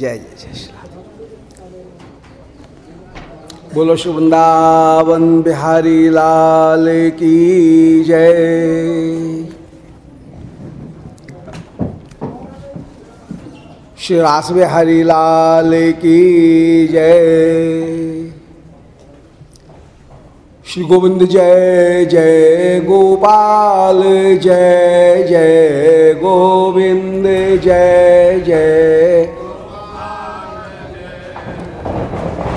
जय जय जय श्री बोलो श्री बिहारी लाल की जय। श्री रास बिहारी लाल की जय। श्री गोविंद जय जय गोपाल, जय जय गोविंद, जय जय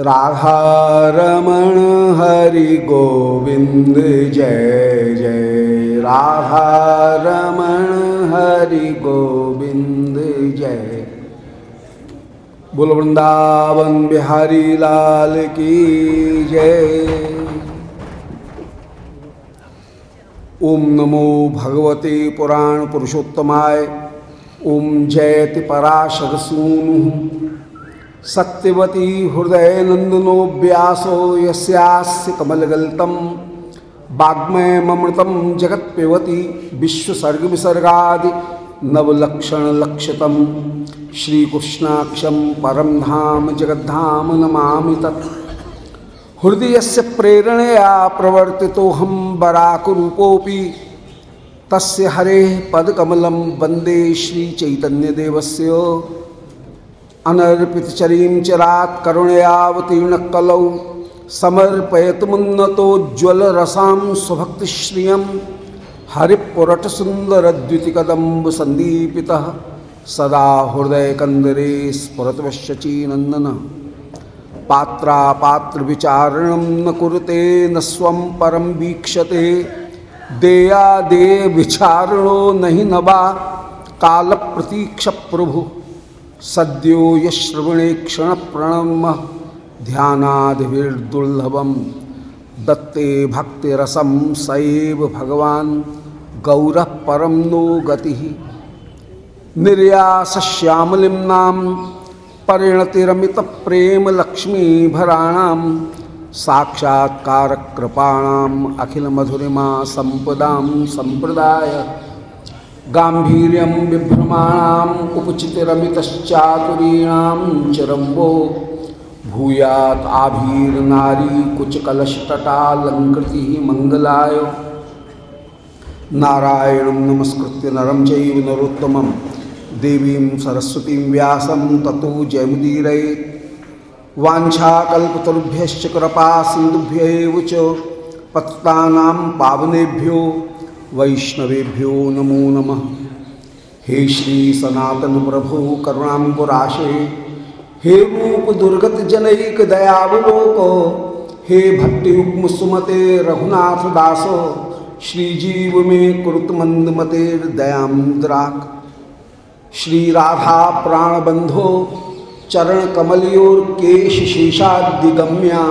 राधा रमण हरि गोविंद जय जय। राधारमण हरि गोविंद जय। बोल वृंदावन बिहारी लाल की जय। ओम नमो भगवते पुराण पुरुषोत्तमाय। ओम जयति पराशर सूनु। सत्यवती हृदय नंदनो व्यासो यस्यास्य कमलगल्तम। विश्वसर्ग विसर्गादि नवलक्षण लक्षतम। श्रीकृष्णाक्षम परम धाम जगद्धाम नमा तत्। हृदय से प्रेरणया प्रवर्ति हम बराकूपोपी तस्य हरे पदकमलम वंदे श्रीचैतन्यदेवस्य। अनर्पितचरीं चरात् करुणयावतीर्ण कलौ समर्पयत मुन्नतोज्ज्वलरसां स्वभक्तिश्रियं हरिपुरटसुन्दरद्युतिकदम्ब सन्दीपितः सदा हृदयकन्दरे स्फुरतवश्यचीनन्दन। पात्रापात्रविचारणं न कुरुते, न स्वं परं वीक्षते। देयादेय विचारणो नहि नवा। कालप्रतीक्षप्रभु। सद्यो यश्रवणे क्षण प्रणम ध्यानादिर्दुर्लभम दत्ते भक्तिरसम सैव भगवान गौर परम नो गति। निर्यासश्यामलिं नाम परिणतिरमित प्रेम लक्ष्मी भराणाम साक्षात्कार कृपाणाम अखिल मधुरिमा संपदाम संप्रदाय गांधीर्यम बिभ्रमाणाम उपचितिरमितश्चातुरीणाम चरम्बो भूयात आभीर्नारी कुचकलशटटालंकृति मंगलाय नारायण नमस्कृत्य नरम चैव नरोत्तमं। देवीं सरस्वतीं व्यासं ततो जयमुदीरये। वाञ्छाकल्पतरुभ्यश्च कृपा एव च पतितानां पावनेभ्यो। वैष्णवेभ्यो नमो नमः। हे श्री सनातन प्रभु करुणाम्बुराशे, हे रूप दुर्गत जनैक दयावलोको, हे भट्टयुग्म सुमते रघुनाथ दासो श्रीजीव में कुरुत मंद मते दयाद्राक श्री राधा प्राणबंधो चरण कमलियोर शेषादिगम्या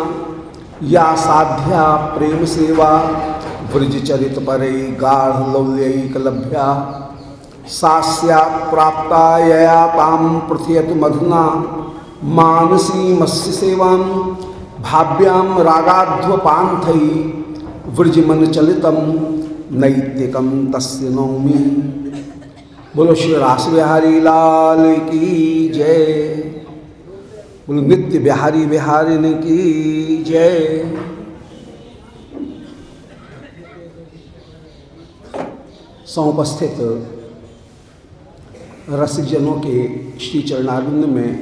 या साध्या प्रेम सेवा व्रज चरित परे गाढ़ लौल्यकलभ्या सास्या प्राप्ता यया ताम पृथयत मधुना। मानसी मत्स्य सेवा भाव्याम रागाध्वपांथई व्रजमन चलितम नैतिकम तस्य नौमी। बोलो श्री रास बिहारी, लाल की जय। बोलो, नित्य बिहारी बिहारी की जय। समुपस्थित रसिकजनों के श्री चरणारिंद में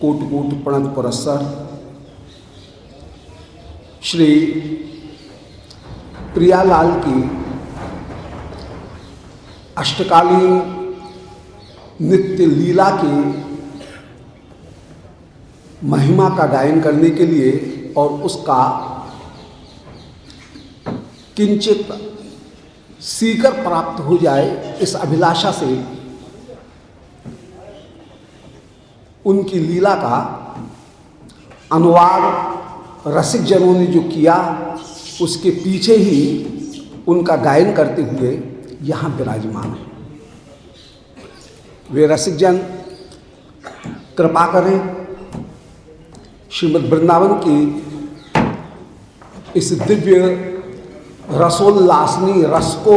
कोट कोट प्रणत पुरस्कार श्री प्रियालाल की अष्टकालीन नित्य लीला की महिमा का गायन करने के लिए और उसका किंचित सीकर प्राप्त हो जाए इस अभिलाषा से, उनकी लीला का अनुवाद रसिक जनों ने जो किया, उसके पीछे ही उनका गायन करते हुए यहाँ विराजमान है। वे रसिक जन, कृपा करें श्रीमद वृंदावन की इस दिव्य रसोल्लासनी रस को,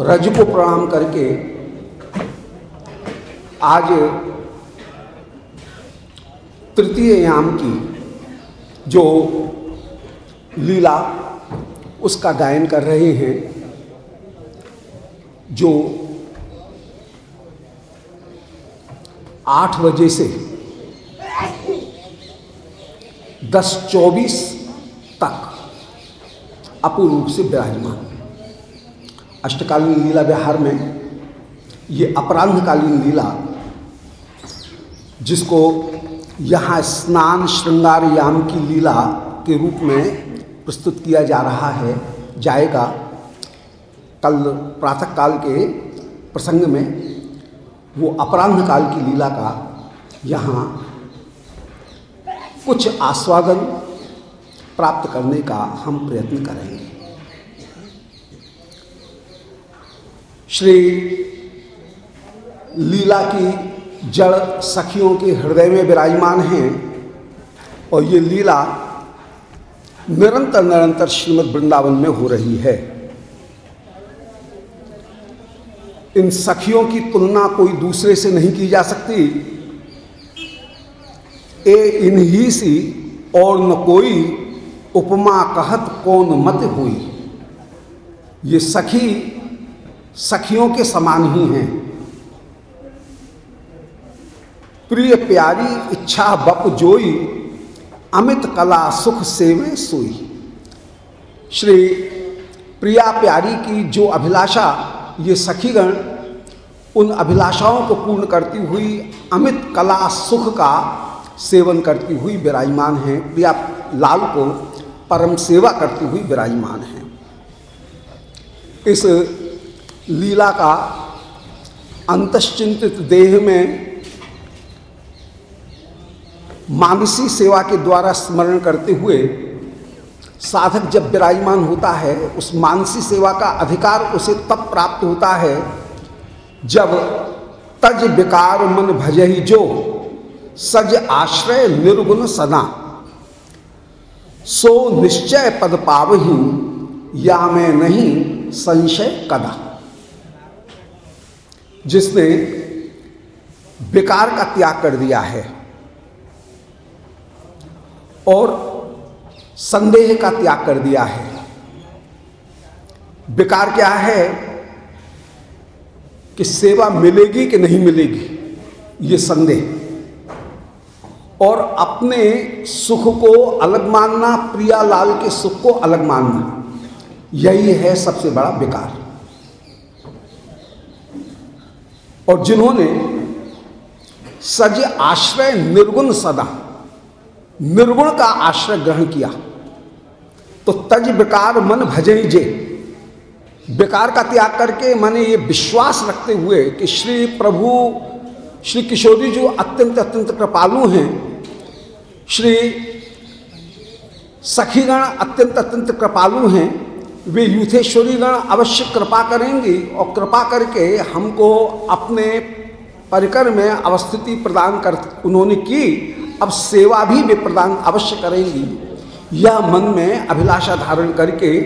रज को प्रणाम करके आज तृतीय याम की जो लीला, उसका गायन कर रहे हैं, जो आठ बजे से दस चौबीस तक अपूर्ण रूप से विराजमान। अष्टकालीन लीला विहार में ये अपराह्नकालीन लीला, जिसको यहाँ स्नान श्रृंगार याम की लीला के रूप में प्रस्तुत किया जा रहा है, जाएगा कल प्रातः काल के प्रसंग में वो अपराह्न काल की लीला का यहाँ कुछ आस्वादन प्राप्त करने का हम प्रयत्न करेंगे। श्री लीला की जड़ सखियों के हृदय में विराजमान हैं और ये लीला निरंतर निरंतर श्रीमद वृंदावन में हो रही है। इन सखियों की तुलना कोई दूसरे से नहीं की जा सकती। ए इन्हीं सी और न कोई उपमा कहत कौन मत हुई? ये सखी सखियों के समान ही हैं। प्रिय प्यारी इच्छा बप जोई, अमित कला सुख सेवे सोई। श्री प्रिया प्यारी की जो अभिलाषा, ये सखीगण, उन अभिलाषाओं को पूर्ण करती हुई, अमित कला सुख का सेवन करती हुई विराजमान हैं। प्रिया, लाल को परम सेवा करती हुई विराजमान हैं। इस लीला का अंतश्चिंतित देह में मानसी सेवा के द्वारा स्मरण करते हुए साधक जब विराजमान होता है, उस मानसी सेवा का अधिकार उसे तब प्राप्त होता है जब तज विकार मन भजही जो, सज आश्रय निर्गुण सदा। सो निश्चय पद पावही, या मैं नहीं संशय कदा। जिसने विकार का त्याग कर दिया है और संदेह का त्याग कर दिया है विकार क्या है कि सेवा मिलेगी कि नहीं मिलेगी? ये संदेह। और अपने सुख को अलग मानना प्रिया लाल के सुख को अलग मानना, यही है सबसे बड़ा विकार। और जिन्होंने सज आश्रय निर्गुण सदा, निर्गुण का आश्रय ग्रहण किया तो तज विकार मन भजन जे। विकार का त्याग करके मैंने ये विश्वास रखते हुए कि श्री प्रभु, श्री किशोरी जो अत्यंत अत्यंत कृपालु हैं श्री सखीगण अत्यंत अत्यंत कृपालु हैं। वे यूथेश्वरीगण अवश्य कृपा करेंगी और कृपा करके हमको अपने परिकर में अवस्थिति प्रदान कर उन्होंने की। अब सेवा भी वे प्रदान अवश्य करेंगी। यह मन में अभिलाषा धारण करके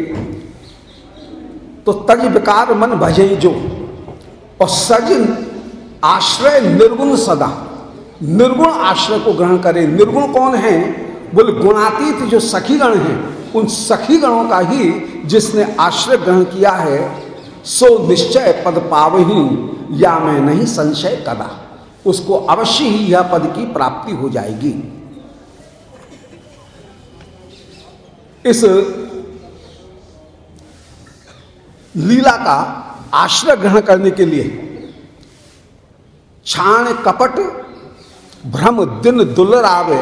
तो तज विकार मन भजे जो और सज आश्रय निर्गुण सदा। निर्गुण आश्रय को ग्रहण करें। निर्गुण कौन है? बोले, गुणातीत जो सखीगण हैं, उन सखीगणों का ही जिसने आश्रय ग्रहण किया है, सो निश्चय पद पावही, या मैं नहीं संशय कदा। उसको अवश्य ही यह पद की प्राप्ति हो जाएगी। इस लीला का आश्रय ग्रहण करने के लिए छाण कपट भ्रम दिन दुलर आवे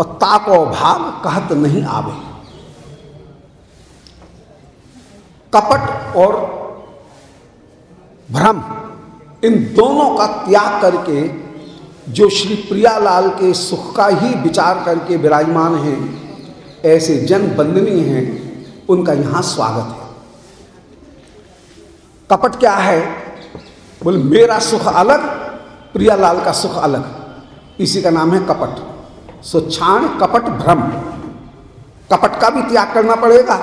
और ताको भाव कहत नहीं आवे। कपट और भ्रम, इन दोनों का त्याग करके जो श्री प्रियालाल के सुख का ही विचार करके विराजमान हैं, ऐसे जन बंदनी हैं, उनका यहाँ स्वागत है। कपट क्या है? बोले, मेरा सुख अलग प्रियालाल का सुख अलग, इसी का नाम है कपट। सो छाण, कपट, भ्रम। कपट का भी त्याग करना पड़ेगा।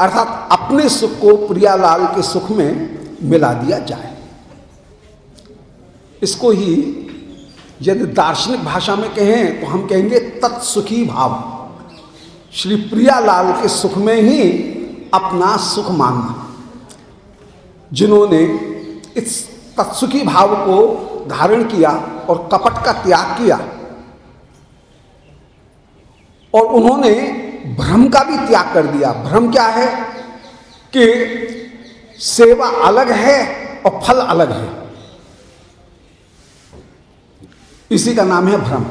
अर्थात अपने सुख को प्रियालाल के सुख में मिला दिया जाए। इसको ही यदि दार्शनिक भाषा में कहें तो हम कहेंगे तत्सुखी भाव। श्री प्रियालाल के सुख में ही अपना सुख मानना। जिन्होंने इस तत्सुखी भाव को धारण किया और कपट का त्याग किया। और उन्होंने भ्रम का भी त्याग कर दिया। भ्रम क्या है? कि सेवा अलग है और फल अलग है। इसी का नाम है भ्रम।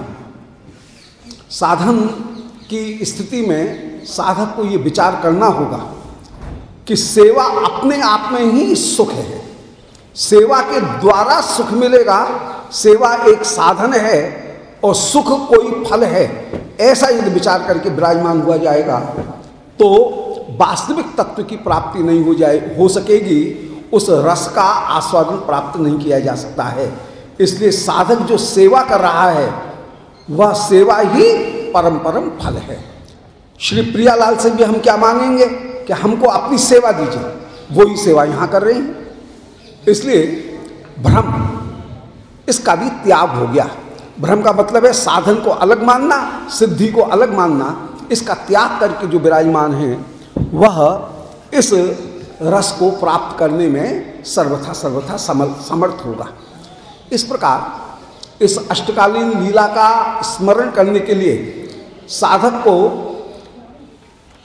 साधन की स्थिति में साधक को यह विचार करना होगा कि सेवा अपने आप में ही सुख है। सेवा के द्वारा सुख मिलेगा, सेवा एक साधन है और सुख कोई फल है। ऐसा यदि विचार करके विराजमान हुआ जाएगा तो वास्तविक तत्व की प्राप्ति नहीं हो जाए, हो सकेगी, उस रस का आस्वादन प्राप्त नहीं किया जा सकता है। इसलिए साधक जो सेवा कर रहा है, वह सेवा ही परम परम फल है। श्री प्रियालाल से भी हम क्या मांगेंगे कि हमको अपनी सेवा दीजिए वही सेवा यहाँ कर रहे हैं। इसलिए भ्रम, इसका भी त्याग हो गया। भ्रम का मतलब है साधन को अलग मानना, सिद्धि को अलग मानना। इसका त्याग करके जो विराजमान है, वह इस रस को प्राप्त करने में सर्वथा सर्वथा समर्थ होगा। इस प्रकार इस अष्टकालीन लीला का स्मरण करने के लिए साधक को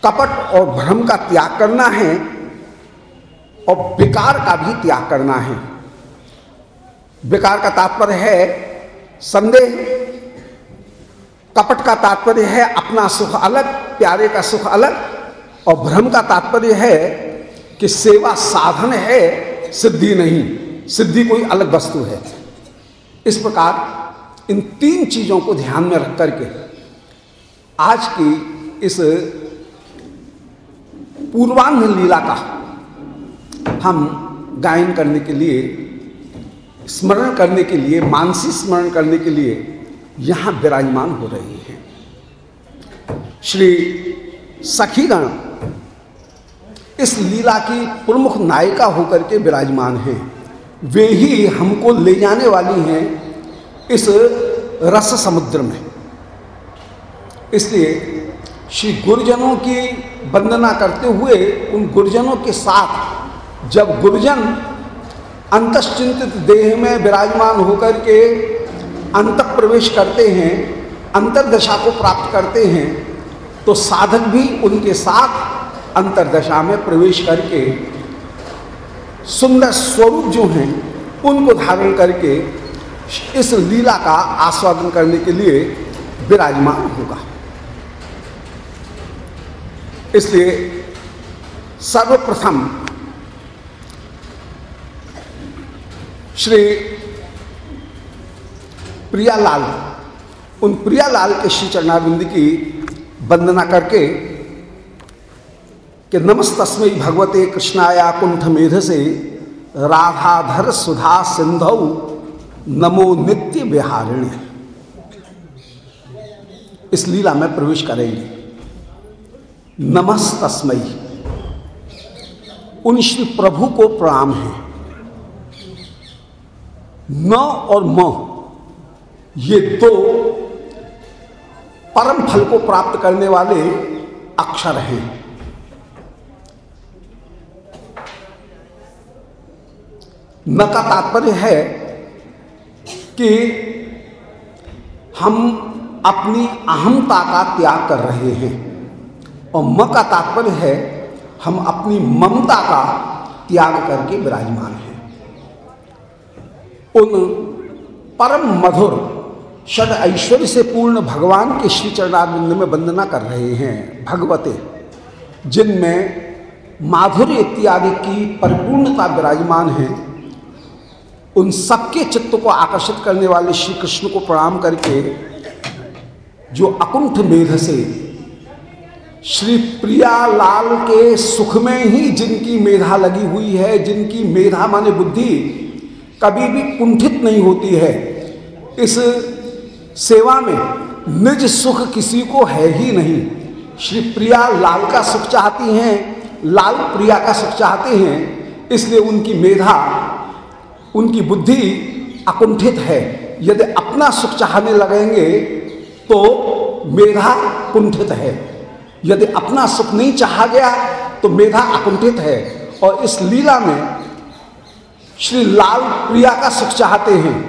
कपट और भ्रम का त्याग करना है और विकार का भी त्याग करना है। विकार का तात्पर्य है संदेह। कपट का तात्पर्य है अपना सुख अलग, प्यारे का सुख अलग, और भ्रम का तात्पर्य है कि सेवा साधन है, सिद्धि नहीं। सिद्धि कोई अलग वस्तु है। इस प्रकार इन तीन चीज़ों को ध्यान में रख करके आज की इस पूर्वांग लीला का हम गायन करने के लिए, स्मरण करने के लिए, मानसी स्मरण करने के लिए यहाँ विराजमान हो रही हैं। श्री सखीगण इस लीला की प्रमुख नायिका होकर के विराजमान हैं। वे ही हमको ले जाने वाली हैं इस रस समुद्र में। इसलिए श्री गुरुजनों की वंदना करते हुए उन गुरुजनों के साथ जब गुरुजन अंतश्चिंतित देह में विराजमान होकर के अंत प्रवेश करते हैं, अंतरदशा को प्राप्त करते हैं तो साधक भी उनके साथ अंतरदशा में प्रवेश करके सुंदर स्वरूप जो हैं, उनको धारण करके इस लीला का आस्वादन करने के लिए विराजमान होगा। इसलिए सर्वप्रथम श्री प्रियालाल, उन प्रियालाल के श्री चरणाबिंद की वंदना करके कि नमस्तस्मय भगवते कृष्णाया कुंठ मेध से राधाधर सुधा सिंधौ नमो नित्य विहारिण्य इस लीला में प्रवेश करेंगे। नमस्तस्मयी उन श्री प्रभु को प्रणाम है। न और म, ये दो परम फल को प्राप्त करने वाले अक्षर हैं। न का तात्पर्य है कि हम अपनी अहमता का त्याग कर रहे हैं और म का तात्पर्य है हम अपनी ममता का त्याग करके विराजमान हैं। उन परम मधुर, षड ऐश्वर्य से पूर्ण भगवान के श्री चरणारिंद में वंदना कर रहे हैं, भगवते, जिनमें माधुर्य इत्यादि की परिपूर्णता विराजमान है। उन सबके चित्त को आकर्षित करने वाले श्री कृष्ण को प्रणाम करके, जो अकुंठ मेध से श्री प्रिया लाल के सुख में ही जिनकी मेधा लगी हुई है, जिनकी मेधा माने बुद्धि कभी भी कुंठित नहीं होती है। इस सेवा में निज सुख किसी को है ही नहीं। श्री प्रिया लाल का सुख चाहती हैं, लाल प्रिया का सुख चाहते हैं, इसलिए उनकी मेधा, उनकी बुद्धि अकुंठित है। यदि अपना सुख चाहने लगेंगे तो मेधा कुंठित है। यदि अपना सुख नहीं चाहा गया तो मेधा अकुंठित है। और इस लीला में श्री लाल प्रिया का सुख चाहते हैं।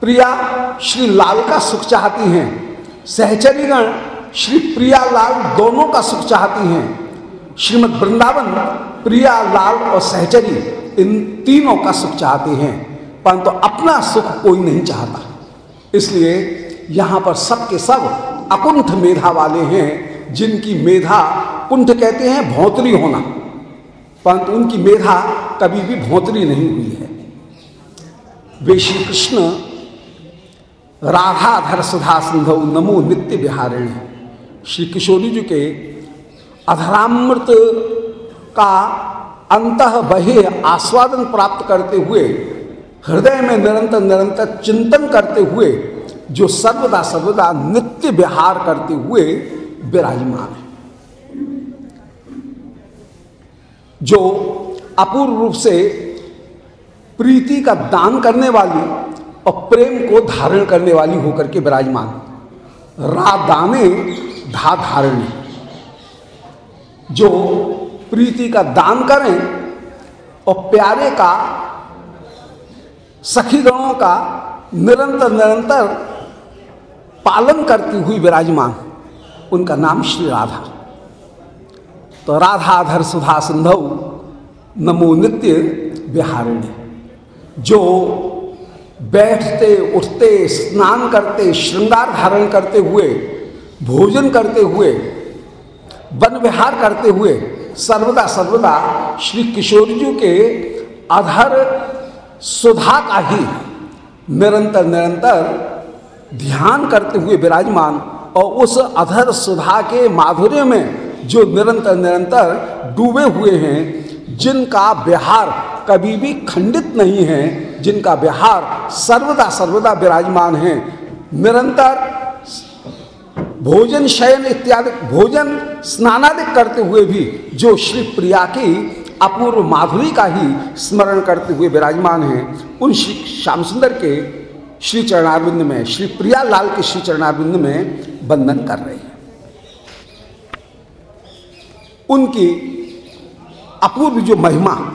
प्रिया, श्री लाल का सुख चाहती हैं। सहचरीगण, श्री प्रिया लाल दोनों का सुख चाहती हैं। श्रीमद वृंदावन, प्रिया लाल और सहचरी, इन तीनों का सुख चाहते हैं। परंतु तो अपना सुख कोई नहीं चाहता। इसलिए यहाँ पर सब के सब अकुंठ मेधा वाले हैं, जिनकी मेधा कुंठ कहते हैं भौतरी होना। परंतु उनकी मेधा कभी भी भौतरी नहीं हुई है। वे श्री कृष्ण राधाधर सुधा सिंधु नमो नित्य बिहारिण। श्री किशोरी जी के अधरामृत का अंत बहे आस्वादन प्राप्त करते हुए, हृदय में निरंतर निरंतर चिंतन करते हुए, जो सर्वदा सर्वदा नित्य विहार करते हुए विराजमान है। जो अपूर्व रूप से प्रीति का दान करने वाली और प्रेम को धारण करने वाली होकर के विराजमान। रा दाने धा धारणी। जो प्रीति का दान करें और प्यारे का सखी गणों का निरंतर निरंतर पालन करती हुई विराजमान, उनका नाम श्री राधा। तो राधाधर सुधा सिंधु नमो नित्य बिहारिणी। जो बैठते, उठते, स्नान करते, श्रृंगार धारण करते हुए, भोजन करते हुए, वन विहार करते हुए सर्वदा सर्वदा श्री किशोर जी के अधर सुधा का ही निरंतर निरंतर ध्यान करते हुए विराजमान और उस अधर सुधा के माधुर्य में जो निरंतर निरंतर डूबे हुए हैं जिनका बिहार कभी भी खंडित नहीं है, जिनका बिहार सर्वदा सर्वदा विराजमान है, निरंतर भोजन शयन इत्यादि, भोजन स्नानादिक करते हुए भी, जो श्री प्रिया की अपूर्व माधुरी का ही स्मरण करते हुए विराजमान हैं, उन श्री श्याम सुंदर के श्री चरणारविंद में, श्री प्रिया लाल के श्री चरणारविंद में बंधन कर रहे हैं। उनकी अपूर्व जो महिमा,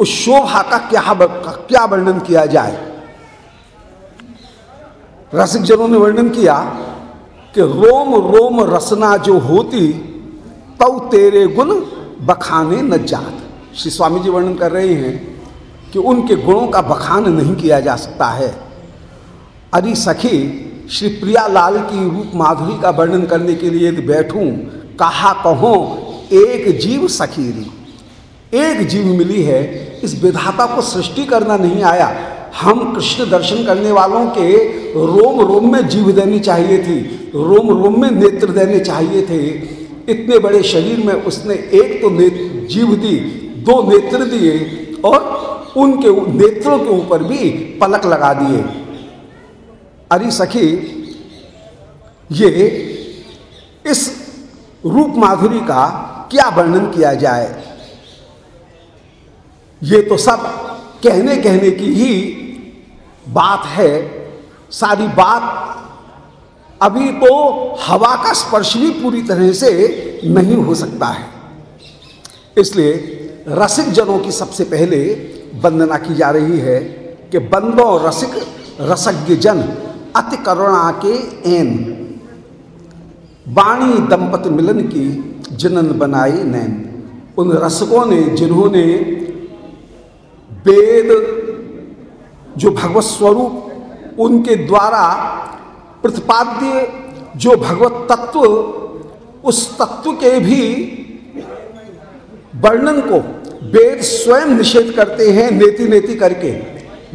उस शोभा का क्या क्या वर्णन किया जाए? रसिक जनों ने वर्णन किया कि रोम रोम रसना जो होती, तव तेरे गुण बखाने न जात। श्री स्वामी जी वर्णन कर रहे हैं कि उनके गुणों का बखान नहीं किया जा सकता है। अरे सखी, श्री प्रिया लाल की रूप माधुरी का वर्णन करने के लिए यदि बैठूं, कहा कहो, एक जीव सखीरी एक जीव मिली है, इस विधाता को सृष्टि करना नहीं आया। हम कृष्ण दर्शन करने वालों के रोम रोम में जीव देनी चाहिए थी, रोम रोम में नेत्र देने चाहिए थे। इतने बड़े शरीर में उसने एक तो जीव दी, दो नेत्र दिए और उनके नेत्रों के ऊपर भी पलक लगा दिए। अरे सखी, ये इस रूप माधुरी का क्या वर्णन किया जाए? ये तो सब कहने कहने की ही बात है। सारी बात अभी तो हवा का स्पर्श भी पूरी तरह से नहीं हो सकता है। इसलिए रसिक जनों की सबसे पहले वंदना की जा रही है कि बंदो रसिक रसज्ञ जन अति करुणा के एन वाणी दंपत मिलन की जनन बनाई नैन। उन रसकों ने, जिन्होंने वेद जो भगवत स्वरूप उनके द्वारा प्रतिपाद्य जो भगवत तत्व, उस तत्व के भी वर्णन को वेद स्वयं निषेध करते हैं नेति नेति करके।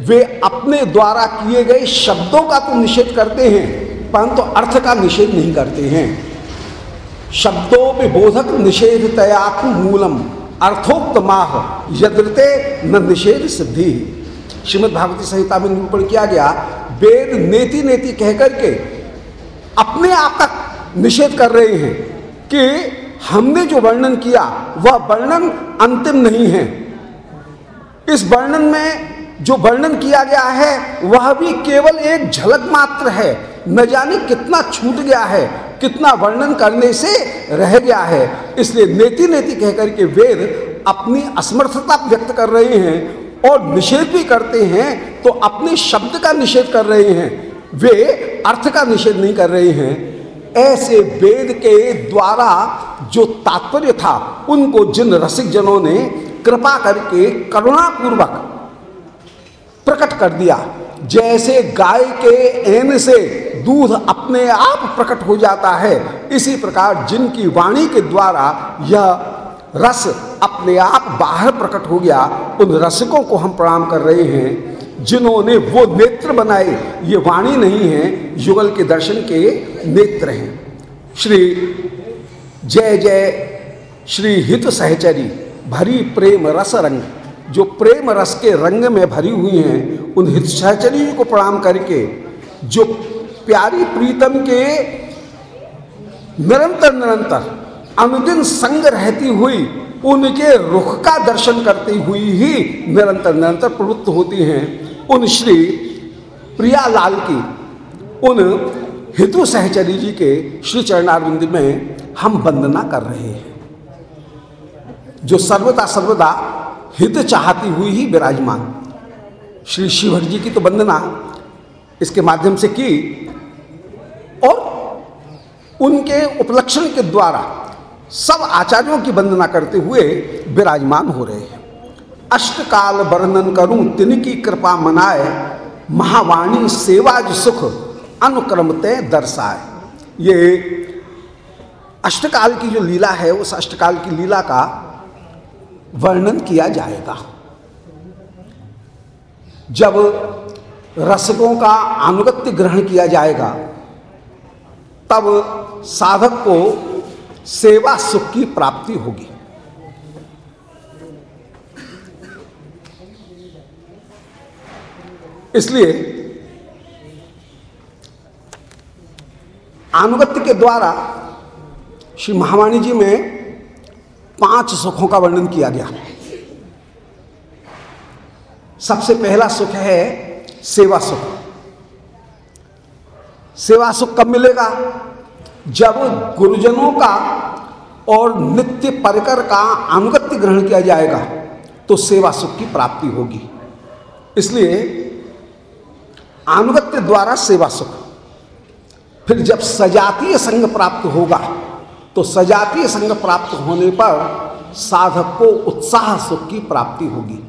वे अपने द्वारा किए गए शब्दों का तो निषेध करते हैं, परंतु तो अर्थ का निषेध नहीं करते हैं। शब्दों पे बोधक निषेध तयात्म मूलम। अर्थोक्त माह यद्रते न निषेध सिद्धि। श्रीमद भागवती संहिता में निरूपण किया गया, वेद नेति नेति कह करके अपने आप का निषेध कर रहे हैं कि हमने जो वर्णन किया, वह वर्णन अंतिम नहीं है। इस वर्णन में जो वर्णन किया गया है, वह भी केवल एक झलक मात्र है। न जाने कितना छूट गया है कितना वर्णन करने से रह गया है। इसलिए नेति नेति कहकर के वेद अपनी असमर्थता व्यक्त कर रहे हैं और निषेध भी करते हैं तो अपने शब्द का निषेध कर रहे हैं। वे अर्थ का निषेध नहीं कर रहे हैं। ऐसे वेद के द्वारा जो तात्पर्य था, उनको जिन रसिक जनों ने कृपा करके करुणापूर्वक प्रकट कर दिया, जैसे गाय के एन से दूध अपने आप प्रकट हो जाता है। इसी प्रकार जिनकी वाणी के द्वारा यह रस अपने आप बाहर प्रकट हो गया, उन रसिकों को हम प्रणाम कर रहे हैं, जिन्होंने वो नेत्र बनाए। ये वाणी नहीं है, युगल के दर्शन के नेत्र हैं। श्री जय जय श्री हित सहचरी, भरी प्रेम रस रंग। जो प्रेम रस के रंग में भरी हुई हैं, उन हित सहचरी को प्रणाम करके, जो प्यारी प्रीतम के निरंतर निरंतर अनुदिन संग रहती हुई, उनके रुख का दर्शन करती हुई ही निरंतर निरंतर प्रवृत्त होती हैं। उन श्री प्रियालाल की, उन हितु सहचरी जी के श्री चरणारविंद में हम वंदना कर रहे हैं। जो सर्वदा सर्वदा हित चाहती हुई ही विराजमान। श्री शिवर जी की तो वंदना इसके माध्यम से की और उनके उपलक्षण के द्वारा सब आचार्यों की वंदना करते हुए विराजमान हो रहे हैं। अष्टकाल वर्णन करूँ, तिनकी कृपा मनाए, महावाणी सेवाज सुख अनुक्रमते दर्शाए। ये अष्टकाल की जो लीला है, उस अष्टकाल की लीला का वर्णन किया जाएगा। जब रसकों का अनुगत्य ग्रहण किया जाएगा तब साधक को सेवा सुख की प्राप्ति होगी। इसलिए अनुगत्य के द्वारा श्री महावाणी जी में पाँच सुखों का वर्णन किया गया। सबसे पहला सुख है सेवा सुख। सेवा सुख कब मिलेगा? जब गुरुजनों का और नित्य परिकर का अनुगत्य ग्रहण किया जाएगा तो सेवा सुख की प्राप्ति होगी। इसलिए अनुगत्य द्वारा सेवा सुख। फिर जब सजातीय संग प्राप्त होगा तो सजातीय संग प्राप्त होने पर साधक को उत्साह सुख की प्राप्ति होगी।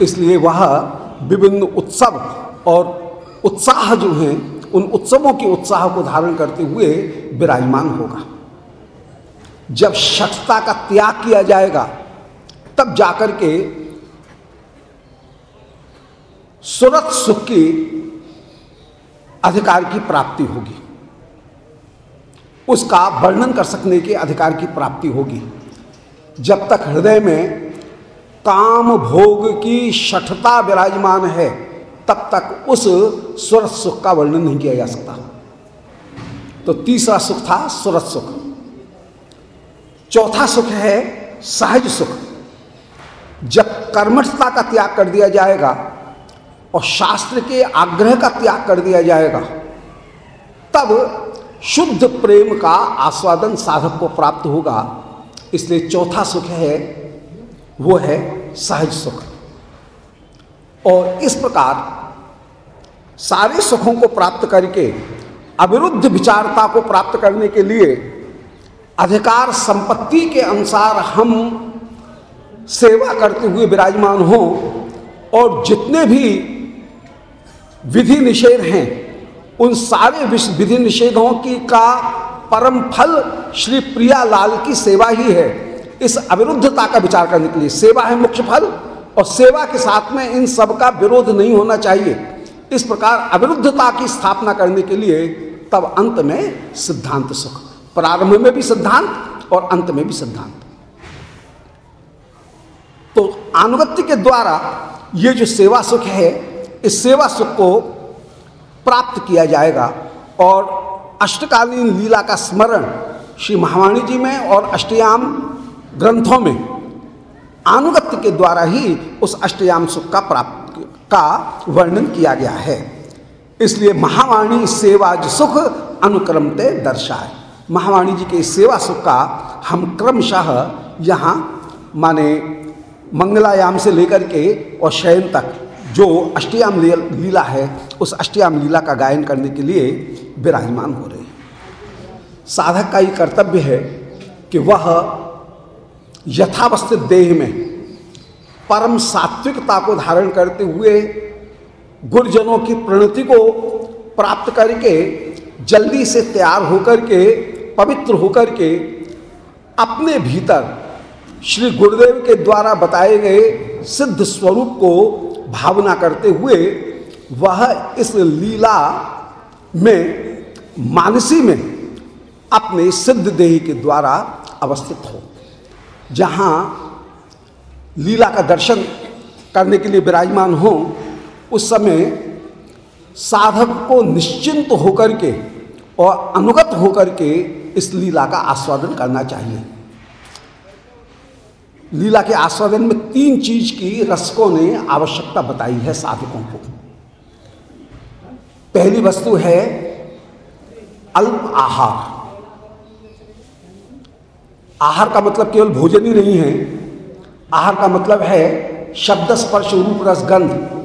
इसलिए वह विभिन्न उत्सव और उत्साह जो हैं उन उत्सवों के उत्साह को धारण करते हुए विराजमान होगा। जब शठता का त्याग किया जाएगा, तब जाकर के सुरत सुख की अधिकार की प्राप्ति होगी। उसका वर्णन कर सकने के अधिकार की प्राप्ति होगी। जब तक हृदय में काम भोग की शठता विराजमान है तब तक उस सुरत सुख का वर्णन नहीं किया जा सकता। तो तीसरा सुख था सुरत सुख। चौथा सुख है सहज सुख। जब कर्मठता का त्याग कर दिया जाएगा और शास्त्र के आग्रह का त्याग कर दिया जाएगा, तब शुद्ध प्रेम का आस्वादन साधक को प्राप्त होगा। इसलिए चौथा सुख है, वो है सहज सुख। और इस प्रकार सारे सुखों को प्राप्त करके, अविरुद्ध विचारता को प्राप्त करने के लिए अधिकार संपत्ति के अनुसार हम सेवा करते हुए विराजमान हों और जितने भी विधि निषेध हैं, उन सारे विधि निषेधों की का परम फल श्री प्रिया लाल की सेवा ही है। इस अविरुद्धता का विचार करने के लिए सेवा है मुख्य फल और सेवा के साथ में इन सब का विरोध नहीं होना चाहिए। इस प्रकार अविरुद्धता की स्थापना करने के लिए तब अंत में सिद्धांत सुख, प्रारंभ में भी सिद्धांत और अंत में भी सिद्धांत। तो अनुगत्य के द्वारा ये जो सेवा सुख है, इस सेवा सुख को प्राप्त किया जाएगा और अष्टकालीन लीला का स्मरण श्री महावाणी जी में और अष्टयाम ग्रंथों में अनुगत्य के द्वारा ही उस अष्टयाम सुख का प्राप्त का वर्णन किया गया है। इसलिए महावाणी सेवा सुख अनुक्रमते दर्शाए। महावाणी जी के सेवा सुख का हम क्रमशः यहाँ माने मंगलायाम से लेकर के और शयन तक जो अष्टयाम लीला है, उस अष्टयाम लीला का गायन करने के लिए विराजमान हो रहे हैं। साधक का ये कर्तव्य है कि वह यथावस्थित देह में परम सात्विकता को धारण करते हुए गुरुजनों की प्रणति को प्राप्त करके, जल्दी से तैयार होकर के, पवित्र होकर के, अपने भीतर श्री गुरुदेव के द्वारा बताए गए सिद्ध स्वरूप को भावना करते हुए, वह इस लीला में, मानसी में अपने सिद्ध देही के द्वारा अवस्थित हो। जहाँ लीला का दर्शन करने के लिए विराजमान हो, उस समय साधक को निश्चिंत होकर के और अनुगत होकर के इस लीला का आस्वादन करना चाहिए। लीला के आस्वादन में तीन चीज़ की रसकों ने आवश्यकता बताई है साधकों को। पहली वस्तु है अल्प आहार। आहार का मतलब केवल भोजन ही नहीं है। आहार का मतलब है शब्द स्पर्श रूप रस गंध।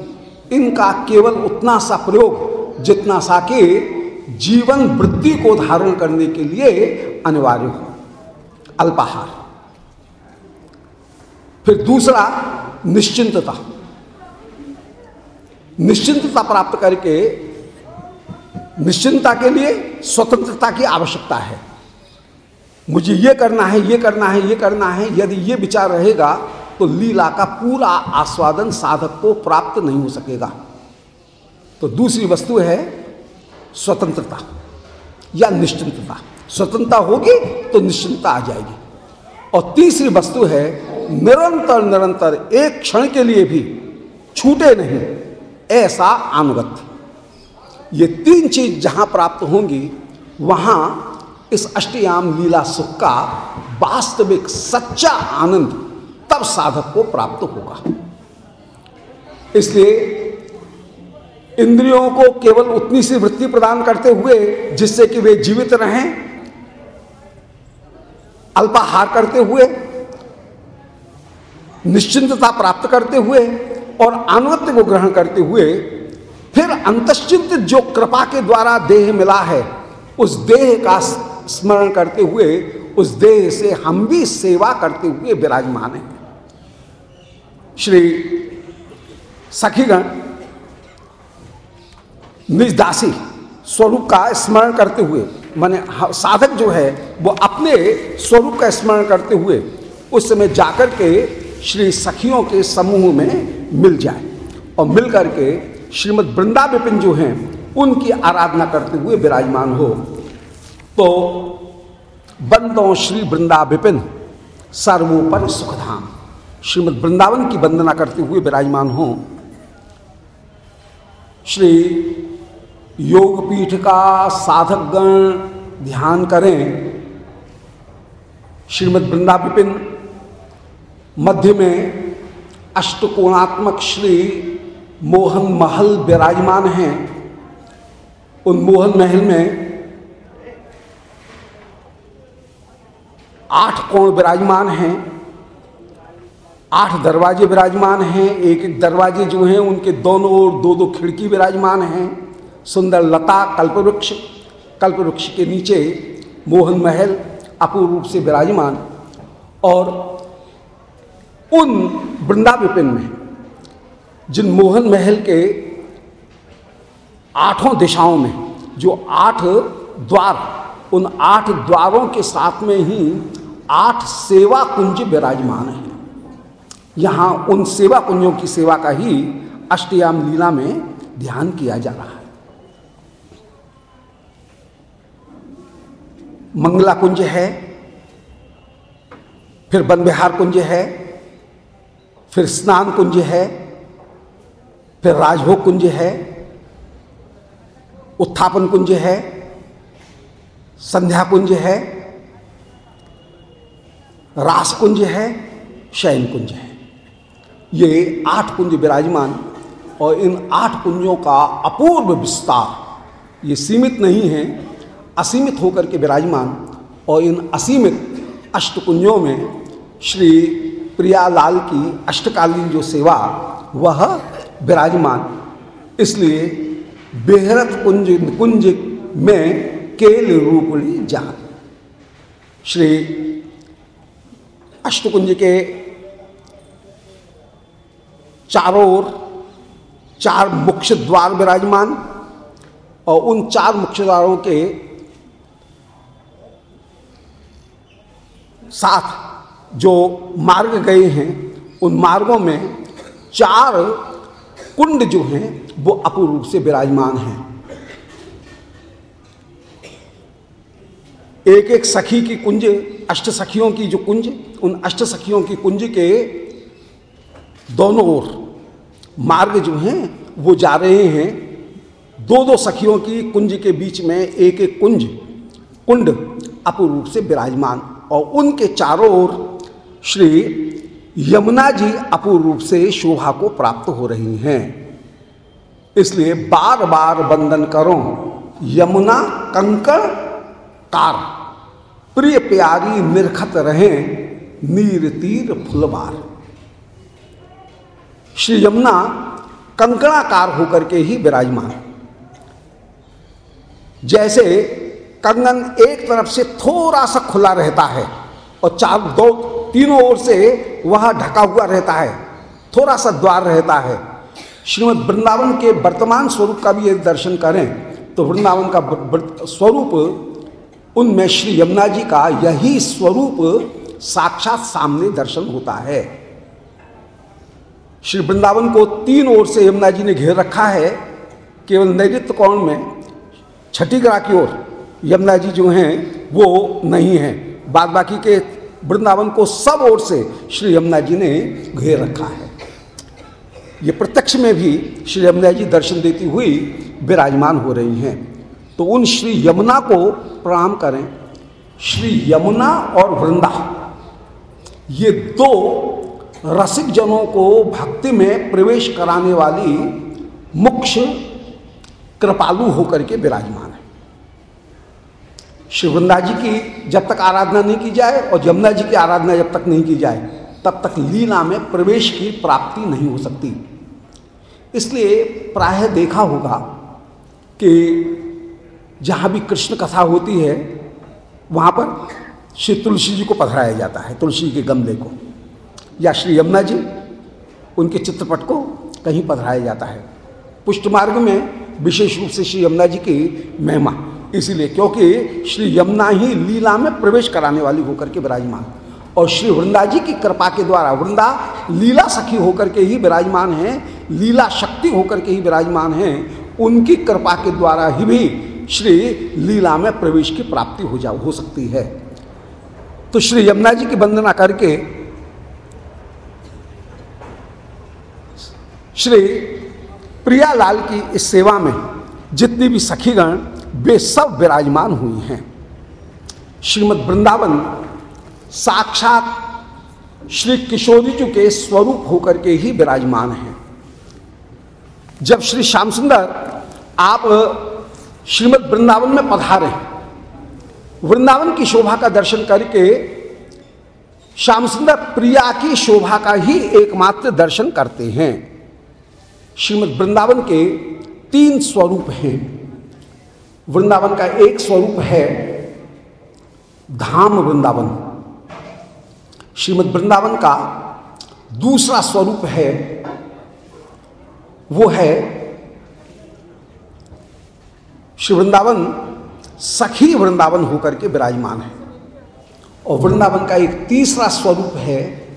इनका केवल उतना सा प्रयोग, जितना सा के जीवन वृद्धि को धारण करने के लिए अनिवार्य हो। अल्पाहार। फिर दूसरा, निश्चिंतता। निश्चिंतता प्राप्त करके, निश्चिंतता के लिए स्वतंत्रता की आवश्यकता है। मुझे ये करना है, ये करना है, ये करना है, यदि ये विचार रहेगा तो लीला का पूरा आस्वादन साधक को प्राप्त नहीं हो सकेगा। तो दूसरी वस्तु है स्वतंत्रता या निश्चिंतता। स्वतंत्रता होगी तो निश्चिंतता आ जाएगी। और तीसरी वस्तु है निरंतर निरंतर, एक क्षण के लिए भी छूटे नहीं, ऐसा अनुगत्य ये तीन चीज़ जहाँ प्राप्त होंगी, वहाँ इस अष्टयाम लीला सुख का वास्तविक सच्चा आनंद तब साधक को प्राप्त होगा। इसलिए इंद्रियों को केवल उतनी सी वृत्ति प्रदान करते हुए, जिससे कि वे जीवित रहें, अल्पाहार करते हुए, निश्चिंतता प्राप्त करते हुए और अनुगत्य को ग्रहण करते हुए, फिर अंतश्चिंत जो कृपा के द्वारा देह मिला है, उस देह का स्मरण करते हुए, उस देह से हम भी सेवा करते हुए विराजमान हैं। श्री सखीगण निज दासी स्वरूप का स्मरण करते हुए, माने साधक जो है, वो अपने स्वरूप का स्मरण करते हुए, उस समय जाकर के श्री सखियों के समूह में मिल जाए और मिल करके श्रीमद वृंदा विपिन जो हैं, उनकी आराधना करते हुए विराजमान हो। तो बंदो श्री वृंदा विपिन सर्वोपर सुखधाम। श्रीमद वृंदावन की वंदना करते हुए विराजमान हो। श्री योगपीठ का साधक गण ध्यान करें। श्रीमद वृंदा विपिन मध्य में अष्टकोणात्मक श्री मोहन महल विराजमान हैं। उन मोहन महल में आठ कोण विराजमान हैं, आठ दरवाजे विराजमान हैं, एक एक दरवाजे जो हैं, उनके दोनों ओर दो दो खिड़की विराजमान हैं, सुंदर लता कल्पवृक्ष कल्पवृक्ष के नीचे मोहन महल अपूर्व रूप से विराजमान और उन वृंदा विपिन में, जिन मोहन महल के आठों दिशाओं में, जो आठ द्वार, उन आठ द्वारों के साथ में ही आठ सेवा कुंज विराजमान है। यहाँ उन सेवा कुंजों की सेवा का ही अष्टयाम लीला में ध्यान किया जा रहा है। मंगला कुंज है, फिर वन विहार कुंज है, फिर स्नान कुंज है, फिर राजभोग कुंज है, उत्थापन कुंज है, संध्या कुंज है रास कुंज है शयन कुंज है। ये आठ कुंज विराजमान और इन आठ कुंजों का अपूर्व विस्तार, ये सीमित नहीं है, असीमित होकर के विराजमान और इन असीमित अष्टकुंजों में श्री प्रियालाल की अष्टकालीन जो सेवा, वह विराजमान। इसलिए बेहरत कुंज कुंज में केल रूपणी जान। श्री अष्टकुंज के चारों ओर चार मुख्य द्वार विराजमान और उन चार मुख्य द्वारों के साथ जो मार्ग गए हैं, उन मार्गों में चार कुंड जो हैं, वो अपूर्व से विराजमान हैं। एक एक सखी की कुंज, अष्ट सखियों की जो कुंज, उन अष्ट सखियों की कुंज के दोनों ओर मार्ग जो हैं, वो जा रहे हैं। दो दो सखियों की कुंज के बीच में एक एक कुंज, कुंड अपूर्व रूप से विराजमान। और उनके चारों ओर श्री यमुना जी अपूर्व रूप से शोभा को प्राप्त हो रही हैं। इसलिए बार बार वंदन करो, यमुना कंकड़ कार प्रिय प्यारी निरखत रहे, नीर तीर फुलवार। श्री यमुना कंकणाकार होकर के ही विराजमान। जैसे कंगन एक तरफ़ से थोड़ा सा खुला रहता है और चार, दो, तीनों ओर से वह ढका हुआ रहता है, थोड़ा सा द्वार रहता है। श्रीमद वृंदावन के वर्तमान स्वरूप का भी यदि दर्शन करें तो वृंदावन का स्वरूप उनमें श्री यमुना जी का यही स्वरूप साक्षात सामने दर्शन होता है। श्री वृंदावन को तीन ओर से यमुना जी ने घेर रखा है। केवल नैत्य कोण में छठी ग्रह की ओर यमुना जी जो हैं, वो नहीं है। बाद बाकी के वृंदावन को सब ओर से श्री यमुना जी ने घेर रखा है। ये प्रत्यक्ष में भी श्री यमुना जी दर्शन देती हुई विराजमान हो रही हैं। तो उन श्री यमुना को प्रणाम करें, श्री यमुना और वृंदा। ये दो रसिक जनों को भक्ति में प्रवेश कराने वाली मुख्य कृपालु होकर के विराजमान है। श्री वृंदा जी की जब तक आराधना नहीं की जाए और यमुना जी की आराधना जब तक नहीं की जाए, तब तक लीला में प्रवेश की प्राप्ति नहीं हो सकती। इसलिए प्राय देखा होगा कि जहाँ भी कृष्ण कथा होती है, वहाँ पर श्री तुलसी जी को पधराया जाता है, तुलसी के गमले को। या श्री यमुना जी, उनके चित्रपट को कहीं पधराया जाता है। पुष्ट मार्ग में विशेष रूप से श्री यमुना जी की महिमा। इसीलिए क्योंकि श्री यमुना ही लीला में प्रवेश कराने वाली होकर के विराजमान। और श्री वृंदा जी की कृपा के द्वारा वृंदा लीला सखी होकर के ही विराजमान हैं, लीला शक्ति होकर के ही विराजमान हैं, उनकी कृपा के द्वारा ही भी श्री लीला में प्रवेश की प्राप्ति हो जा हो सकती है। तो श्री यमुना जी की वंदना करके श्री प्रियालाल की इस सेवा में जितनी भी सखीगण, वे सब विराजमान हुई हैं। श्रीमद वृंदावन साक्षात श्री किशोरी जी के स्वरूप होकर के ही विराजमान हैं। जब श्री श्याम सुंदर आप श्रीमद वृंदावन में पधारे। वृंदावन की शोभा का दर्शन करके श्याम सुंदर प्रिया की शोभा का ही एकमात्र दर्शन करते हैं। श्रीमद वृंदावन के तीन स्वरूप हैं। वृंदावन का एक स्वरूप है धाम वृंदावन। श्रीमद वृंदावन का दूसरा स्वरूप है, वो है श्री वृंदावन सखी वृंदावन होकर के विराजमान है। और वृंदावन का एक तीसरा स्वरूप है,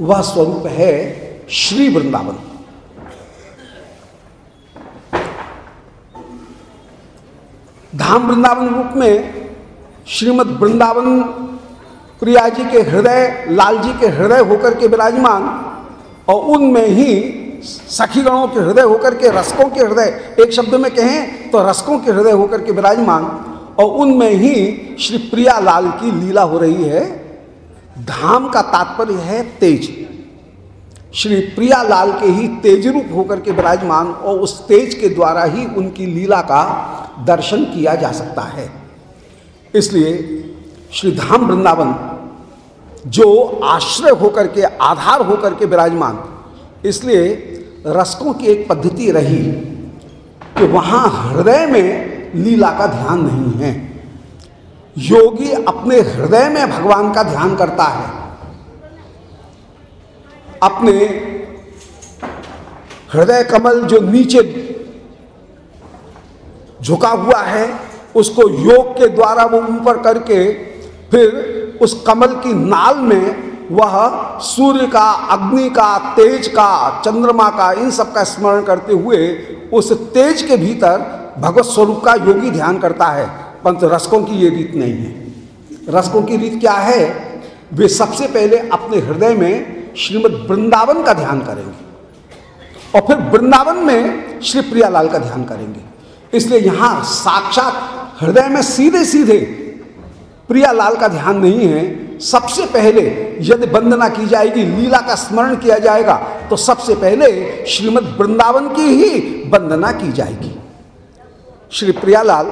वह स्वरूप है श्री वृंदावन। धाम वृंदावन रूप में श्रीमद वृंदावन प्रिया जी के हृदय, लाल जी के हृदय होकर के विराजमान, और उनमें ही सखी गणों के हृदय होकर के, रसकों के हृदय, एक शब्द में कहें तो रसकों के हृदय होकर के विराजमान। और उनमें ही श्री प्रिया लाल की लीला हो रही है। धाम का तात्पर्य है तेज। श्री प्रिया लाल के ही तेज रूप होकर के विराजमान और उस तेज के द्वारा ही उनकी लीला का दर्शन किया जा सकता है। इसलिए श्री धाम वृंदावन, जो आश्रय होकर के, आधार होकर के विराजमान इसलिए रसकों की एक पद्धति रही कि वहाँ हृदय में लीला का ध्यान नहीं है। योगी अपने हृदय में भगवान का ध्यान करता है। अपने हृदय कमल जो नीचे झुका हुआ है, उसको योग के द्वारा वो ऊपर करके फिर उस कमल की नाल में वह सूर्य का, अग्नि का, तेज का, चंद्रमा का, इन सब का स्मरण करते हुए उस तेज के भीतर भगवत स्वरूप का योगी ध्यान करता है। परंतु रसकों की ये रीत नहीं है। रसकों की रीत क्या है? वे सबसे पहले अपने हृदय में श्रीमद वृंदावन का ध्यान करेंगे। और फिर वृंदावन में श्री प्रियालाल का ध्यान करेंगे। इसलिए यहाँ साक्षात हृदय में सीधे सीधे प्रियालाल का ध्यान नहीं है। सबसे पहले यदि वंदना की जाएगी, लीला का स्मरण किया जाएगा तो सबसे पहले श्रीमद वृंदावन की ही वंदना की जाएगी। श्री प्रियालाल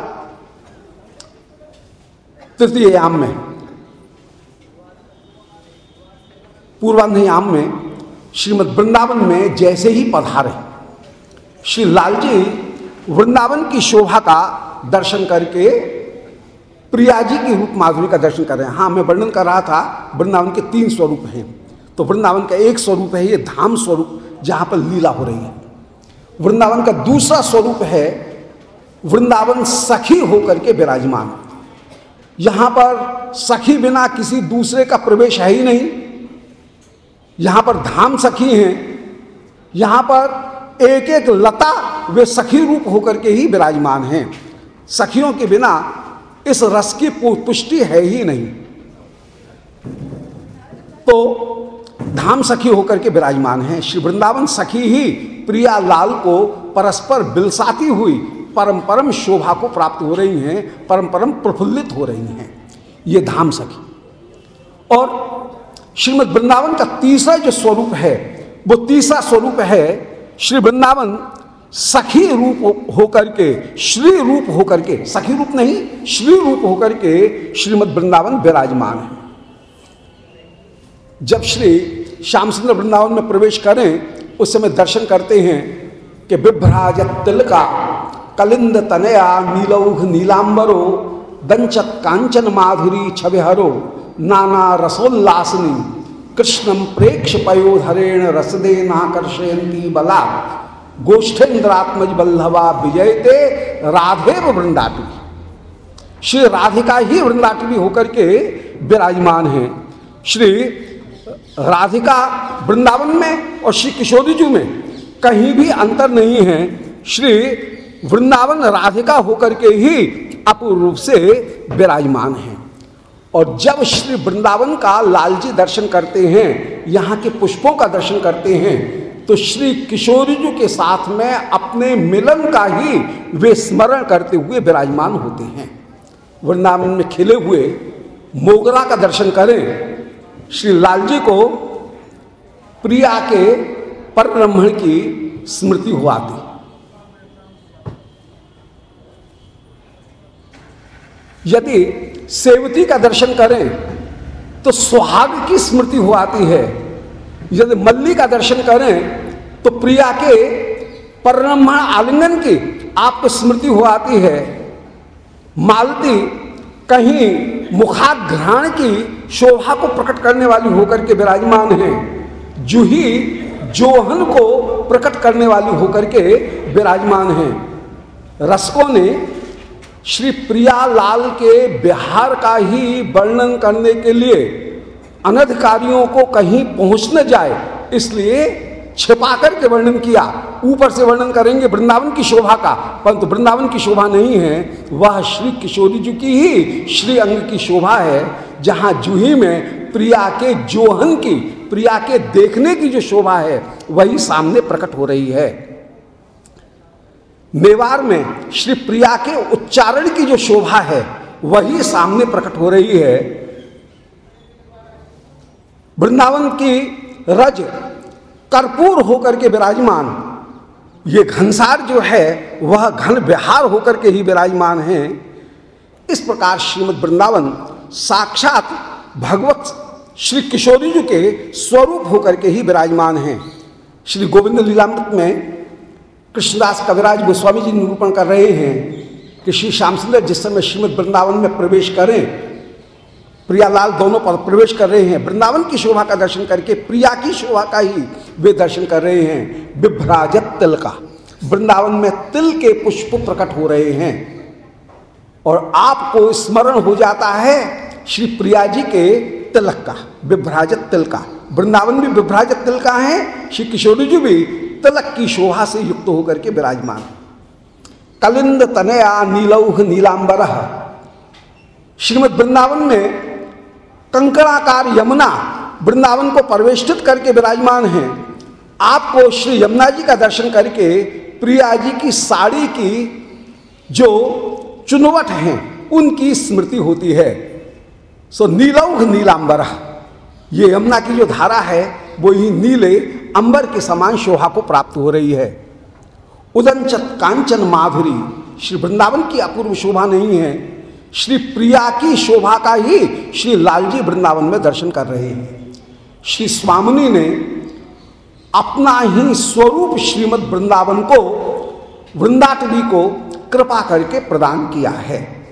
तृतीय याम में पूर्वान्ह में, श्रीमद वृंदावन में जैसे ही पधारे, श्री लालजी वृंदावन की शोभा का दर्शन करके प्रिया जी की रूप माधुरी का दर्शन कर रहे हैं। हाँ मैं वर्णन कर रहा था, वृंदावन के तीन स्वरूप हैं। तो वृंदावन का एक स्वरूप है, ये धाम स्वरूप, जहाँ पर लीला हो रही है। वृंदावन का दूसरा स्वरूप है, वृंदावन सखी होकर के विराजमान। यहाँ पर सखी बिना किसी दूसरे का प्रवेश है ही नहीं। यहाँ पर धाम सखी हैं। यहाँ पर एक एक लता वे सखी रूप होकर के ही विराजमान हैं। सखियों के बिना इस रस की पुष्टि है ही नहीं। तो धाम सखी होकर के विराजमान है। श्री वृंदावन सखी ही प्रिया लाल को परस्पर बिलसाती हुई परम परम शोभा को प्राप्त हो रही हैं परम परम प्रफुल्लित हो रही हैं। ये धाम सखी। और श्रीमद वृंदावन का तीसरा जो स्वरूप है, वो तीसरा स्वरूप है श्री वृंदावन सखी रूप होकर के, श्री रूप होकर के, सखी रूप नहीं, श्री रूप होकर के श्रीमद वृंदावन विराजमान है। जब श्री श्याम सुंदर वृंदावन में प्रवेश करें, उस समय दर्शन करते हैं कि विभ्राज तिलका, कलिंद तनया, नीलौघ नीलांबरो दंचक कांचन माधुरी छविहरो, नाना रसोल्लासनी कृष्णम प्रेक्ष पयोधरेण रसदे नाकर्षयंती बला। गोष्ठेन्द्रात्मज बल्लभा विजयते राधे वृंदाटवी। श्री राधिका ही वृंदाटवी होकर के विराजमान हैं। श्री राधिका वृंदावन में और श्री किशोरी जी में कहीं भी अंतर नहीं है। श्री वृंदावन राधिका होकर के ही अपूर्व रूप से विराजमान हैं। और जब श्री वृंदावन का लालजी दर्शन करते हैं, यहाँ के पुष्पों का दर्शन करते हैं तो श्री किशोरी जी के साथ में अपने मिलन का ही वे स्मरण करते हुए विराजमान होते हैं। वृंदावन में खिले हुए मोगरा का दर्शन करें। श्री लाल जी को प्रिया के पर ब्रह्मण की स्मृति हुआ थी यदि सेवती का दर्शन करें तो सुहाग की स्मृति हो आती है। यदि मल्ली का दर्शन करें तो प्रिया के परब्रह्मण आलिंगन की आपको स्मृति हो आती है। मालती कहीं मुखाग्रहण की शोभा को प्रकट करने वाली होकर के विराजमान है। जूही जोहन को प्रकट करने वाली होकर के विराजमान है। रसकों ने श्री प्रिया लाल के बिहार का ही वर्णन करने के लिए अनधिकारियों को कहीं पहुँच न जाए, इसलिए छिपा करके वर्णन किया। ऊपर से वर्णन करेंगे वृंदावन की शोभा का, परंतु वृंदावन की शोभा नहीं है। वह श्री किशोरी जी की ही श्री अंग की शोभा है, जहाँ जूही में प्रिया के जोहन की, प्रिया के देखने की जो शोभा है, वही सामने प्रकट हो रही है। मेवार में श्री प्रिया के उच्चारण की जो शोभा है, वही सामने प्रकट हो रही है। वृंदावन की रज कर्पूर होकर के विराजमान। ये घनसार जो है, वह घन विहार होकर के ही विराजमान है। इस प्रकार श्रीमद वृंदावन साक्षात भगवत श्री किशोरी जी के स्वरूप होकर के ही विराजमान हैं। श्री गोविंद लीलामृत में कृष्णदास कविराज गोस्वामी जी निरूपण कर रहे हैं कि श्री श्याम सुंदर जिस समय श्रीमद वृंदावन में प्रवेश करें प्रियालाल दोनों पर प्रवेश कर रहे हैं। वृंदावन की शोभा का दर्शन करके प्रिया की शोभा का ही वे दर्शन कर रहे हैं। विभ्राजत तिल का। वृंदावन में तिल के पुष्प प्रकट हो रहे हैं। और आपको स्मरण हो जाता है श्री प्रिया जी के तिलक का विभ्राजत तिल का। वृंदावन भी विभ्राजत तिल का है, श्री किशोरी जी भी तिलक की शोभा से युक्त होकर के विराजमान। कलिंद तनया नीलौह नीलांबर। श्रीमद वृंदावन में कंकड़ाकार यमुना वृंदावन को प्रवेशित करके विराजमान है। आपको श्री यमुना जी का दर्शन करके प्रिया जी की साड़ी की जो चुनवट हैं, उनकी स्मृति होती है। सो नीलौघ नीलांबर, ये यमुना की जो धारा है, वो ही नीले अंबर के समान शोभा को प्राप्त हो रही है। उदंचत कांचन माधुरी, श्री वृंदावन की अपूर्व शोभा नहीं है। श्री प्रिया की शोभा का ही श्री लालजी वृंदावन में दर्शन कर रहे हैं। श्री स्वामिनी ने अपना ही स्वरूप श्रीमद वृंदावन को वृंदाटवी को कृपा करके प्रदान किया है।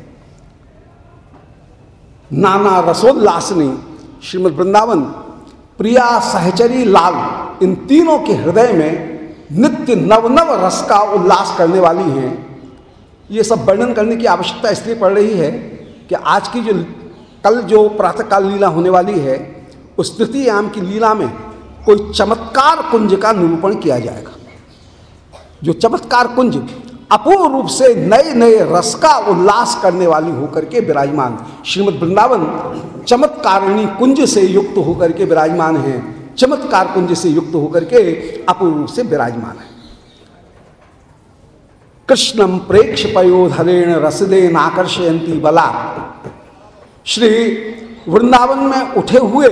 नाना रसोल्लासनी, श्रीमद वृंदावन, प्रिया, सहचरी, लाल, इन तीनों के हृदय में नित्य नव नव रस का उल्लास करने वाली हैं। ये सब वर्णन करने की आवश्यकता इसलिए पड़ रही है कि आज की जो कल जो प्रातःकाल लीला होने वाली है, उस तृतीय आम की लीला में कोई चमत्कार कुंज का निरूपण किया जाएगा। जो चमत्कार कुंज अपूर्व रूप से नए नए रस का उल्लास करने वाली होकर के विराजमान, श्रीमद वृंदावन चमत्कारिणी कुंज से युक्त होकर के विराजमान है, चमत्कार कुंज से युक्त होकर के अपूर्व रूप से विराजमान है। कृष्णम प्रेक्ष पयोधरेण रसदे नाकर्षयंती बला। श्री वृंदावन में उठे हुए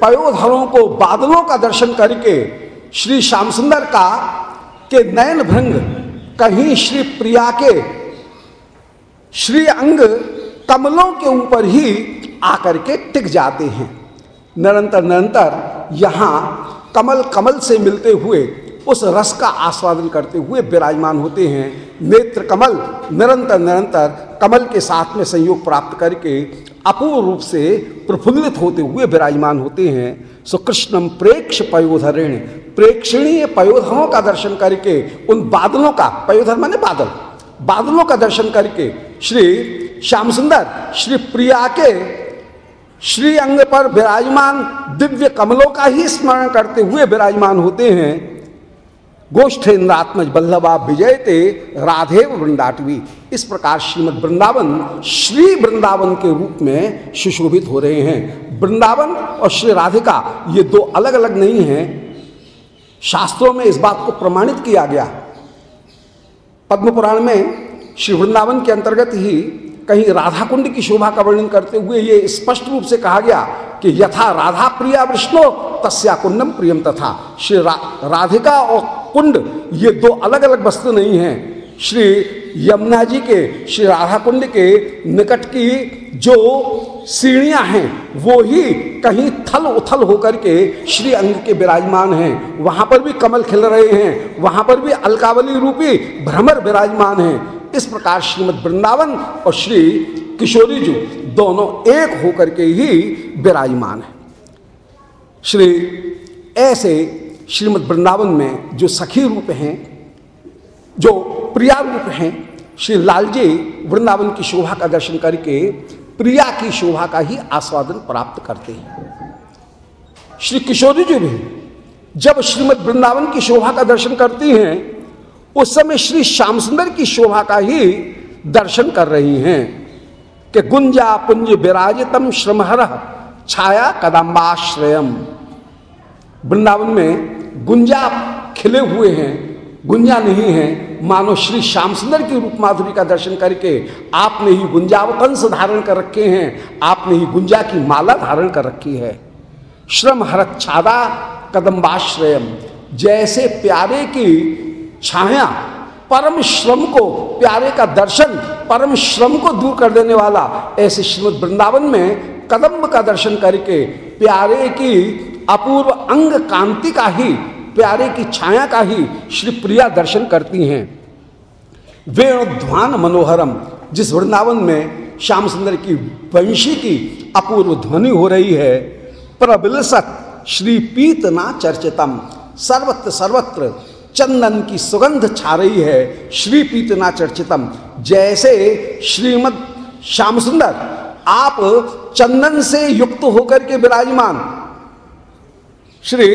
पयोधरों को बादलों का दर्शन करके श्री श्याम सुंदर का, के नयन भृंग कहीं श्री प्रिया के श्री अंग कमलों के ऊपर ही आकर के टिक जाते हैं। निरंतर निरंतर यहाँ कमल कमल से मिलते हुए उस रस का आस्वादन करते हुए विराजमान होते हैं। नेत्र कमल, निरंतर निरंतर कमल के साथ में संयोग प्राप्त करके अपूर्व रूप से प्रफुल्लित होते हुए विराजमान होते हैं। सो कृष्णम प्रेक्ष पयोधरण, प्रेक्षणीय पयोधरों का दर्शन करके उन बादलों का, पयोधर माने बादल, बादलों का दर्शन करके श्री श्याम सुंदर, श्री प्रिया के श्री अंग पर विराजमान दिव्य कमलों का ही स्मरण करते हुए विराजमान होते हैं। गोष्ठेन्द्रात्मज बल्लभा विजयते, राधेव वृंदाटवी। इस प्रकार श्रीमद वृंदावन, श्री वृंदावन के रूप में सुशोभित हो रहे हैं। वृंदावन और श्री राधिका, ये दो अलग अलग नहीं हैं। शास्त्रों में इस बात को प्रमाणित किया गया। पद्म पुराण में श्री वृंदावन के अंतर्गत ही कहीं राधा कुंड की शोभा का वर्णन करते हुए ये स्पष्ट रूप से कहा गया कि यथा राधा प्रिया विष्णु तस्या कुंडम प्रियम तथा। श्री रा, राधिका और कुंड ये दो अलग अलग वस्तु नहीं हैं। श्री यमुना जी के श्री राधा कुंड के निकट की जो सीढ़ियाँ हैं वो ही कहीं थल उथल होकर के श्री अंग के विराजमान हैं। वहाँ पर भी कमल खिल रहे हैं वहाँ पर भी अलकावली रूपी भ्रमर विराजमान हैं। इस प्रकार श्रीमद वृंदावन और श्री किशोरी जी दोनों एक होकर के ही विराजमान है। श्री, ऐसे श्रीमद वृंदावन में जो सखी रूप हैं, जो प्रिया रूप हैं, श्री लालजी वृंदावन की शोभा का दर्शन करके प्रिया की शोभा का ही आस्वादन प्राप्त करते हैं। श्री किशोरी जी भी जब श्रीमद वृंदावन की शोभा का दर्शन करती हैं उस समय श्री श्याम सुंदर की शोभा का ही दर्शन कर रही हैं कि गुंजा पुंज विराजितम श्रमहर छाया कदम्बाश्रयम। वृंदावन में गुंजा खिले हुए हैं, गुंजा नहीं है, मानो श्री श्याम सुंदर की रूप माधुरी का दर्शन करके आपने ही गुंजावतंस धारण कर रखे हैं, आपने ही गुंजा की माला धारण कर रखी है। श्रम हरत छादा कदम्बाश्रयम, जैसे प्यारे की छाया, परम श्रम को, प्यारे का दर्शन, परम श्रम को दूर कर देने वाला ऐसे श्रीमद वृंदावन में कदम्ब का दर्शन करके, प्यारे की अपूर्व अंग कांति का ही, प्यारे की छाया का ही श्री प्रिया दर्शन करती हैं। वेणुध्वान मनोहरम, जिस वृंदावन में श्याम सुंदर की वंशी की अपूर्व ध्वनि हो रही है, प्रबिलसत श्री पीतना चर्चितम सर्वत्र सर्वत्र चंदन की सुगंध छा रही है। श्री पीतना चर्चितम, जैसे श्रीमद श्याम सुंदर, आप चंदन से युक्त होकर के विराजमान। श्री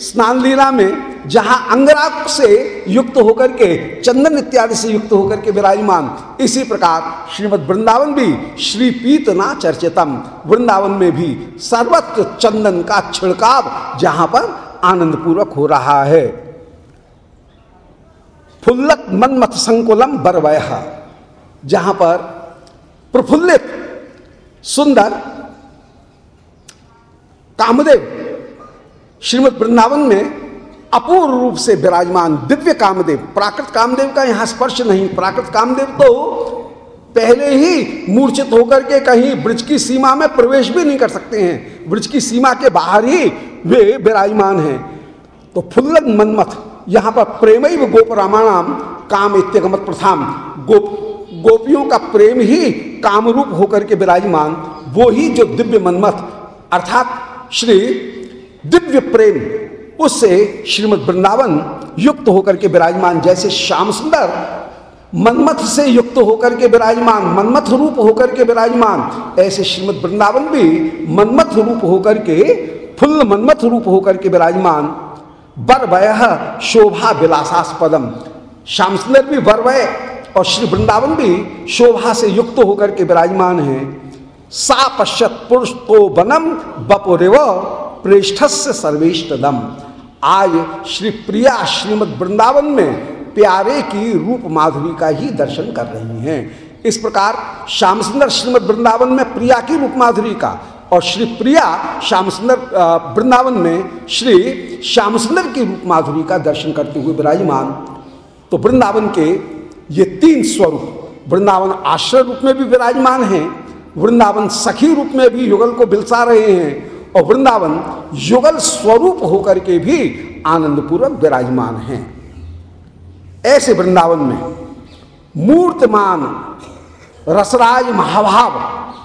स्नान लीला में जहाँ अंगराग से युक्त होकर के, चंदन इत्यादि से युक्त होकर के विराजमान, इसी प्रकार श्रीमद वृंदावन भी श्री पीतना चर्चितम। वृंदावन में भी सर्वत्र चंदन का छिड़काव जहाँ पर आनंद पूर्वक हो रहा है। फुल्लत मनमथ संकुलम बरवय। जहाँ पर प्रफुल्लित सुंदर कामदेव श्रीमद वृंदावन में अपूर्व रूप से विराजमान दिव्य कामदेव, प्राकृत कामदेव का यहाँ स्पर्श नहीं, प्राकृत कामदेव तो पहले ही मूर्छित होकर के कहीं ब्रज की सीमा में प्रवेश भी नहीं कर सकते हैं। ब्रज की सीमा के बाहर ही वे विराजमान हैं। तो फुल्लन मनमथ यहाँ पर प्रेम गोप रामाणाम काम इत्यगमत प्रथाम। गोप, गोपियों का प्रेम ही कामरूप होकर के विराजमान, वो ही जो दिव्य मनमथ, अर्थात श्री दिव्य प्रेम, उससे श्रीमद वृंदावन युक्त होकर के विराजमान, जैसे श्याम सुंदर मनमथ से युक्त होकर के विराजमान, मनमथ रूप होकर के विराजमान, ऐसे श्रीमद वृंदावन भी मनमथ रूप होकर के, फुल्ल मनमथ रूप होकर के विराजमान वय शोभा विलासास्पदम श्याम सुंदर भी वरवय और श्री वृंदावन भी शोभा से युक्त होकर के विराजमान है। सा पश्यत पुरुष तो बनम बपुरेव प्रेष्ठस्य सर्वेष्टदम। आज श्री प्रिया श्रीमद वृंदावन में प्यारे की रूप माधुरी का ही दर्शन कर रही हैं। इस प्रकार श्याम सुंदर श्रीमद वृंदावन में प्रिया की रूप माधुरी का और श्री प्रिया श्याम सुंदर वृंदावन में श्री श्याम सुंदर की रूप माधुरी का दर्शन करते हुए विराजमान। तो वृंदावन के ये तीन स्वरूप, वृंदावन आश्रय रूप में भी विराजमान हैं, वृंदावन सखी रूप में भी युगल को बिलसा रहे हैं और वृंदावन युगल स्वरूप होकर के भी आनंदपूर्वक विराजमान हैं। ऐसे वृंदावन में मूर्तमान रसराज महाभाव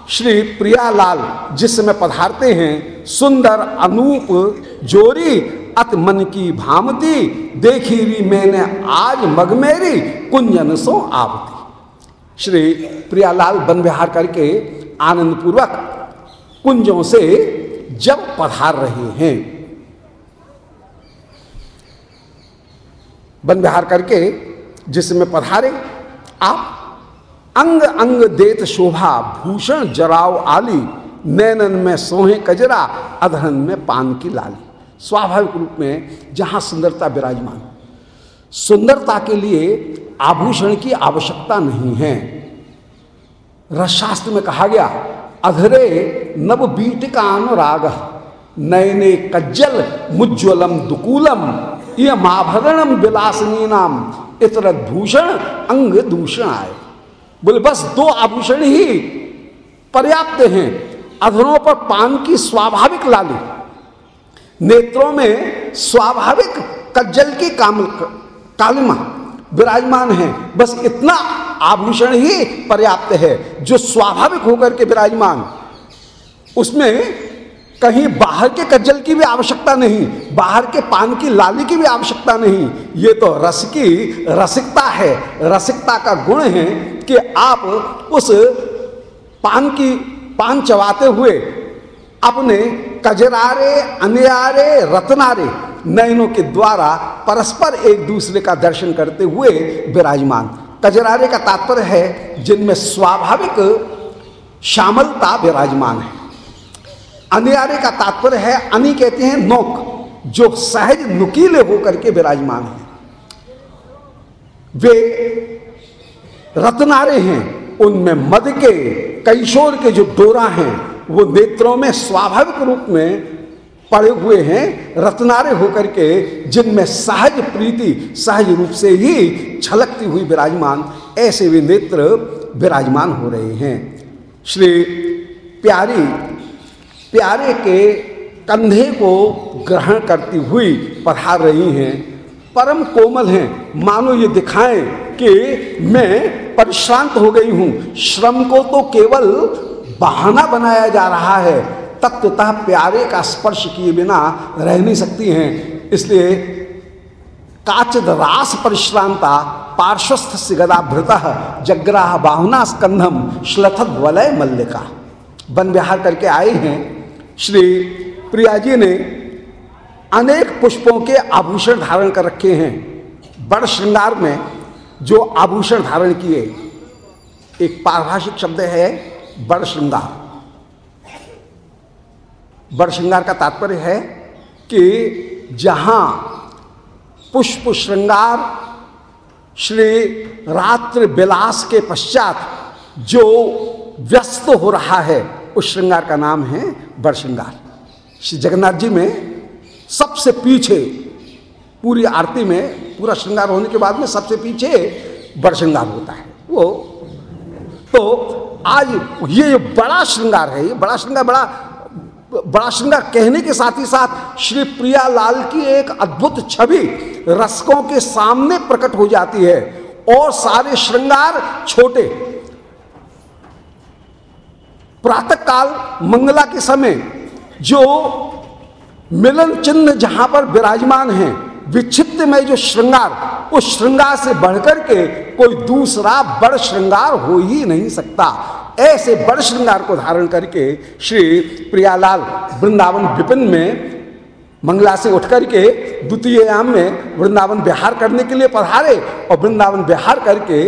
श्री प्रियालाल जिस समय पधारते हैं, सुंदर अनूप, जोरी, अत मन की भामती, देखी री मैंने आज मगमेरी कुंजन सो आवती। श्री प्रियालाल वन विहार करके आनंद पूर्वक कुंजों से जब पधार रहे हैं। वन विहार करके जिसमें पधारे, आप अंग अंग देत शोभा, भूषण जराव आली, नैनन में सोहे कजरा, अधरन में पान की लाली। स्वाभाविक रूप में जहाँ सुंदरता विराजमान, सुंदरता के लिए आभूषण की आवश्यकता नहीं है। रसशास्त्र में कहा गया, अधरे नव बीट का अनुराग नयने कज्जल मुज्ज्वलम दुकूलम यह आभरणम विलासनी नाम इतर भूषण अंग दूषण आए बोले, बस दो आभूषण ही पर्याप्त हैं। अधरों पर पान की स्वाभाविक लाली, नेत्रों में स्वाभाविक कज्जल की काम कालिमा विराजमान है। बस इतना आभूषण ही पर्याप्त है, जो स्वाभाविक होकर के विराजमान। उसमें कहीं बाहर के कज्जल की भी आवश्यकता नहीं, बाहर के पान की लाली की भी आवश्यकता नहीं। ये तो रस की रसिकता है, रसिकता का गुण है कि आप उस पान की, पान चबाते हुए अपने कजरारे, अनियारे, रतनारे, नयनों के द्वारा परस्पर एक दूसरे का दर्शन करते हुए विराजमान। कजरारे का तात्पर्य है, जिनमें स्वाभाविक श्यामलता विराजमान है। अनियारे का तात्पर्य है, अनि कहते हैं नोक, जो सहज नुकीले होकर के विराजमान है। वे रत्नारे हैं, उनमें मद के, कैशोर के जो डोरा हैं, वो नेत्रों में स्वाभाविक रूप में पड़े हुए हैं, रत्नारे होकर के, जिनमें सहज प्रीति, सहज रूप से ही छलकती हुई विराजमान, ऐसे वे नेत्र विराजमान हो रहे हैं। श्री प्यारी प्यारे के कंधे को ग्रहण करती हुई पढ़ा रही हैं। परम कोमल हैं। मानो ये दिखाएँ कि मैं परिश्रांत हो गई हूँ। श्रम को तो केवल बहाना बनाया जा रहा है। तत्वतः प्यारे का स्पर्श किए बिना रह नहीं सकती हैं। इसलिए काचिद रास परिश्रांता, पार्श्वस्थ सिगदाभृत, जग्राह बाहुना स्कंधम, श्लथद वलय मल्लिका। वन विहार करके आए हैं। श्री प्रिया जी ने अनेक पुष्पों के आभूषण धारण कर रखे हैं। बड़ श्रृंगार में जो आभूषण धारण किए, एक पारिभाषिक शब्द है, बड़ श्रृंगार। बड़ श्रृंगार का तात्पर्य है कि जहाँ पुष्प श्रृंगार श्री रात्रि विलास के पश्चात जो व्यस्त हो रहा है उस श्रृंगार का नाम है बड़ श्रृंगार श्री जगन्नाथ जी में सबसे पीछे, पूरी आरती में पूरा श्रृंगार होने के बाद में सबसे पीछे बड़ श्रृंगार होता है। वो तो आज ये जो बड़ा श्रृंगार है, ये बड़ा श्रृंगार, बड़ा बड़ा श्रृंगार कहने के साथ ही साथ श्री प्रिया लाल की एक अद्भुत छवि रसकों के सामने प्रकट हो जाती है और सारे श्रृंगार छोटे प्रातः काल मंगला के समय जो मिलन चिन्ह जहाँ पर विराजमान है विक्षिप्त में जो श्रृंगार, उस श्रृंगार से बढ़कर के कोई दूसरा बड़ श्रृंगार हो ही नहीं सकता। ऐसे बड़ श्रृंगार को धारण करके श्री प्रियालाल वृंदावन विपिन में मंगला से उठ करके द्वितीय याम में वृंदावन बिहार करने के लिए पधारे और वृंदावन बिहार करके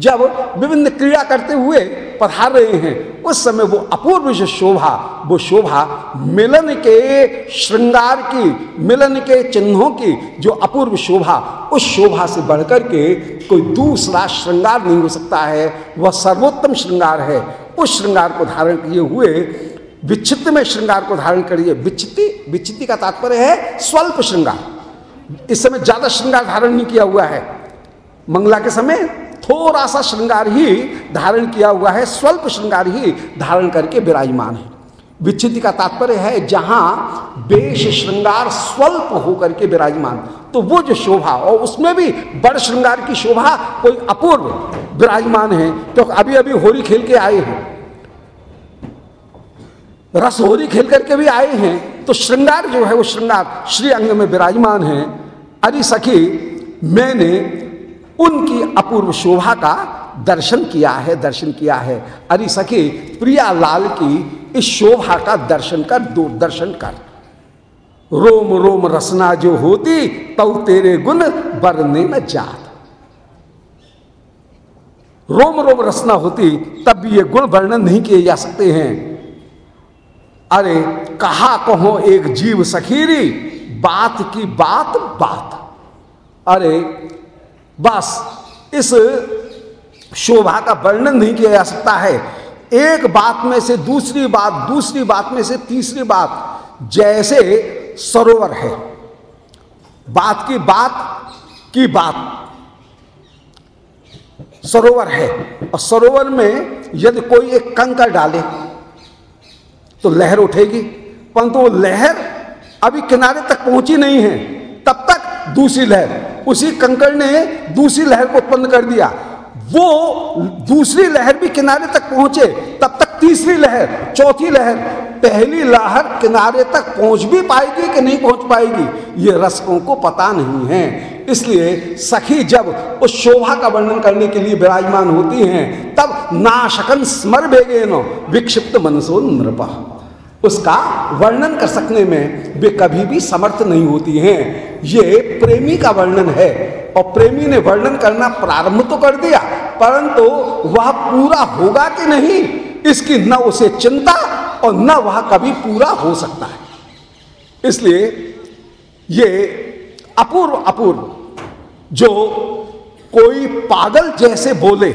जब विभिन्न क्रिया करते हुए पधार रहे हैं, उस समय वो अपूर्व जो शोभा, वो शोभा मिलन के श्रृंगार की, मिलन के चिन्हों की जो अपूर्व शोभा, उस शोभा से बढ़कर के कोई दूसरा श्रृंगार नहीं हो सकता है। वह सर्वोत्तम श्रृंगार है। उस श्रृंगार को धारण किए हुए विच्छित में श्रृंगार को धारण करिए। विच्छिति विच्छिति का तात्पर्य है स्वल्प श्रृंगार। इस समय ज़्यादा श्रृंगार धारण नहीं किया हुआ है। मंगला के समय थोड़ा सा श्रृंगार ही धारण किया हुआ है, स्वल्प श्रृंगार ही धारण करके विराजमान है। विच्छिति का तात्पर्य है, जहाँ बेश श्रृंगार स्वल्प होकर के विराजमान। तो वो जो शोभा, और उसमें भी बड़ श्रृंगार की शोभा कोई अपूर्व विराजमान है। तो अभी अभी होली खेल के आए हैं। रस होली खेल करके भी आए हैं। तो श्रृंगार जो है, वो श्रृंगार श्री अंग में विराजमान है। अरे सखी, मैंने उनकी अपूर्व शोभा का दर्शन किया है, दर्शन किया है। अरे सखी, प्रिया लाल की इस शोभा का दर्शन कर, दूरदर्शन कर। रोम रोम रसना जो होती तो तेरे गुण बरने न जात। रोम रोम रसना होती, तब भी ये गुण वर्णन नहीं किए जा सकते हैं। अरे, कहा कहो एक जीव सखीरी, बात की बात बात। अरे बस इस शोभा का वर्णन नहीं किया जा सकता है। एक बात में से दूसरी बात दूसरी बात में से तीसरी बात जैसे सरोवर है। बात की बात की बात। सरोवर है और सरोवर में यदि कोई एक कंकर डाले तो लहर उठेगी, परंतु वो लहर अभी किनारे तक पहुँची नहीं है, तब तक दूसरी लहर। उसी कंकड़ ने दूसरी लहर को उत्पन्न कर दिया। वो दूसरी लहर भी किनारे तक पहुँचे, तब तक तीसरी लहर, चौथी लहर, पहली लहर किनारे तक पहुँच भी पाएगी कि नहीं पहुँच पाएगी, ये रसकों को पता नहीं है। इसलिए सखी, जब उस शोभा का वर्णन करने के लिए विराजमान होती हैं, तब नाशकन स्मर भेगे नो विक्षिप्त मनसो नृपा। उसका वर्णन कर सकने में वे कभी भी समर्थ नहीं होती हैं। ये प्रेमी का वर्णन है और प्रेमी ने वर्णन करना प्रारंभ तो कर दिया, परंतु वह पूरा होगा कि नहीं, इसकी न उसे चिंता और न वह कभी पूरा हो सकता है। इसलिए ये अपूर्व अपूर्व जो कोई पागल जैसे बोले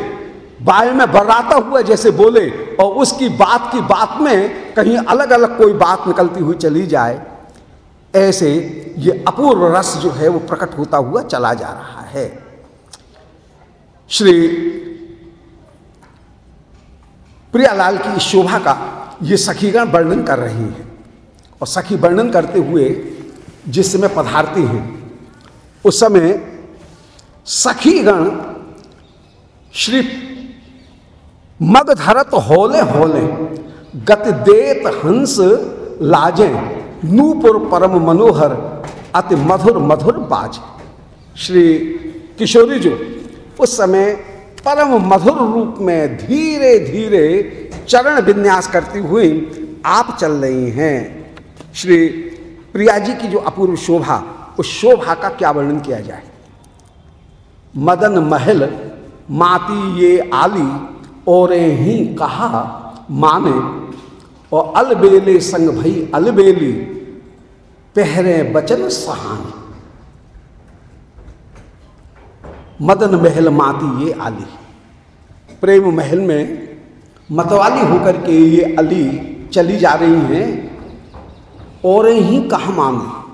बाय में बर्राता हुआ जैसे बोले और उसकी बात की बात में कहीं अलग अलग कोई बात निकलती हुई चली जाए, ऐसे ये अपूर्व रस जो है वो प्रकट होता हुआ चला जा रहा है। श्री प्रियालाल की शोभा का ये सखीगण वर्णन कर रही है और सखी वर्णन करते हुए जिस समय पधारती हैं, उस समय सखीगण श्री मग धरत होले होले गति देत हंस लाजे, नूपुर परम मनोहर अति मधुर मधुर बाज। श्री किशोरी जो, उस समय परम मधुर रूप में धीरे धीरे चरण विन्यास करती हुई आप चल रही हैं। श्री प्रिया जी की जो अपूर्व शोभा, उस शोभा का क्या वर्णन किया जाए? मदन महल, माती ये आली और ही कहा, माने और अलबेले संग भई अलबेली, पहरे बचन सहाने। मदन महल माती ये आली। प्रेम महल में मतवाली होकर के ये अली चली जा रही हैं। और ही कहा, माने,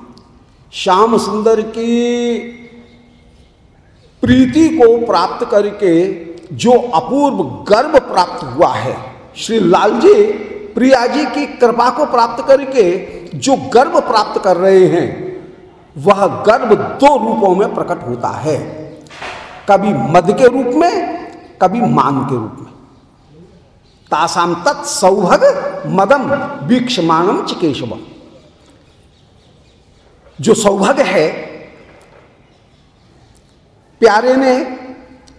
श्याम सुंदर की प्रीति को प्राप्त करके जो अपूर्व गर्व प्राप्त हुआ है। श्री लालजी प्रिया जी की कृपा को प्राप्त करके जो गर्व प्राप्त कर रहे हैं, वह गर्व दो रूपों में प्रकट होता है। कभी मद के रूप में, कभी मान के रूप में। तासाम तत् सौभग मदम वीक्षमाणम चिकेशव जो सौभाग्य है, प्यारे ने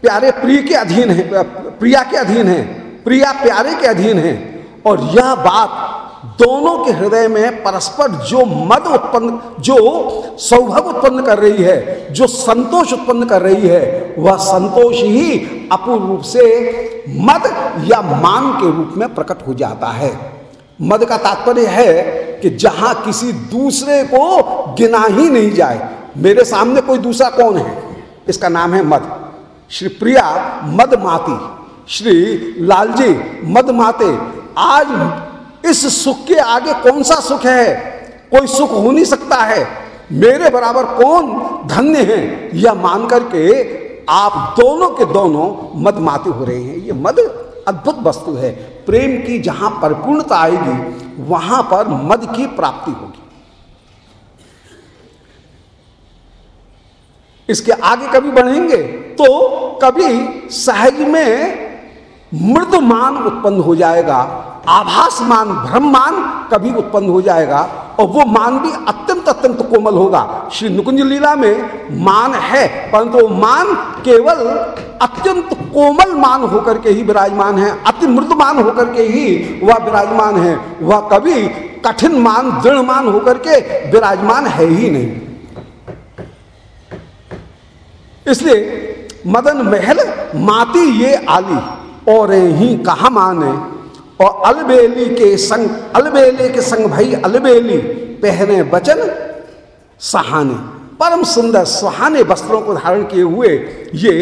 प्यारे प्रिय के अधीन है, प्रिया के अधीन है, प्रिया प्यारे के अधीन है। और यह बात दोनों के हृदय में परस्पर जो मद उत्पन्न, जो सौभाग्य उत्पन्न कर रही है, जो संतोष उत्पन्न कर रही है, वह संतोष ही अपूर्ण रूप से मद या मान के रूप में प्रकट हो जाता है। मद का तात्पर्य है कि जहाँ किसी दूसरे को गिना ही नहीं जाए, मेरे सामने कोई दूसरा कौन है? इसका नाम है मद। श्री प्रिया मद माती श्री लालजी मद माते आज इस सुख के आगे कौन सा सुख है? कोई सुख हो नहीं सकता है। मेरे बराबर कौन धन्य है? यह मान करके आप दोनों के दोनों मद माते हो रहे हैं। ये मद अद्भुत वस्तु है। प्रेम की जहाँ परिपूर्णता आएगी, वहाँ पर मद की प्राप्ति होगी। इसके आगे कभी बढ़ेंगे तो कभी सहज में मृदमान उत्पन्न हो जाएगा आभास मान भ्रम मान कभी उत्पन्न हो जाएगा, और वो मान भी अत्यंत अत्यंत कोमल होगा। श्री नुकुंज लीला में मान है, परंतु मान केवल अत्यंत कोमल मान होकर के ही विराजमान है, अति मृदमान होकर के ही वह विराजमान है, वह कभी कठिन मान, दृढ़ मान होकर के विराजमान है ही नहीं। इसलिए मदन महल माती ये आली, और ही कहा माने? और अलबेली के संग, अलबेले के संग भाई अलबेली, पहने बचन सहाने। परम सुंदर सुहाने वस्त्रों को धारण किए हुए ये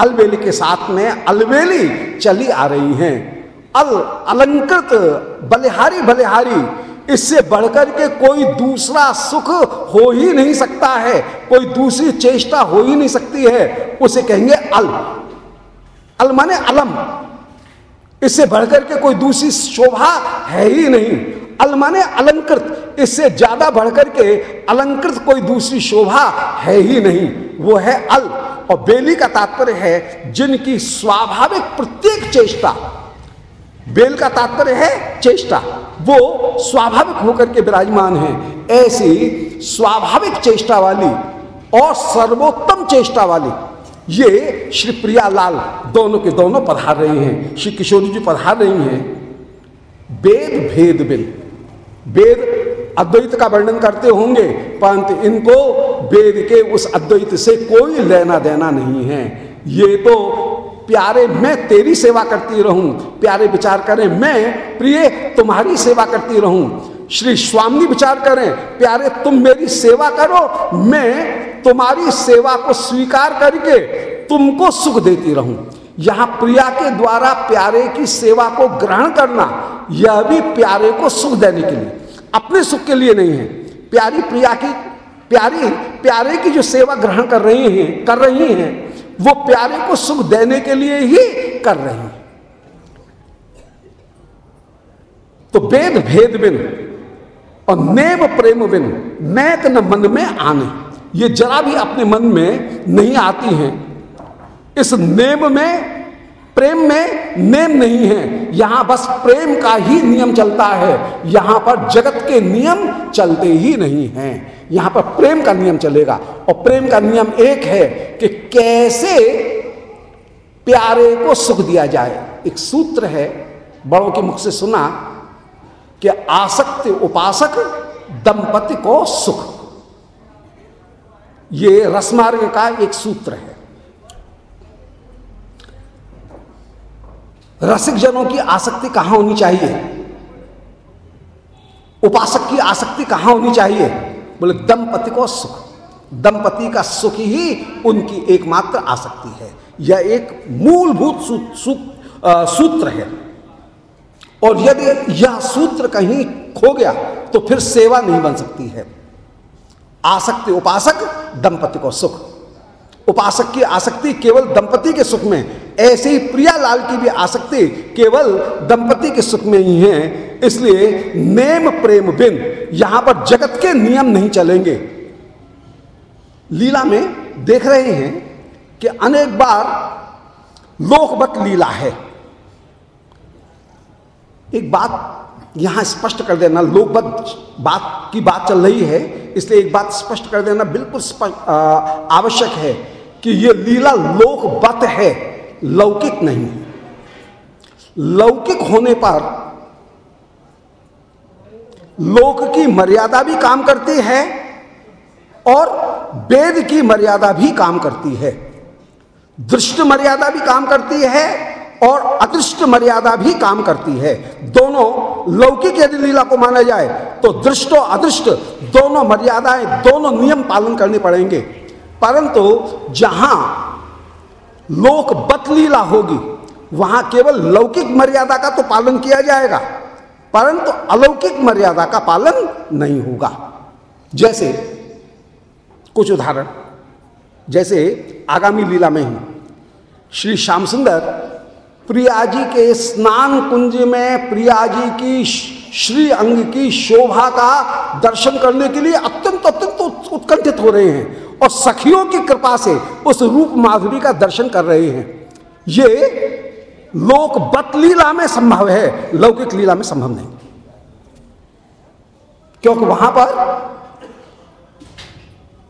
अलबेली के साथ में अलबेली चली आ रही हैं। अल अलंकृत बलिहारी बलिहारी इससे बढ़कर के कोई दूसरा सुख हो ही नहीं सकता है, कोई दूसरी चेष्टा हो ही नहीं सकती है। उसे कहेंगे अल अल माने अलम। इससे बढ़कर के कोई दूसरी शोभा है ही नहीं। अल माने अलंकृत। इससे ज़्यादा बढ़कर के अलंकृत कोई दूसरी शोभा है ही नहीं। वो है अल और बेली का तात्पर्य है जिनकी स्वाभाविक प्रत्येक चेष्टा बेल का तात्पर्य है चेष्टा। वो स्वाभाविक होकर के विराजमान है। ऐसी स्वाभाविक चेष्टा वाली और सर्वोत्तम चेष्टा वाली ये श्री प्रियालाल दोनों के दोनों पधार रहे हैं। श्री किशोरी जी पधार रही हैं। वेद, भेद बिन वेद अद्वैत का वर्णन करते होंगे, परंतु इनको वेद के उस अद्वैत से कोई लेना देना नहीं है। ये तो प्यारे, मैं तेरी सेवा करती रहूँ। प्यारे, विचार करें, मैं प्रिय, तुम्हारी सेवा करती रहूँ। श्री स्वामी विचार करें, प्यारे, तुम मेरी सेवा करो, मैं तुम्हारी सेवा को स्वीकार करके तुमको सुख देती रहूँ। यहाँ प्रिया के द्वारा प्यारे की सेवा को ग्रहण करना, यह भी प्यारे को सुख देने के लिए। अपने सुख के लिए नहीं है। प्यारी प्रिया की, प्यारी, प्यारे की जो सेवा ग्रहण कर रही हैं, कर रही हैं वो प्यारे को सुख देने के लिए ही कर रही तो वेद भेद बिन और नेम प्रेम बिन नैक न मन में आने। ये जरा भी अपने मन में नहीं आती हैं। इस नेम में प्रेम में नेम नहीं है, यहाँ बस प्रेम का ही नियम चलता है। यहाँ पर जगत के नियम चलते ही नहीं हैं। यहाँ पर प्रेम का नियम चलेगा, और प्रेम का नियम एक है कि कैसे प्यारे को सुख दिया जाए। एक सूत्र है, बड़ों के मुख से सुना, कि आसक्त उपासक दंपति को सुख। ये रसमार्ग का एक सूत्र है। रसिक जनों की आसक्ति कहाँ होनी चाहिए? उपासक की आसक्ति कहाँ होनी चाहिए? बोले, दंपति को सुख। दंपति का सुख ही उनकी एकमात्र आसक्ति है। यह एक मूलभूत सूत्र है। और यदि यह सूत्र कहीं खो गया तो फिर सेवा नहीं बन सकती है। आसक्ति उपासक, दंपति को सुख। उपासक की आसक्ति केवल दंपति के सुख में ऐसे ही प्रियालाल की भी आसक्ति केवल दंपति के सुख में ही है, इसलिए नेम प्रेम बिन, यहाँ पर जगत के नियम नहीं चलेंगे। लीला में देख रहे हैं कि अनेक बार लोकवत लीला है। एक बात यहाँ स्पष्ट कर देना, लोकवत बात की बात चल रही है, इसलिए एक बात स्पष्ट कर देना बिल्कुल आवश्यक है कि यह लीला लोकवत है। लौकिक नहीं। है लौकिक होने पर लोक की मर्यादा भी काम करती है और वेद की मर्यादा भी काम करती है। दृष्ट मर्यादा भी काम करती है और अदृष्ट मर्यादा भी काम करती है। दोनों लौकिक यदि लीला को माना जाए तो दृष्ट और अदृष्ट दोनों मर्यादाएँ, दोनों नियम पालन करने पड़ेंगे। परंतु जहाँ लोक बतलीला होगी। वहाँ केवल लौकिक मर्यादा का तो पालन किया जाएगा, परंतु तो अलौकिक मर्यादा का पालन नहीं होगा। जैसे, कुछ उदाहरण। जैसे, आगामी लीला में ही श्री श्याम सुंदर प्रिया जी के स्नान कुंज में प्रिया जी की श्री अंग की शोभा का दर्शन करने के लिए अत्यंत अत्यंत उत्कंठित हो रहे हैं। और सखियों की कृपा से उस रूप माधुरी का दर्शन कर रहे हैं। ये लोक बत लीला में संभव है, लौकिक लीला में संभव नहीं। क्योंकि वहाँ पर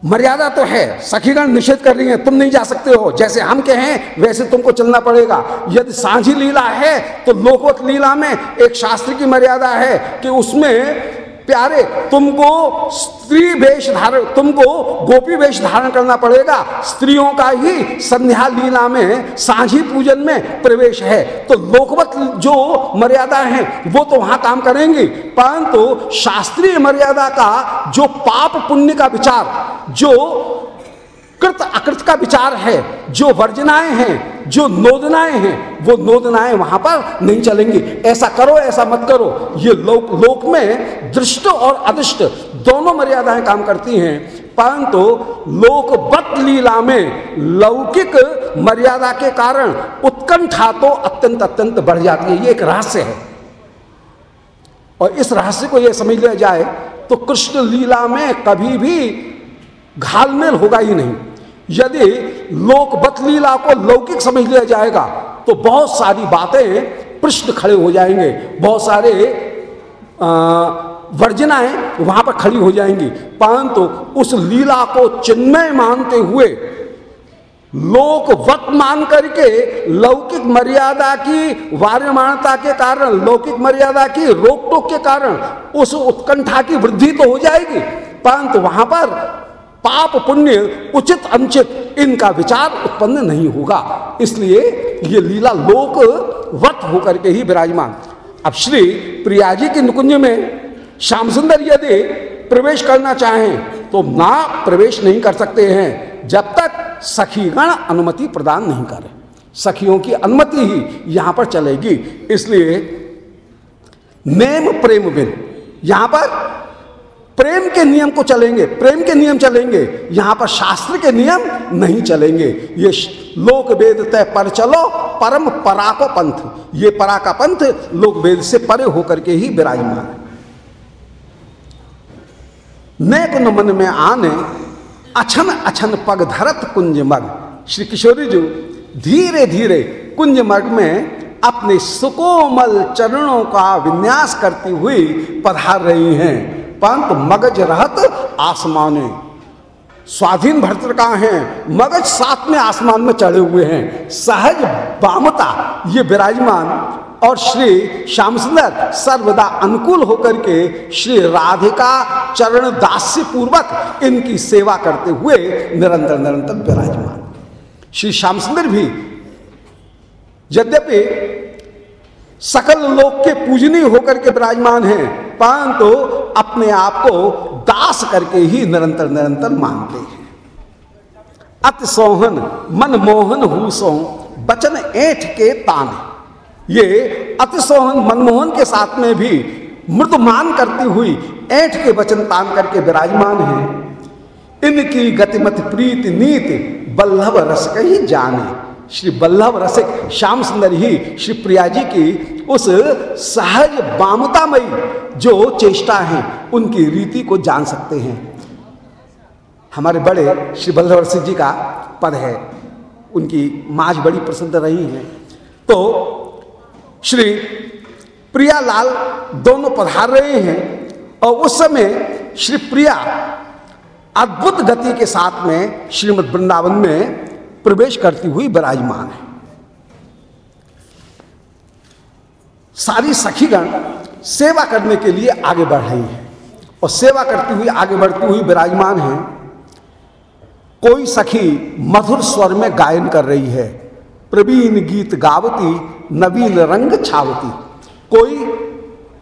मर्यादा तो है, सखीगण निषेध कर रही है, तुम नहीं जा सकते हो। जैसे हम कहें, वैसे तुमको चलना पड़ेगा। यदि सांझी लीला है तो लोकवत लीला में एक शास्त्र की मर्यादा है कि उसमें प्यारे, तुमको स्त्री वेश धारण, तुमको गोपी वेश धारण करना पड़ेगा। स्त्रियों का ही संध्या लीला में, सांझी पूजन में प्रवेश है। तो लोकवत जो मर्यादा है, वो तो वहाँ काम करेंगी। परंतु शास्त्रीय मर्यादा का, जो पाप पुण्य का विचार, जो कृत अकृत का विचार है। जो वर्जनाएँ हैं, जो नोदनाएँ हैं, वो नोदनाएँ वहाँ पर नहीं चलेंगी। ऐसा करो, ऐसा मत करो। ये लोक लोक में दृष्ट और अदृष्ट दोनों मर्यादाएँ काम करती हैं। परंतु लोकवत लीला में लौकिक मर्यादा के कारण उत्कंठा तो अत्यंत अत्यंत बढ़ जाती है। ये एक रहस्य है। और इस रहस्य को यह समझ लिया जाए तो कृष्ण लीला में कभी भी घालमेल होगा ही नहीं। यदि लोकवत लीला को लौकिक समझ लिया जाएगा तो बहुत सारी बातें प्रश्न खड़े हो जाएँगे। बहुत सारे वर्जनाएँ वहाँ पर खड़ी हो जाएँगी। परंतु उस लीला को चिन्मय मानते हुए लोकवत मान करके, लौकिक मर्यादा की वार्यमानता के कारण, लौकिक मर्यादा की रोक टोक के कारण, उस उत्कंठा की वृद्धि तो हो जाएगी। परंतु वहाँ पर पाप पुण्य उचित अनुचित इनका विचार उत्पन्न नहीं होगा। इसलिए ये लीला लोक वत होकर के ही विराजमान। अब श्री प्रियाजी के नुकुंज में श्याम सुंदर यदि प्रवेश करना चाहें तो ना प्रवेश नहीं कर सकते हैं, जब तक सखीगण अनुमति प्रदान नहीं करें। सखियों की अनुमति ही यहाँ पर चलेगी। इसलिए नेम प्रेम बिन, यहाँ पर प्रेम के नियम को चलेंगे, प्रेम के नियम चलेंगे, यहाँ पर शास्त्र के नियम नहीं चलेंगे। ये लोक वेद तय पर चलो, परम परा को पंथ। ये परा का पंथ लोक वेद से परे होकर के ही विराजमान नैक मन में आने, अछन अछन पग धरत कुंज मग। श्री किशोरी जी, धीरे धीरे कुंज मग में अपने सुकोमल चरणों का विन्यास करती हुई पधार रही हैं। परंतु मगज रहत आसमाने। स्वाधीन भर्तृका हैं? मगज साथ में आसमान में चढ़े हुए हैं। सहज बामता, ये विराजमान। और श्री श्याम सुंदर सर्वदा अनुकूल होकर के श्री राधिका चरण दास्य पूर्वक इनकी सेवा करते हुए निरंतर निरंतर विराजमान। श्री श्याम सुंदर भी, यद्यपि सकल लोक के पूजनीय होकर के विराजमान हैं, परंतु अपने आप को दास करके ही निरंतर निरंतर मानते हैं। अति सोहन मन मोहन हु बचन ऐठ के ताने। ये अतिशोहन मनमोहन के साथ में भी मृदमान करती हुई ऐठ के वचन तान करके विराजमान है। इनकी गतिमत, प्रीति, नीति, बल्लभ रस ही जाने। श्री बल्लभ रसिक, श्याम सुंदर ही श्री प्रिया जी की उस सहज बामतामयी जो चेष्टा है, उनकी रीति को जान सकते हैं। हमारे बड़े श्री बल्लभ सिंह जी का पद है। उनकी माज बड़ी प्रसिद्ध रही है। तो श्री प्रियालाल दोनों पधार रहे हैं और उस समय श्री प्रिया अद्भुत गति के साथ में श्रीमद वृंदावन में प्रवेश करती हुई विराजमान है। सारी सखीगण सेवा करने के लिए आगे बढ़ रही हैं। और सेवा करती हुई, आगे बढ़ती हुई विराजमान है। कोई सखी मधुर स्वर में गायन कर रही है। प्रवीण गीत गावती, नवीन रंग छावती। कोई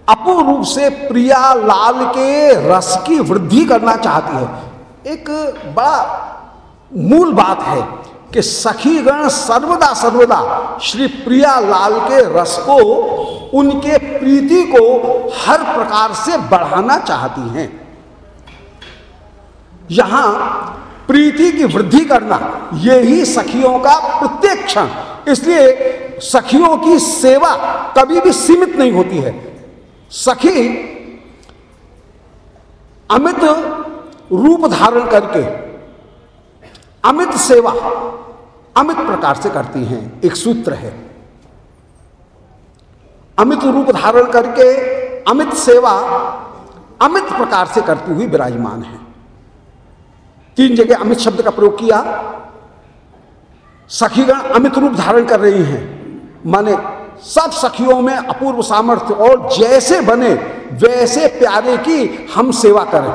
अपूर्ण रूप से प्रिया लाल के रस की वृद्धि करना चाहती है। एक बड़ा मूल बात है कि सखीगण सर्वदा सर्वदा श्री प्रिया लाल के रस को, उनके प्रीति को हर प्रकार से बढ़ाना चाहती हैं। यहाँ प्रीति की वृद्धि करना यही सखियों का प्रत्येक क्षण। इसलिए सखियों की सेवा कभी भी सीमित नहीं होती है। सखी अमित रूप धारण करके अमित सेवा, अमित प्रकार से करती हैं, एक सूत्र है। अमित रूप धारण करके अमित सेवा, अमित प्रकार से करती हुई विराजमान है। तीन जगह अमित शब्द का प्रयोग किया। सखीगण अमित रूप धारण कर रही हैं, माने सब सखियों में अपूर्व सामर्थ्य और जैसे बने, वैसे प्यारे की हम सेवा करें।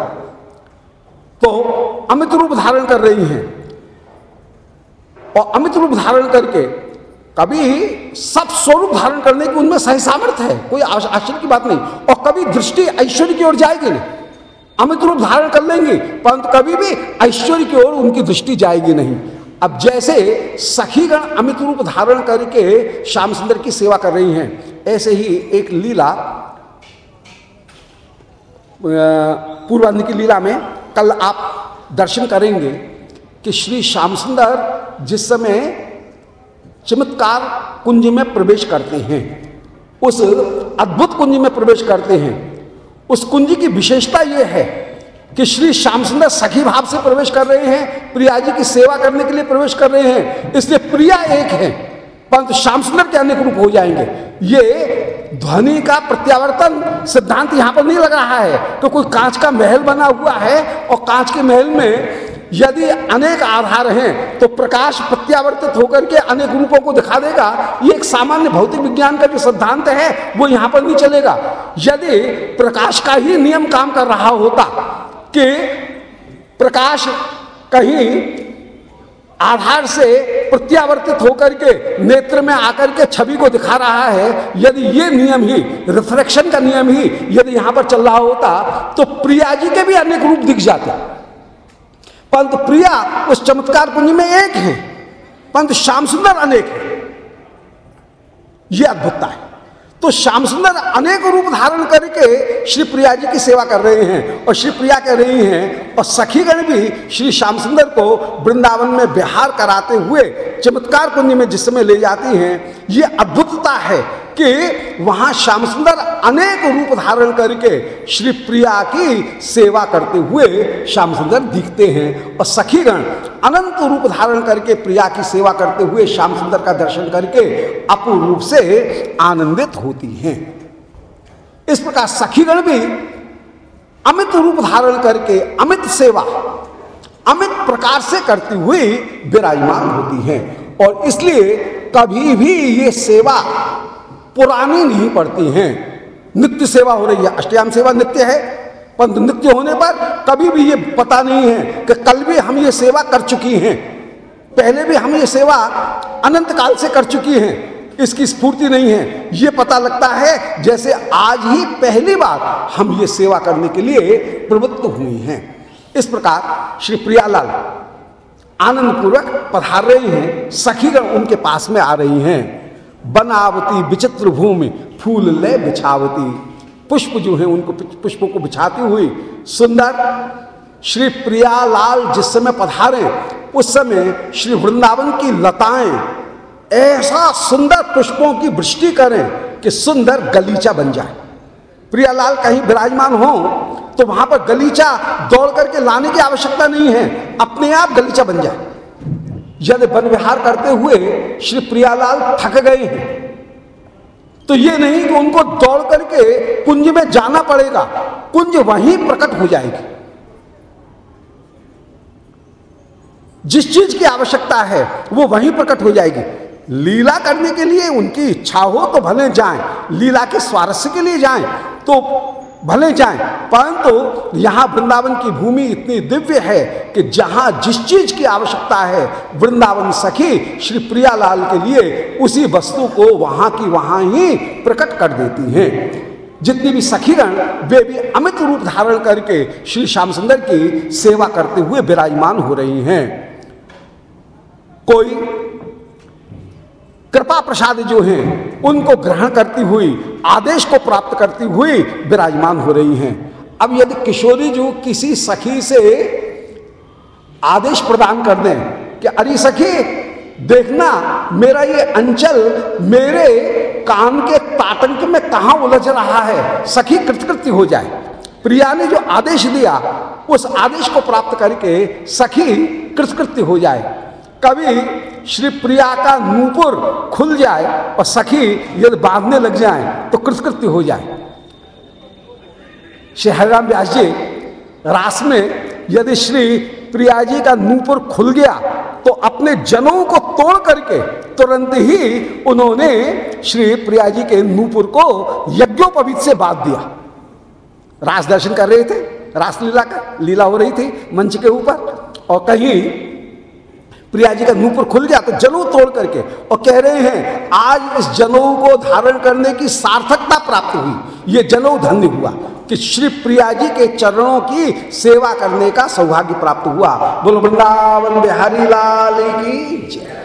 तो अमित रूप धारण कर रही हैं और अमित रूप धारण करके, कभी सब स्वरूप धारण करने की उनमें सही सामर्थ्य है, कोई आश्चर्य की बात नहीं। और कभी दृष्टि ऐश्वर्य की ओर जाएगी नहीं। अमित रूप धारण कर लेंगे, परंतु कभी भी ऐश्वर्य की ओर उनकी दृष्टि जाएगी नहीं। अब जैसे सखीगण अमित रूप धारण करके श्याम सुंदर की सेवा कर रही हैं, ऐसे ही एक लीला पूर्वान्ध की लीला में कल आप दर्शन करेंगे कि श्री श्याम सुंदर जिस समय चमत्कार कुंज में प्रवेश करते हैं, उस अद्भुत कुंज में प्रवेश करते हैं, उस कुंज की विशेषता यह है कि श्री श्याम सुंदर सखी भाव से प्रवेश कर रहे हैं, प्रिया जी की सेवा करने के लिए प्रवेश कर रहे हैं, इसलिए प्रिया एक है, परंतु श्याम सुंदर के अनेक रूप हो जाएँगे। ये ध्वनि का प्रत्यावर्तन सिद्धांत यहाँ पर नहीं लग रहा है तो कोई कांच का महल बना हुआ है और कांच के महल में यदि अनेक आधार हैं तो प्रकाश प्रत्यावर्तित होकर के अनेक रूपों को दिखा देगा। ये एक सामान्य भौतिक विज्ञान का जो सिद्धांत है, वो यहाँ पर नहीं चलेगा। यदि प्रकाश का ही नियम काम कर रहा होता कि प्रकाश कहीं आधार से प्रत्यावर्तित होकर के नेत्र में आकर के छवि को दिखा रहा है, यदि ये नियम ही रिफ्लेक्शन का नियम ही यदि यहाँ पर चल रहा होता तो प्रिया जी के भी अनेक रूप दिख जाते। परंतु प्रिया उस चमत्कार पुंज में एक है। पंत श्याम सुंदर अनेक है। यह अद्भुतता है। तो श्याम सुंदर अनेक रूप धारण करके श्री प्रिया जी की सेवा कर रहे हैं और श्री प्रिया कह रही हैं, और सखीगण भी श्री श्याम सुंदर को वृंदावन में बिहार कराते हुए चमत्कार कुंज में जिस समय ले जाती हैं, ये अद्भुतता है। कि वहाँ श्याम सुंदर अनेक रूप धारण करके श्री प्रिया की सेवा करते हुए श्याम सुंदर दिखते हैं और सखीगण अनंत रूप धारण करके प्रिया की सेवा करते हुए श्याम सुंदर का दर्शन करके अपूर्ण रूप से आनंदित होती हैं। इस प्रकार सखीगण भी अमित रूप धारण करके अमित सेवा, अमित प्रकार से करती हुई विराजमान होती हैं और इसलिए कभी भी ये सेवा पुरानी नहीं पड़ती हैं। नित्य सेवा हो रही है, अष्टयाम सेवा नित्य है परंतु नित्य होने पर कभी भी ये पता नहीं है कि कल भी हम ये सेवा कर चुकी हैं। पहले भी हम ये सेवा अनंत काल से कर चुकी हैं, इसकी स्फूर्ति नहीं है। ये पता लगता है, जैसे आज ही पहली बार हम ये सेवा करने के लिए प्रवृत्त हुई हैं। इस प्रकार श्री प्रियालाल आनंद पूर्वक पधार रही हैं, सखीगण उनके पास में आ रही हैं। बनावती विचित्र भूमि, फूल ले बिछावती। पुष्प जो है उनको पुष्पों को बिछाती हुई सुंदर श्री प्रियालाल जिस समय पधारे, उस समय श्री वृंदावन की लताएँ ऐसा सुंदर पुष्पों की वृष्टि करें कि सुंदर गलीचा बन जाए। प्रियालाल कहीं विराजमान हो तो वहाँ पर गलीचा दौड़ करके लाने की आवश्यकता नहीं है। अपने आप गलीचा बन जाए। यदि वन विहार करते हुए श्री प्रियालाल थक गए हैं। तो ये नहीं कि उनको दौड़ करके कुंज में जाना पड़ेगा, कुंज वहीं प्रकट हो जाएगी। जिस चीज़ की आवश्यकता है, वो वहीं प्रकट हो जाएगी। लीला करने के लिए उनकी इच्छा हो तो भले जाएँ, लीला के स्वारस्य के लिए जाएँ तो भले जाएँ, परंतु यहाँ वृंदावन की भूमि इतनी दिव्य है कि जहाँ जिस चीज़ की आवश्यकता है, वृंदावन सखी श्री प्रियालाल के लिए उसी वस्तु को वहाँ की वहाँ ही प्रकट कर देती हैं। जितनी भी सखीगण, वे भी अमित रूप धारण करके श्री श्याम सुंदर की सेवा करते हुए विराजमान हो रही हैं। कोई कृपा प्रसाद जो हैं, उनको ग्रहण करती हुई, आदेश को प्राप्त करती हुई विराजमान हो रही हैं। अब यदि किशोरी जो किसी सखी से आदेश प्रदान कर दें कि, अरे सखी, देखना, मेरा ये अंचल मेरे कान के ताटंक में कहा उलझ रहा है, सखी कृतकृत्य हो जाए। प्रिया ने जो आदेश दिया, उस आदेश को प्राप्त करके सखी कृतकृत्य हो जाए। कभी श्री प्रिया का नूपुर खुल जाए और सखी यदि बांधने लग जाए तो कृतकृत्य हो जाए। श्री हरिराम व्यास जी, रास में यदि श्री प्रिया जी का नूपुर खुल गया तो अपने जनों को तोड़ करके तुरंत ही उन्होंने श्री प्रिया जी के नूपुर को यज्ञोपवीत से बाँध दिया। रास दर्शन कर रहे थे रासलीला का, लीला हो रही थी मंच के ऊपर। और कहीं प्रिया जी का नूपुर खुल गया तो जनेऊ तोड़ करके और कह रहे हैं, आज इस जनेऊ को धारण करने की सार्थकता प्राप्त हुई। ये जनेऊ धन्य हुआ कि श्री प्रिया जी के चरणों की सेवा करने का सौभाग्य प्राप्त हुआ। बोलो, वृंदावन बिहारी लाल की जय।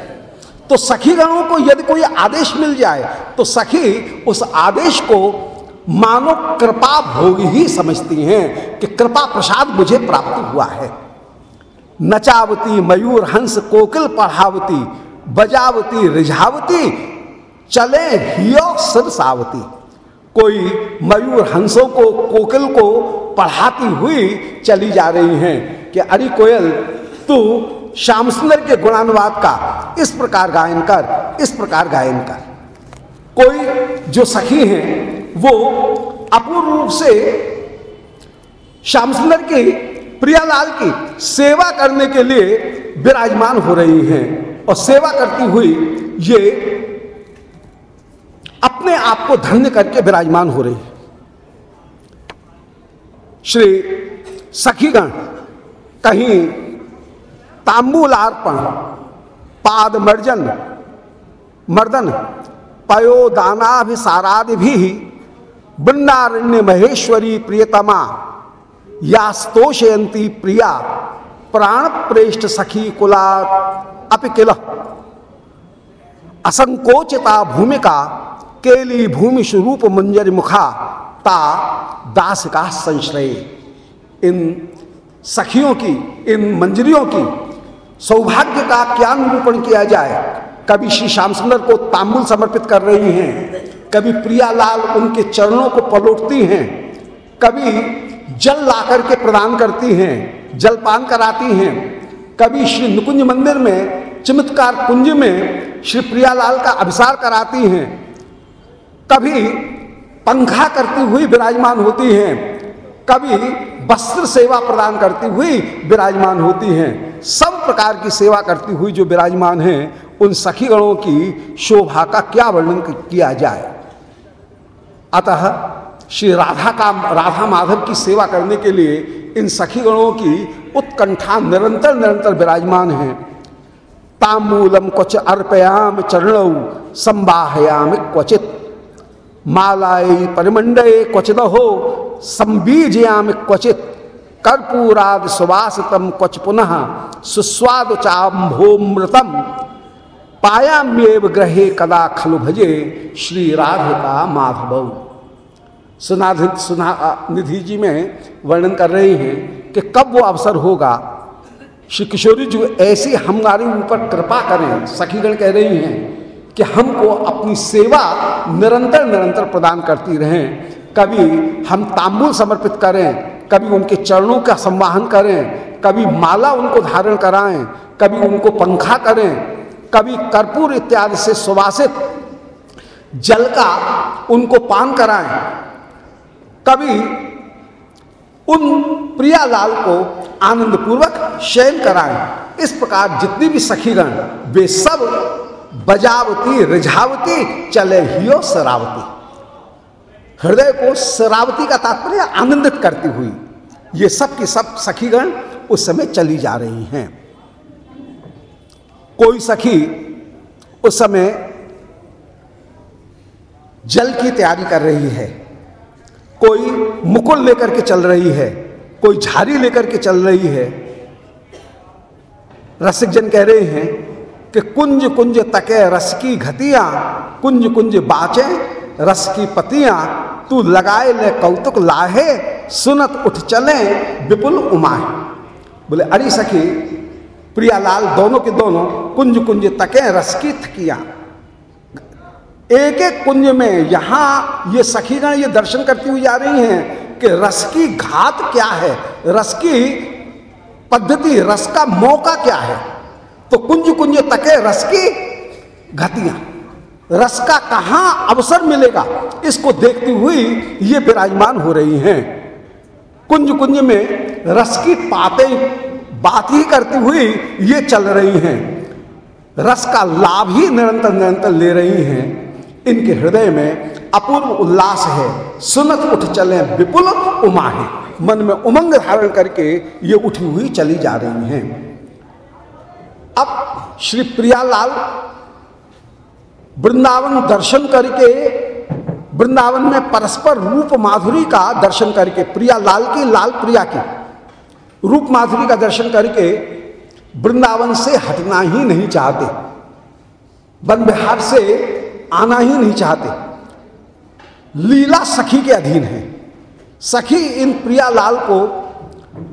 तो सखी गणों को यदि कोई आदेश मिल जाए तो सखी उस आदेश को मानो कृपा भोग ही समझती हैं कि कृपा प्रसाद मुझे प्राप्त हुआ है। नचावती मयूर हंस कोकिल पढ़ावती, बजावती रिझावती, चले हियो सरसावती कोई मयूर हंसों को, कोकिल को पढ़ाती हुई चली जा रही हैं कि अरे कोयल, तू श्याम सुंदर के गुणानुवाद का इस प्रकार गायन कर, इस प्रकार गायन कर। कोई जो सखी हैं, वो अपूर्ण रूप से श्याम सुंदर की प्रियालाल की सेवा करने के लिए विराजमान हो रही हैं और सेवा करती हुई ये अपने आप को धन्य करके विराजमान हो रही है। श्री सखीगण, कहीं तांबूलार्पण पाद मर्जन मर्दन, पयोदानाभिसारादि भी वृंदारण्य महेश्वरी प्रियतमा यास्तोषयंती प्रिया प्राण प्रेष्ठ सखी कुला। अपिकिल असंकोचिता भूमिका, केली भूमि स्वरूप मंजर मुखा, ता दास का संश्रय। इन सखियों की, इन मंजरियों की सौभाग्य का क्या निरूपण किया जाए। कभी श्री श्याम सुंदर को तांबुल समर्पित कर रही हैं, कभी प्रियालाल उनके चरणों को पलोटती हैं, कभी जल ला करके प्रदान करती हैं, जलपान कराती हैं। कभी श्री नुकुंज मंदिर में, चमत्कार कुंज में श्री प्रियालाल का अभिसार कराती हैं। कभी पंखा करती हुई विराजमान होती हैं। कभी वस्त्र सेवा प्रदान करती हुई विराजमान होती हैं। सब प्रकार की सेवा करती हुई जो विराजमान हैं, उन सखी गणों की शोभा का क्या वर्णन किया जाए? अतः श्री राधा का, राधा माधव की सेवा करने के लिए इन सखीगणों की उत्कंठा निरंतर निरंतर विराजमान है। तामूलम क्वच अर्पयाम चरण संबाहयाम क्वचित। मालाई परिमंडे क्वचिद हो संबीजयाम क्वचित। कर्पूराद सुवासितम क्वच पुनः, सुस्वाद चाम्भोमृतम पायाम्येव ग्रहे कदा खलु भजे श्री राधिका माधव। सुनाधि सुना निधि जी में वर्णन कर रहे हैं कि कब वो अवसर होगा। श्री किशोरी जी, ऐसी हमारे ऊपर कृपा करें, सखीगण कह रही हैं कि हमको अपनी सेवा निरंतर निरंतर प्रदान करती रहें। कभी हम तांबुल समर्पित करें, कभी उनके चरणों का संवाहन करें, कभी माला उनको धारण कराएँ, कभी उनको पंखा करें, कभी कर्पूर इत्यादि से सुवासित जल का उनको पान कराएँ। कभी उन प्रियालाल को आनंद पूर्वक शयन कराएँ। इस प्रकार जितनी भी सखीगण, वे सब बजावती, रिझावती, चले हियो सरावती। हृदय को सरावती का तात्पर्य आनंदित करती हुई, ये सब की सब सखीगण उस समय चली जा रही हैं। कोई सखी उस समय जल की तैयारी कर रही है। कोई मुकुल लेकर के चल रही है, कोई झारी लेकर के चल रही है। रसिक जन कह रहे हैं कि कुंज कुंज तके रस की घतियाँ, कुंज कुंज बाचे, रस की पतियाँ, तू लगाए ले कौतुक लाहे, सुनत उठ चले, विपुल उमाए बोले, अरे सखी, प्रियालाल, दोनों के दोनों कुंज कुंज तके रस की थकिया। एक एक कुंज में यहाँ ये सखीगण ये दर्शन करती हुई जा रही हैं कि रस की घात क्या है? रस की पद्धति, रस का मौका क्या है? तो कुंज कुंज तके रस की घतियाँ। रस का कहाँ अवसर मिलेगा, इसको देखती हुई ये विराजमान हो रही हैं। कुंज कुंज में रस की पाते बात ही करती हुई ये चल रही हैं। रस का लाभ ही निरंतर निरंतर ले रही हैं। इनके हृदय में अपूर्व उल्लास है। सुनत उठ चले, विपुल उमा है। मन में उमंग धारण करके ये उठी हुई चली जा रही हैं। अब श्री प्रियालाल वृंदावन दर्शन करके, वृंदावन में परस्पर रूप माधुरी का दर्शन करके प्रिया लाल की, लाल प्रिया की रूप माधुरी का दर्शन करके वृंदावन से हटना ही नहीं चाहते। वन बिहार से आना ही नहीं चाहते। लीला सखी के अधीन है। सखी इन प्रिया लाल को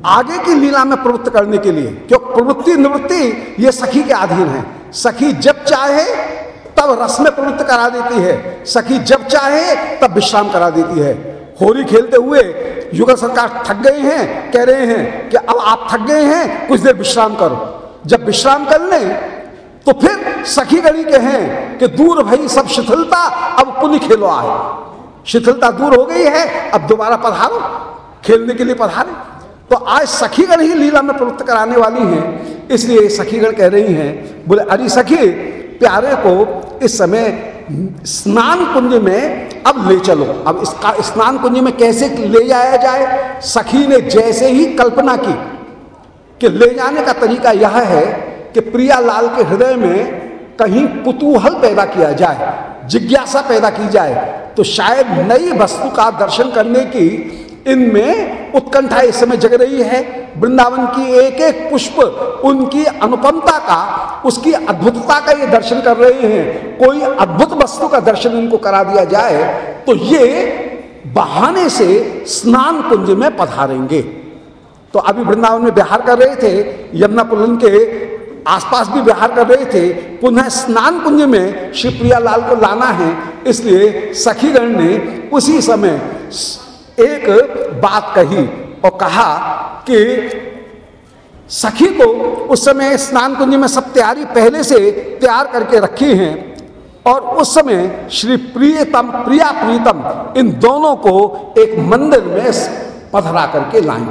आगे की लीला में प्रवृत्त करने के लिए, क्यों? प्रवृत्ति निवृत्ति ये सखी के अधीन है। सखी जब चाहे, तब रस में प्रवृत्त करा देती है। सखी जब चाहे, तब विश्राम करा देती है। होली खेलते हुए युगल सरकार थक गए हैं, कह रहे हैं कि अब आप थक गए हैं, कुछ देर विश्राम करो। जब विश्राम कर लें तो फिर सखी गणी के हैं कि दूर भई सब शिथिलता अब पुण्य खेलो आए शिथिलता दूर हो गई है, अब दोबारा पधारो, खेलने के लिए पधारे। तो आज सखीगण ही लीला में प्रवृत्त कराने वाली हैं, इसलिए सखीगण कह रही हैं, बोले, अरे सखी, प्यारे को इस समय स्नान कुंज में अब ले चलो। अब इसका स्नान कुंज में कैसे ले जाया जाए? सखी ने जैसे ही कल्पना की कि ले जाने का तरीका यह है कि प्रिया लाल के हृदय में कहीं कुतूहल पैदा किया जाए, जिज्ञासा पैदा की जाए तो शायद नई वस्तु का दर्शन करने की इनमें उत्कंठा इस समय जग रही है। वृंदावन की एक एक पुष्प उनकी अनुपमता का, उसकी अद्भुतता का ये दर्शन कर रहे हैं। कोई अद्भुत वस्तु का दर्शन इनको करा दिया जाए तो ये बहाने से स्नान कुंज में पधारेंगे। तो अभी वृंदावन में बिहार कर रहे थे यमुना पुलन के आसपास भी विहार कर रहे थे, पुनः स्नान कुंज में श्री प्रियालाल को लाना है। इसलिए सखीगण ने उसी समय एक बात कही और कहा कि सखी को उस समय स्नान कुंज में सब तैयारी पहले से तैयार करके रखी हैं और उस समय श्री प्रियतम, प्रिया प्रीतम इन दोनों को एक मंदिर में पधरा करके लाए।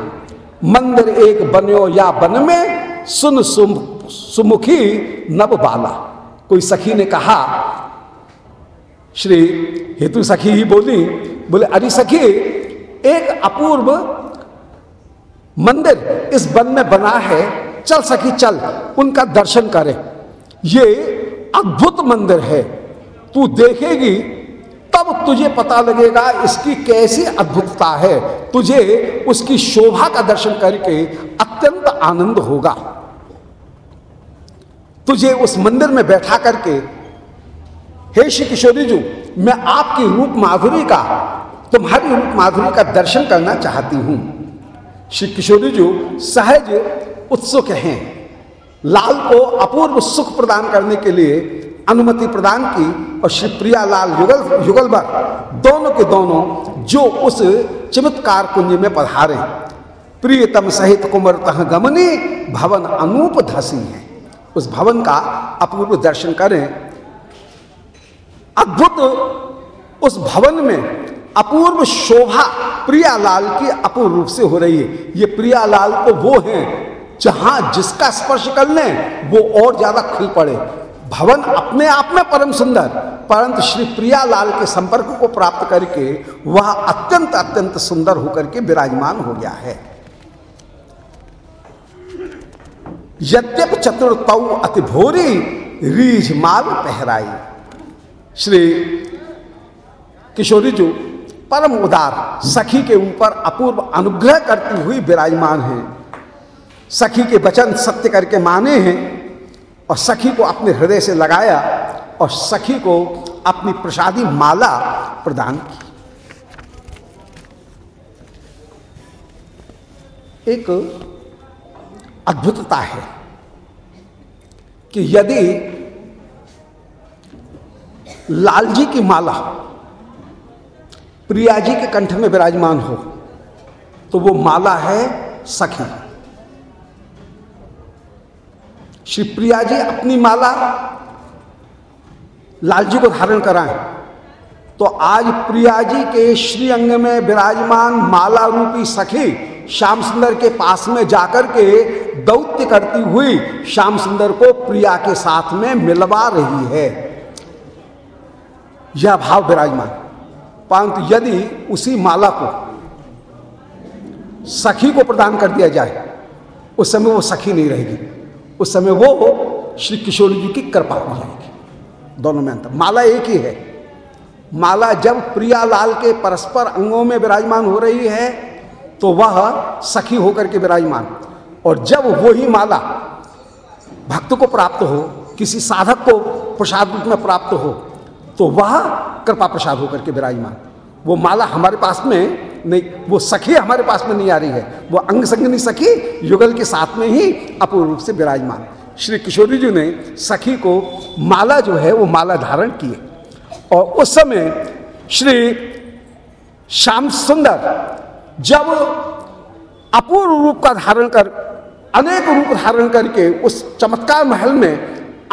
मंदिर एक बनो या बन में सुन सुम सुमुखी नव बाला। कोई सखी ने कहा, श्री हेतु सखी ही बोली। बोले, अरे सखी, एक अपूर्व मंदिर इस वन में बना है। चल सखी, चल, उनका दर्शन करें। ये अद्भुत मंदिर है। तू देखेगी, तब तुझे पता लगेगा इसकी कैसी अद्भुतता है। तुझे उसकी शोभा का दर्शन करके अत्यंत आनंद होगा। तुझे उस मंदिर में बैठा करके, हे श्री किशोरी जी, मैं आपकी रूप माधुरी का, तुम्हारी रूप माधुरी का दर्शन करना चाहती हूँ। श्री किशोरी जी, सहज उत्सुक हैं। लाल को अपूर्व सुख प्रदान करने के लिए अनुमति प्रदान की और श्री प्रिया लाल युगल युगलबर दोनों के दोनों जो उस चमत्कार कुंज में पधारे। प्रियतम सहित कुमर तह गमनी भवन अनूप धसी है। उस भवन का अपूर्व दर्शन करें। अद्भुत उस भवन में अपूर्व शोभा प्रियालाल की अपूर्व रूप से हो रही है। ये प्रियालाल तो वो हैं जहाँ जिसका स्पर्श कर लें, वो और ज़्यादा खुल पड़े। भवन अपने आप में परम सुंदर, परंतु श्री प्रियालाल के संपर्क को प्राप्त करके वह अत्यंत अत्यंत सुंदर होकर के विराजमान हो गया है। यद्यप चतुर्थ अति भोरी रीझ माल पहराई। श्री किशोरी जी परम उदार सखी के ऊपर अपूर्व अनुग्रह करती हुई विराजमान है, सखी के वचन सत्य करके माने हैं और सखी को अपने हृदय से लगाया और सखी को अपनी प्रसादी माला प्रदान की। एक अद्भुतता है कि यदि लाल जी की माला प्रिया जी के कंठ में विराजमान हो तो वो माला है सखी। श्री प्रिया जी अपनी माला लाल जी को धारण कराएँ तो आज प्रिया जी के श्री अंग में विराजमान माला रूपी सखी श्याम सुंदर के पास में जाकर के दौत्य करती हुई श्याम सुंदर को प्रिया के साथ में मिलवा रही है। यह भाव विराजमान। परंतु यदि उसी माला को सखी को प्रदान कर दिया जाए, उस समय वो सखी नहीं रहेगी। उस समय वो श्री किशोर जी की कृपा हो जाएगी। दोनों में अंतर। माला एक ही है। माला जब प्रिया लाल के परस्पर अंगों में विराजमान हो रही है तो वह सखी होकर के विराजमान। और जब वही माला भक्त को प्राप्त हो, किसी साधक को प्रसाद रूप में प्राप्त हो तो वह कृपा प्रसाद होकर के विराजमान। वो माला हमारे पास में नहीं, वो सखी हमारे पास में नहीं आ रही है। वो अंग संगनी सखी युगल के साथ में ही अपूर्ण रूप से विराजमान। श्री किशोरी जी ने सखी को माला जो है, वो माला धारण किए और उस समय श्री श्याम सुंदर जब अपूर्व रूप का धारण कर अनेक रूप धारण करके उस चमत्कार महल में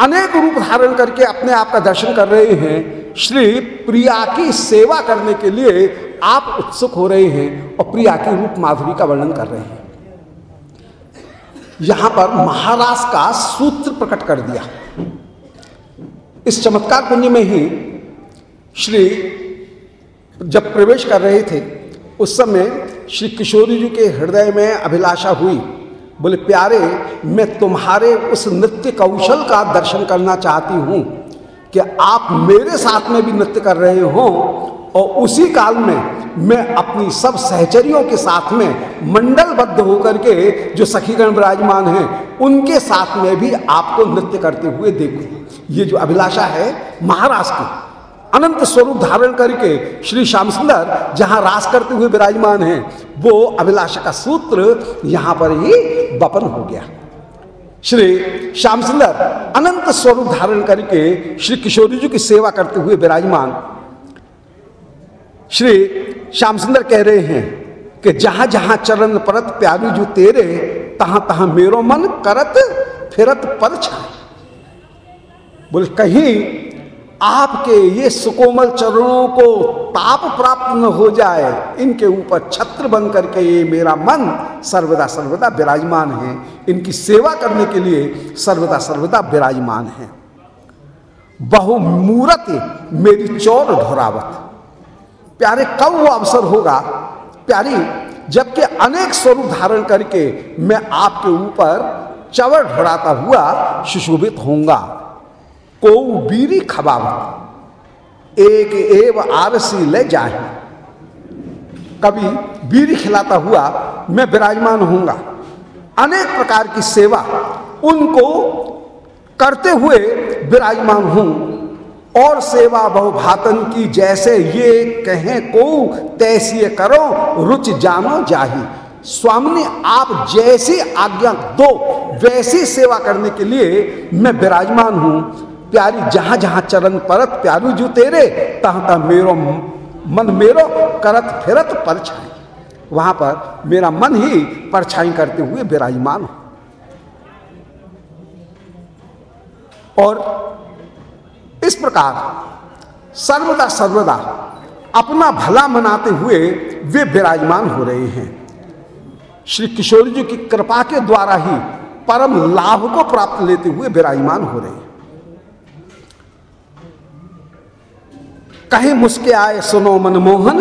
अनेक रूप धारण करके अपने आप का दर्शन कर रहे हैं। श्री प्रिया की सेवा करने के लिए आप उत्सुक हो रहे हैं और प्रिया की रूप माधुरी का वर्णन कर रहे हैं। यहाँ पर महाराज का सूत्र प्रकट कर दिया। इस चमत्कार कुंज में ही श्री जब प्रवेश कर रहे थे, उस समय श्री किशोरी जी के हृदय में अभिलाषा हुई। बोले, प्यारे, मैं तुम्हारे उस नृत्य कौशल का दर्शन करना चाहती हूँ कि आप मेरे साथ में भी नृत्य कर रहे हो और उसी काल में मैं अपनी सब सहचरियों के साथ में मंडलबद्ध होकर के जो सखीगण विराजमान हैं, उनके साथ में भी आपको नृत्य करते हुए देखूँ। ये जो अभिलाषा है महाराज की, अनंत स्वरूप धारण करके श्री श्याम सुंदर जहाँ रास करते हुए विराजमान हैं वो अभिलाषा का सूत्र यहाँ पर ही बपन हो गया। श्री श्याम सुंदर अनंत स्वरूप धारण करके श्री किशोरी जी की सेवा करते हुए विराजमान। श्री श्याम सुंदर कह रहे हैं कि जहाँ जहाँ चरण परत प्यारी जो तेरे, तहां तहां मेरो मन करत फिरत पर छाए बोले, कहीं आपके ये सुकोमल चरणों को ताप प्राप्त न हो जाए, इनके ऊपर छत्र बन करके ये मेरा मन सर्वदा सर्वदा विराजमान है। इनकी सेवा करने के लिए सर्वदा सर्वदा विराजमान है। बहुमूरत मेरी चौर ढोरावत प्यारे कब वो अवसर होगा, प्यारी, जबकि अनेक स्वरूप धारण करके मैं आपके ऊपर चवर ढोड़ाता हुआ सुशोभित होऊँगा। को बीरी खबावत एक एव आरसी ले जाए। कभी बीरी खिलाता हुआ मैं विराजमान होऊँगा। अनेक प्रकार की सेवा उनको करते हुए विराजमान हूँ। और सेवा बहुभातन की जैसे ये कहें को, तैसी करो, रुच जानो जाही। स्वामी, आप जैसी आज्ञा दो, वैसी सेवा करने के लिए मैं विराजमान हूँ। प्यारी जहाँ जहाँ चरण परत, प्यारू जू तेरे, तहां तह मेरो मन मेरो करत फिरत परछाई। वहाँ पर मेरा मन ही परछाई करते हुए विराजमान हो। और इस प्रकार सर्वदा सर्वदा अपना भला मनाते हुए वे विराजमान हो रहे हैं। श्री किशोर जी की कृपा के द्वारा ही परम लाभ को प्राप्त लेते हुए विराजमान हो रहे हैं। कहे मुस्के आए सुनो मनमोहन,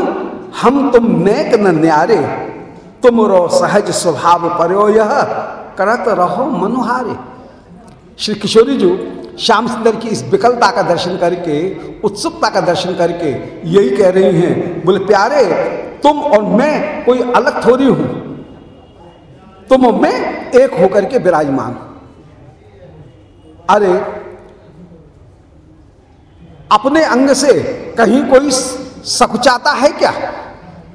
हम तुम नेक न न्यारे तुम रो सहज स्वभाव पर्यो यह, करत रहो मनुहारे। श्री किशोरी जी, श्याम सुंदर की इस विकलता का दर्शन करके, उत्सुकता का दर्शन करके यही कह रही हैं, बोले, प्यारे, तुम और मैं कोई अलग थोड़ी हूँ। तुम और मैं एक होकर के विराजमान। अरे अपने अंग से कहीं कोई सकुचाता है क्या?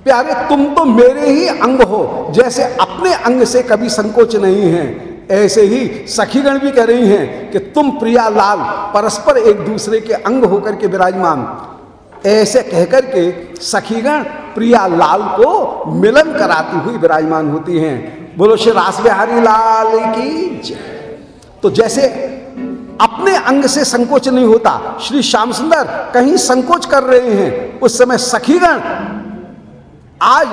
प्यारे, तुम तो मेरे ही अंग हो। जैसे अपने अंग से कभी संकोच नहीं है, ऐसे ही सखीगण भी कह रही हैं कि तुम प्रिया लाल परस्पर एक दूसरे के अंग होकर के विराजमान। ऐसे कहकर के सखीगण प्रिया लाल को मिलन कराती हुई विराजमान होती हैं। बोलो, श्री रास बिहारी लाल की तो जैसे अपने अंग से संकोच नहीं होता। श्री श्याम सुंदर कहीं संकोच कर रहे हैं। उस समय सखीगण आज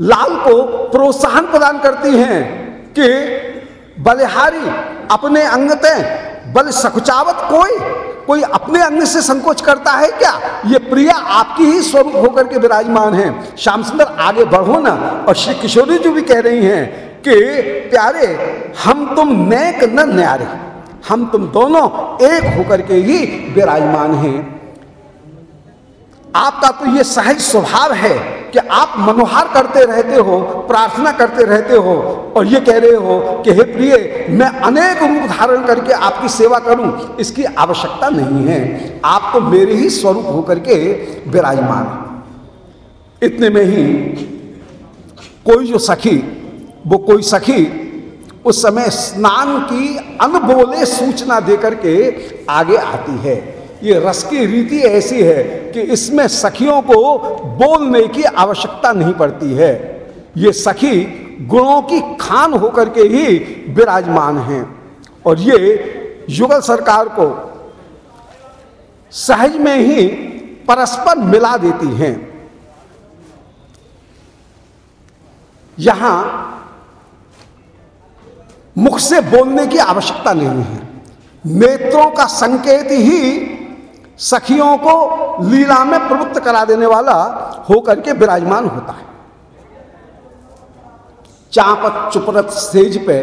लाल को प्रोत्साहन प्रदान करती हैं कि बलिहारी अपने अंग ते बल सकुचावत कोई कोई अपने अंग से संकोच करता है क्या? ये प्रिया आपकी ही स्वरूप होकर के विराजमान है। श्याम सुंदर आगे बढ़ो ना। और श्री किशोरी जी भी कह रही हैं कि, प्यारे, हम तुम नेक न न्यारे। हम तुम दोनों एक होकर के ही विराजमान हैं। आपका तो ये सहज स्वभाव है कि आप मनोहार करते रहते हो, प्रार्थना करते रहते हो और ये कह रहे हो कि, हे प्रिय, मैं अनेक रूप धारण करके आपकी सेवा करूँ, इसकी आवश्यकता नहीं है। आप तो मेरे ही स्वरूप होकर के विराजमान इतने में ही कोई जो सखी, वो कोई सखी उस समय स्नान की अनबोले सूचना देकर के आगे आती है। ये रस की रीति ऐसी है कि इसमें सखियों को बोलने की आवश्यकता नहीं पड़ती है। ये सखी गुणों की खान होकर के ही विराजमान हैं। और ये युगल सरकार को सहज में ही परस्पर मिला देती हैं। यहाँ मुख से बोलने की आवश्यकता नहीं है। नेत्रों का संकेत ही सखियों को लीला में प्रवृत्त करा देने वाला होकर के विराजमान होता है। चापत चुपरत सेज पे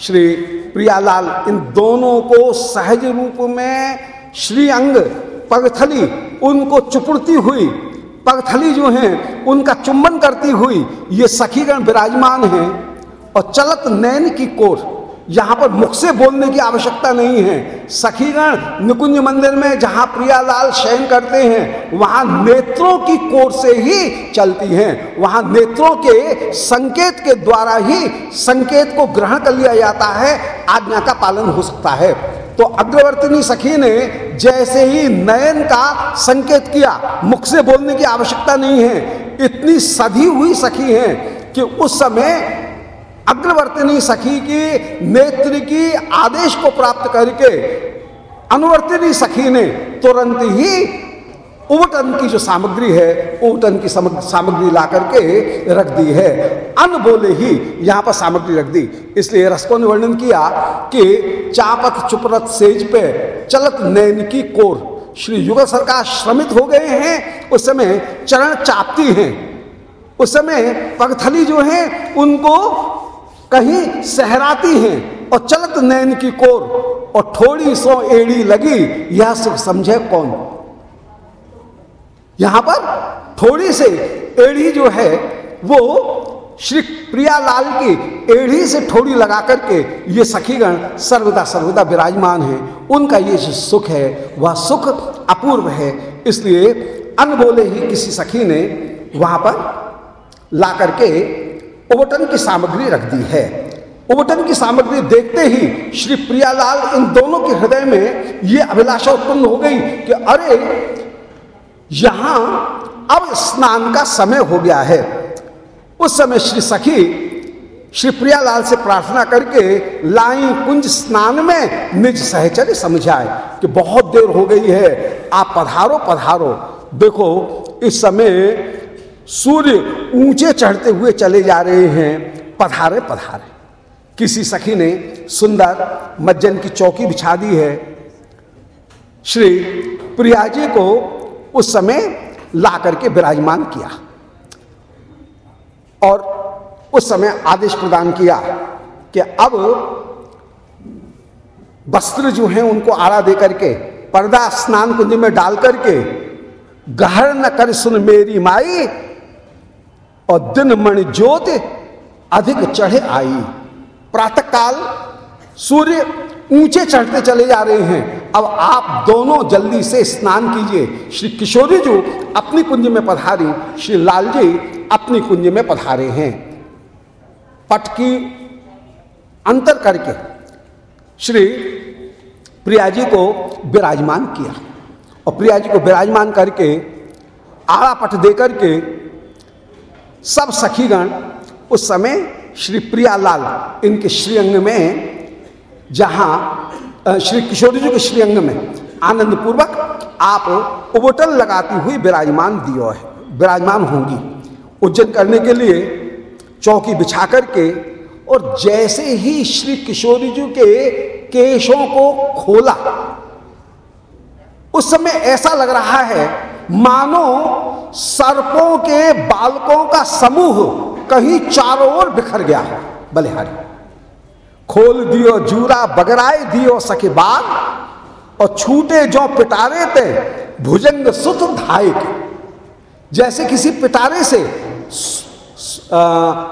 श्री प्रियालाल इन दोनों को सहज रूप में श्री अंग पगथली उनको चुपड़ती हुई, पगथली जो है, उनका चुंबन करती हुई ये सखीगण विराजमान हैं। और चलत नैन की कोर। यहाँ पर मुख से बोलने की आवश्यकता नहीं है। सखीगण, निकुंज मंदिर में जहाँ प्रियालाल शयन करते हैं, वहाँ नेत्रों की कोर से ही चलती हैं। वहाँ नेत्रों के संकेत के द्वारा ही संकेत को ग्रहण कर लिया जाता है। आज्ञा का पालन हो सकता है। तो अग्रवर्तनी सखी ने जैसे ही नयन का संकेत किया, मुख से बोलने की आवश्यकता नहीं है। इतनी सधी हुई सखी है कि उस समय अग्रवर्तनी सखी की नेत्र की आदेश को प्राप्त करके अनुवर्तनी सखी ने तुरंत ही उवटन की जो सामग्री है उवटन की सामग्री ला करके रख दी है। अन बोले ही यहाँ पर सामग्री रख दी। इसलिए रसको ने वर्णन किया कि चापत चुपरत सेज पे चलत नैन की कोर। श्री युगल सरकार श्रमित हो गए हैं, उस समय चरण चापती हैं। उस समय पगथली जो है, उनको कहीं सहराती हैं और चलत नैन की कोर, और थोड़ी सो एड़ी लगी, यह सुख समझे कौन? यहाँ पर थोड़ी से एड़ी जो है, वो श्री प्रियालाल की एड़ी से थोड़ी लगा करके ये सखीगण सर्वदा सर्वदा विराजमान है। उनका ये जो सुख है, वह सुख अपूर्व है। इसलिए अनबोले ही किसी सखी ने वहाँ पर ला करके उबटन की सामग्री रख दी है। उबटन की सामग्री देखते ही श्री प्रियालाल इन दोनों के हृदय में ये अभिलाषा उत्पन्न हो गई कि अरे, यहाँ अब स्नान का समय हो गया है। उस समय श्री सखी, श्री प्रियालाल से प्रार्थना करके लाई कुंज स्नान में निज सहचर्य समझाए कि बहुत देर हो गई है, आप पधारो पधारो। देखो, इस समय सूर्य ऊँचे चढ़ते हुए चले जा रहे हैं। पधारे पधारे। किसी सखी ने सुंदर मज्जन की चौकी बिछा दी है। श्री प्रिया जी को उस समय ला करके विराजमान किया और उस समय आदेश प्रदान किया कि अब वस्त्र जो हैं उनको आड़ा दे करके पर्दा स्नान कुंज में डाल करके, गहर न कर सुन मेरी माई और दिन मणि ज्योत अधिक चढ़े आई। प्रातः काल सूर्य ऊँचे चढ़ते चले जा रहे हैं। अब आप दोनों जल्दी से स्नान कीजिए। श्री किशोरी जी अपनी कुंज में पधारी। श्री लाल जी अपनी कुंज में पधारे हैं। पट की अंतर करके श्री प्रिया जी को विराजमान किया। और प्रिया जी को विराजमान करके आड़ा पट दे करके सब सखीगण उस समय श्री प्रियालाल इनके श्रीअंग में जहाँ श्री किशोरी जी के श्रीअंग में आनंद पूर्वक आप उबटन लगाती हुई विराजमान दियो है, विराजमान होंगी। उज्जैन करने के लिए चौकी बिछा करके और जैसे ही श्री किशोरी जी के केशों को खोला, उस समय ऐसा लग रहा है मानो सर्पों के बालकों का समूह कहीं चारों ओर बिखर गया है, बलिहारी। खोल दियो, जूरा बगराए दियो सके बाग और छूटे जो पिटारे थे, भुजंग सुत धायक जैसे किसी पिटारे से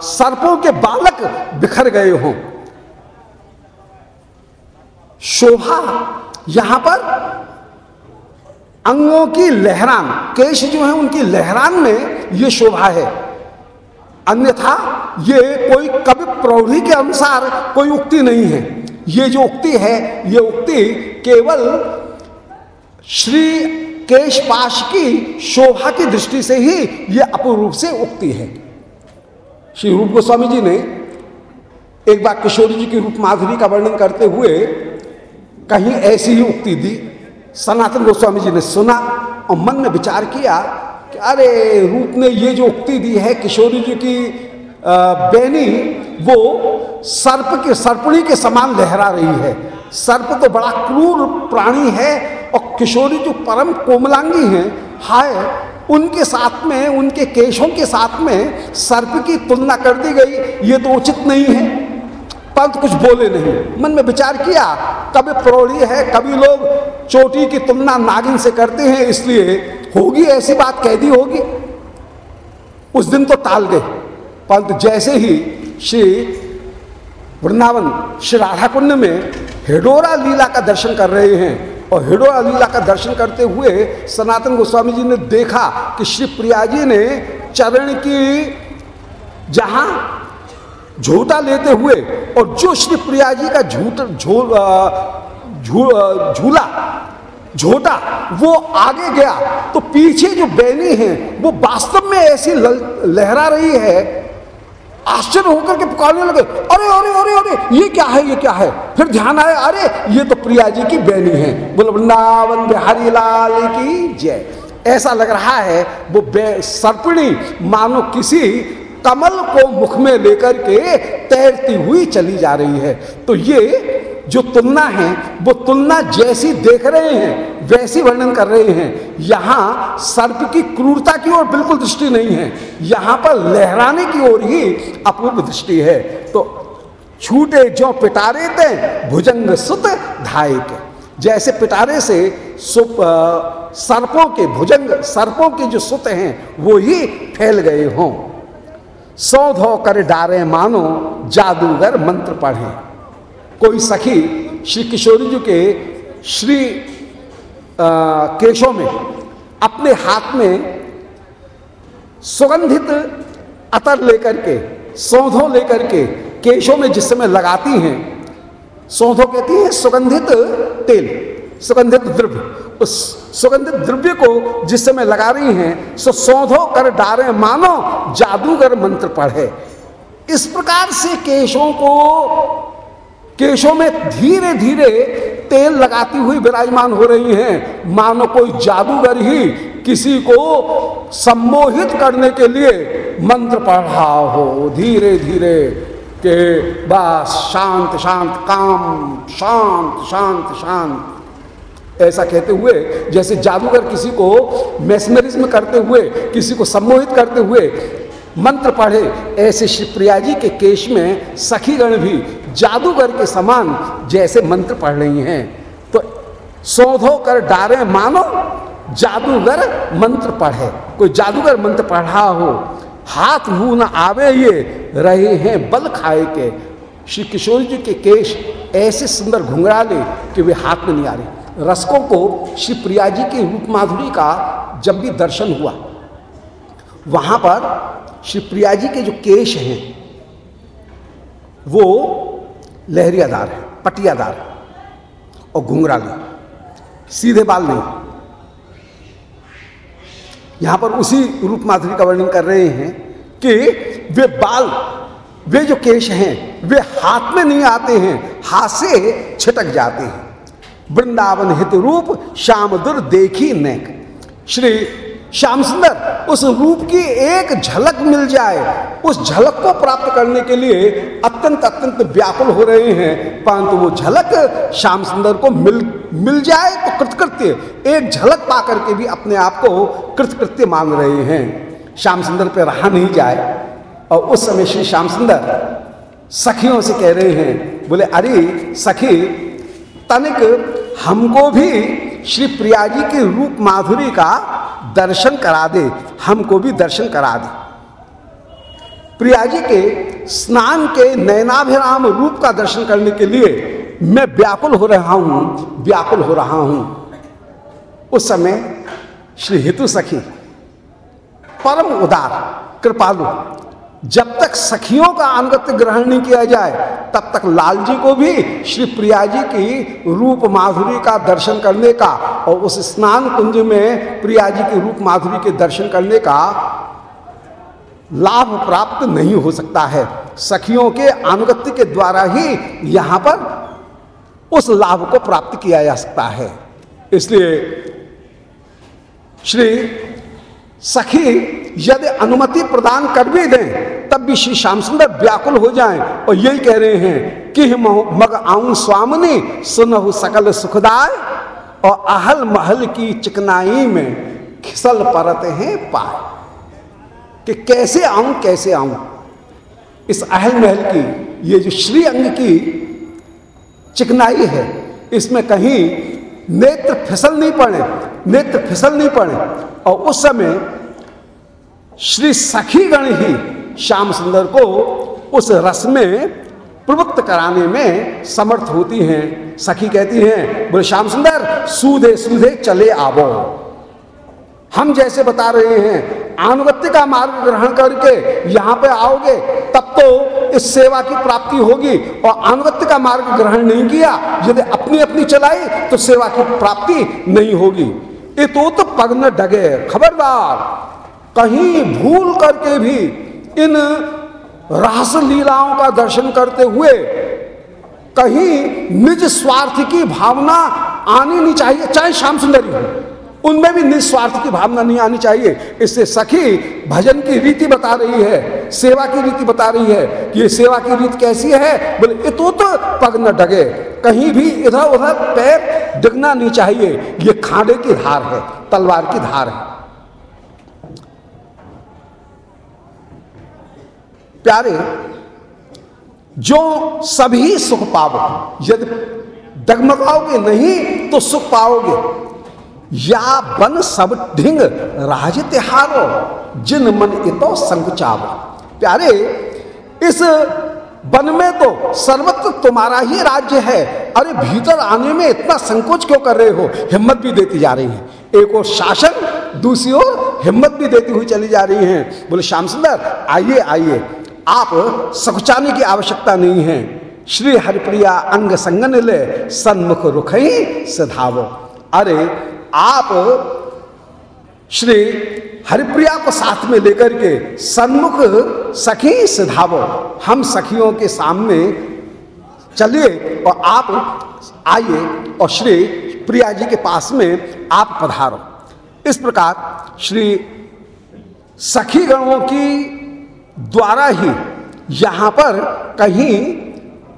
सर्पों के बालक बिखर गए हों। शोभा यहाँ पर अंगों की लहरान, केश जो है, उनकी लहरान में ये शोभा है। अन्यथा ये कोई कवि प्रौढ़ी के अनुसार कोई उक्ति नहीं है। ये जो उक्ति है, ये उक्ति केवल श्री केशपाश की शोभा की दृष्टि से ही ये अपूर्व रूप से उक्ति है। श्री रूप गोस्वामी जी ने एक बार किशोरी जी की रूप माधुरी का वर्णन करते हुए कहीं ऐसी ही उक्ति दी। सनातन गोस्वामी जी ने सुना और मन में विचार किया कि अरे, रूप ने ये जो उक्ति दी है, किशोरी जी की बेनी, वो सर्प के, सर्पणी के समान लहरा रही है। सर्प तो बड़ा क्रूर प्राणी है और किशोरी जो परम कोमलांगी हैं, हाय, उनके साथ में, उनके केशों के साथ में सर्प की तुलना कर दी गई। ये तो उचित नहीं है। परंतु कुछ बोले नहीं। मन में विचार किया, कभी प्रौढ़ी है, कभी लोग चोटी की तुलना नागिन से करते हैं, इसलिए होगी ऐसी बात कह दी होगी। उस दिन तो टाल गए। परंतु जैसे ही श्री वृंदावन, श्री राधा कुंड में हिडोरा लीला का दर्शन कर रहे हैं और हिडोरा लीला का दर्शन करते हुए सनातन गोस्वामी जी ने देखा कि श्री प्रिया जी ने चरण की जहाँ झूठा लेते हुए और जो श्री प्रिया जी का झूठ, झूल झूला झोटा, वो आगे गया। तो पीछे जो बैनी है, वो वास्तव में ऐसी लहरा रही है। आश्चर्य होकर के पुकारने लगे, अरे अरे अरे अरे, ये क्या है, ये क्या है? फिर ध्यान आया, अरे, ये तो प्रिया जी की बैनी है। बोलो, वृंदावन बिहारी लाल की जय। ऐसा लग रहा है, वो सर्पणी, मानो किसी कमल को मुख में लेकर के तैरती हुई चली जा रही है। तो ये जो तुलना है, वो तुलना जैसी देख रहे हैं, वैसी वर्णन कर रहे हैं। यहाँ सर्प की क्रूरता की ओर बिल्कुल दृष्टि नहीं है। यहाँ पर लहराने की ओर ही अपूर्व दृष्टि है। तो छूटे जो पिटारे थे, भुजंग सुत धाय के। जैसे पिटारे से सर्पों के, भुजंग सर्पों के जो सुत हैं, वो ही फैल गए हों। सौ धो कर डारे मानो, जादूगर मंत्र पढ़े। कोई सखी श्री किशोरी जी के श्री केशों में अपने हाथ में सुगंधित अतर लेकर के, सौधों लेकर के केशों में जिस समय लगाती हैं, सौधों कहती है, सुगंधित तेल, सुगंधित द्रव्य। उस सुगंधित द्रव्य को जिस समय लगा रही हैं, सो सौधो कर डारे मानो, जादूगर मंत्र पढ़े। इस प्रकार से केशों को, केशों में धीरे धीरे तेल लगाती हुई विराजमान हो रही हैं। मानो कोई जादूगर ही किसी को सम्मोहित करने के लिए मंत्र पढ़ हो धीरे धीरे के बस शांत शांत काम शांत शांत शांत ऐसा कहते हुए, जैसे जादूगर किसी को मैसमरिज्म करते हुए, किसी को सम्मोहित करते हुए मंत्र पढ़े, ऐसे शिवप्रिया जी के केश में सखीगण भी जादूगर के समान जैसे मंत्र पढ़ रही हैं। तो सौधो कर डारे मानो, जादूगर मंत्र पढ़े। कोई जादूगर मंत्र पढ़ा हो, हाथ मुँह न आवे ये, रहे हैं बल खाए के। श्री किशोर जी के केश ऐसे सुंदर घुंघरा ले कि वे हाथ में नहीं आ रहे। रसकों को श्री प्रिया जी की रूप माधुरी का जब भी दर्शन हुआ, वहाँ पर श्री प्रिया जी के जो केश हैं, वो लहरियादार है, पटियादार है और घुंघराली सीधे बाल नहीं। यहाँ पर उसी रूप माधुरी का वर्णन कर रहे हैं कि वे बाल, वे जो केश हैं, वे हाथ में नहीं आते हैं, हाथ से छिटक जाते हैं। वृंदावन हित रूप श्याम दुर देखी नेक। श्री श्याम सुंदर, उस रूप की एक झलक मिल जाए, उस झलक को प्राप्त करने के लिए अत्यंत अत्यंत व्याकुल हो रहे हैं। परंतु वो झलक श्याम सुंदर को मिल मिल जाए तो कृतकृत्य, एक झलक पा करके भी अपने आप को कृतकृत्य मान रहे हैं। श्याम सुंदर पे रहा नहीं जाए। और उस समय श्री श्याम सुंदर सखियों से कह रहे हैं, बोले, अरे सखी तनिक हमको भी श्री प्रिया जी के रूप माधुरी का दर्शन करा दे, हमको भी दर्शन करा दे। प्रिया जी के स्नान के नयनाभिराम रूप का दर्शन करने के लिए मैं व्याकुल हो रहा हूँ, व्याकुल हो रहा हूँ। उस समय श्री हेतु सखी, परम उदार, कृपालु जब तक सखियों का अनुगत्य ग्रहण नहीं किया जाए, तब तक लाल जी को भी श्री प्रिया जी की रूप माधुरी का दर्शन करने का और उस स्नान कुंज में प्रिया जी की रूप माधुरी के दर्शन करने का लाभ प्राप्त नहीं हो सकता है। सखियों के अनुगत्य के द्वारा ही यहाँ पर उस लाभ को प्राप्त किया जा सकता है। इसलिए श्री सखी, यदि अनुमति प्रदान कर भी दें, तब भी श्री श्याम सुंदर व्याकुल हो जाएँ और यही कह रहे हैं कि मग आऊँ स्वामनी, सुनहु सकल सुखदाय और अहल महल की चिकनाई में खिसल परत हैं पाए। कि कैसे आऊँ कैसे आऊँ? इस अहल महल की, ये जो श्री अंग की चिकनाई है, इसमें कहीं नेत्र फिसल नहीं पड़े, नेत्र फिसल नहीं पड़े। और उस समय श्री सखी गण ही श्याम सुंदर को उस रस में प्रवृत्त कराने में समर्थ होती हैं। सखी कहती हैं, बोले, श्याम सुंदर सूधे सूधे चले आवो। हम जैसे बता रहे हैं आनुगत्य का मार्ग ग्रहण करके यहाँ पे आओगे तब तो इस सेवा की प्राप्ति होगी। और अनुगत्य का मार्ग ग्रहण नहीं किया यदि अपनी अपनी चलाई तो सेवा की प्राप्ति नहीं होगी। ये तो, तो पग न डगे खबरदार। कहीं भूल करके भी इन रास लीलाओं का दर्शन करते हुए कहीं निज स्वार्थ की भावना आनी नहीं चाहिए चाहे श्याम सुंदरी हो। उनमें भी निस्वार्थ की भावना नहीं आनी चाहिए। इससे सखी भजन की रीति बता रही है, सेवा की रीति बता रही है कि ये सेवा की रीति कैसी है? बोले इतो तो पग न डगे, कहीं भी इधर उधर पैर डिगना नहीं चाहिए। ये खाड़े की धार है, तलवार की धार है। प्यारे, जो सभी सुख पाओ यदि डगमगाओगे नहीं तो सुख पाओगे। या बन सब ढिंग राज तिहारो, जिन मन इतो संकुचाव प्यारे, इस वन में तो सर्वत्र तुम्हारा ही राज्य है, अरे भीतर आने में इतना संकोच क्यों कर रहे हो? हिम्मत भी देती जा रही है। एक और शासन, दूसरी ओर हिम्मत भी देती हुई चली जा रही है। बोले, श्याम सुंदर, आइए आइए। आप सकुचाने की आवश्यकता नहीं है। श्री हरिप्रिया अंग संगन ले, सन्मुख रुख ही सिधावो। अरे आप श्री हरिप्रिया को साथ में लेकर के सन्मुख सखी सिधावो हम सखियों के सामने चलिए और आप आइए और श्री प्रिया जी के पास में आप पधारो। इस प्रकार श्री सखी गणों की द्वारा ही यहाँ पर कहीं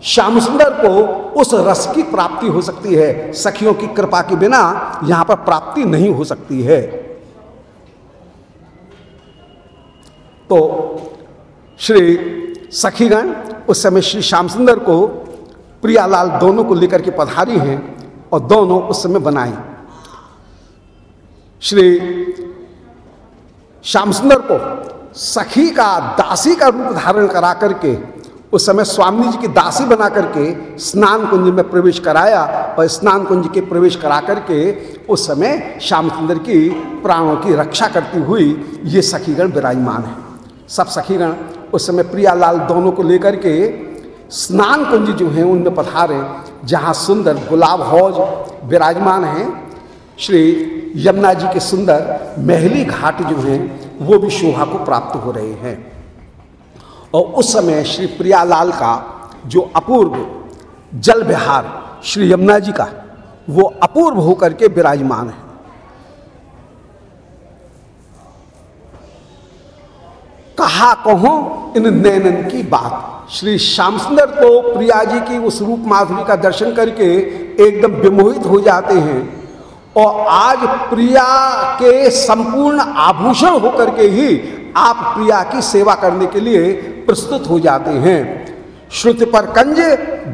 श्याम सुंदर को उस रस की प्राप्ति हो सकती है। सखियों की कृपा के बिना यहाँ पर प्राप्ति नहीं हो सकती है। तो श्री सखीगण, उस समय श्री श्याम सुंदर को प्रियालाल दोनों को लेकर के पधारी हैं और दोनों उस समय बनाए। श्री श्याम सुंदर को सखी का, दासी का रूप धारण करा करके उस समय स्वामी जी की दासी बना करके स्नान कुंज में प्रवेश कराया और स्नान कुंज के प्रवेश करा करके उस समय श्याम सुंदर की प्राणों की रक्षा करती हुई ये सखीगण विराजमान है। सब सखीगण उस समय प्रियालाल दोनों को लेकर के स्नान कुंज जो हैं उनमें पधारे, जहाँ सुंदर गुलाब हौज विराजमान हैं। श्री यमुना जी के सुंदर महली घाट जो हैं, वो भी शोभा को प्राप्त हो रहे हैं। और उस समय श्री प्रियालाल का जो अपूर्व जल विहार श्री यमुना जी का, वो अपूर्व होकर के विराजमान है। कहा कहो इन नैनन की बात। श्री श्याम सुंदर तो प्रिया जी की उस रूप माधुरी का दर्शन करके एकदम विमोहित हो जाते हैं। और आज प्रिया के संपूर्ण आभूषण होकर के ही आप प्रिया की सेवा करने के लिए प्रस्तुत हो जाते हैं। श्रुति पर कंज,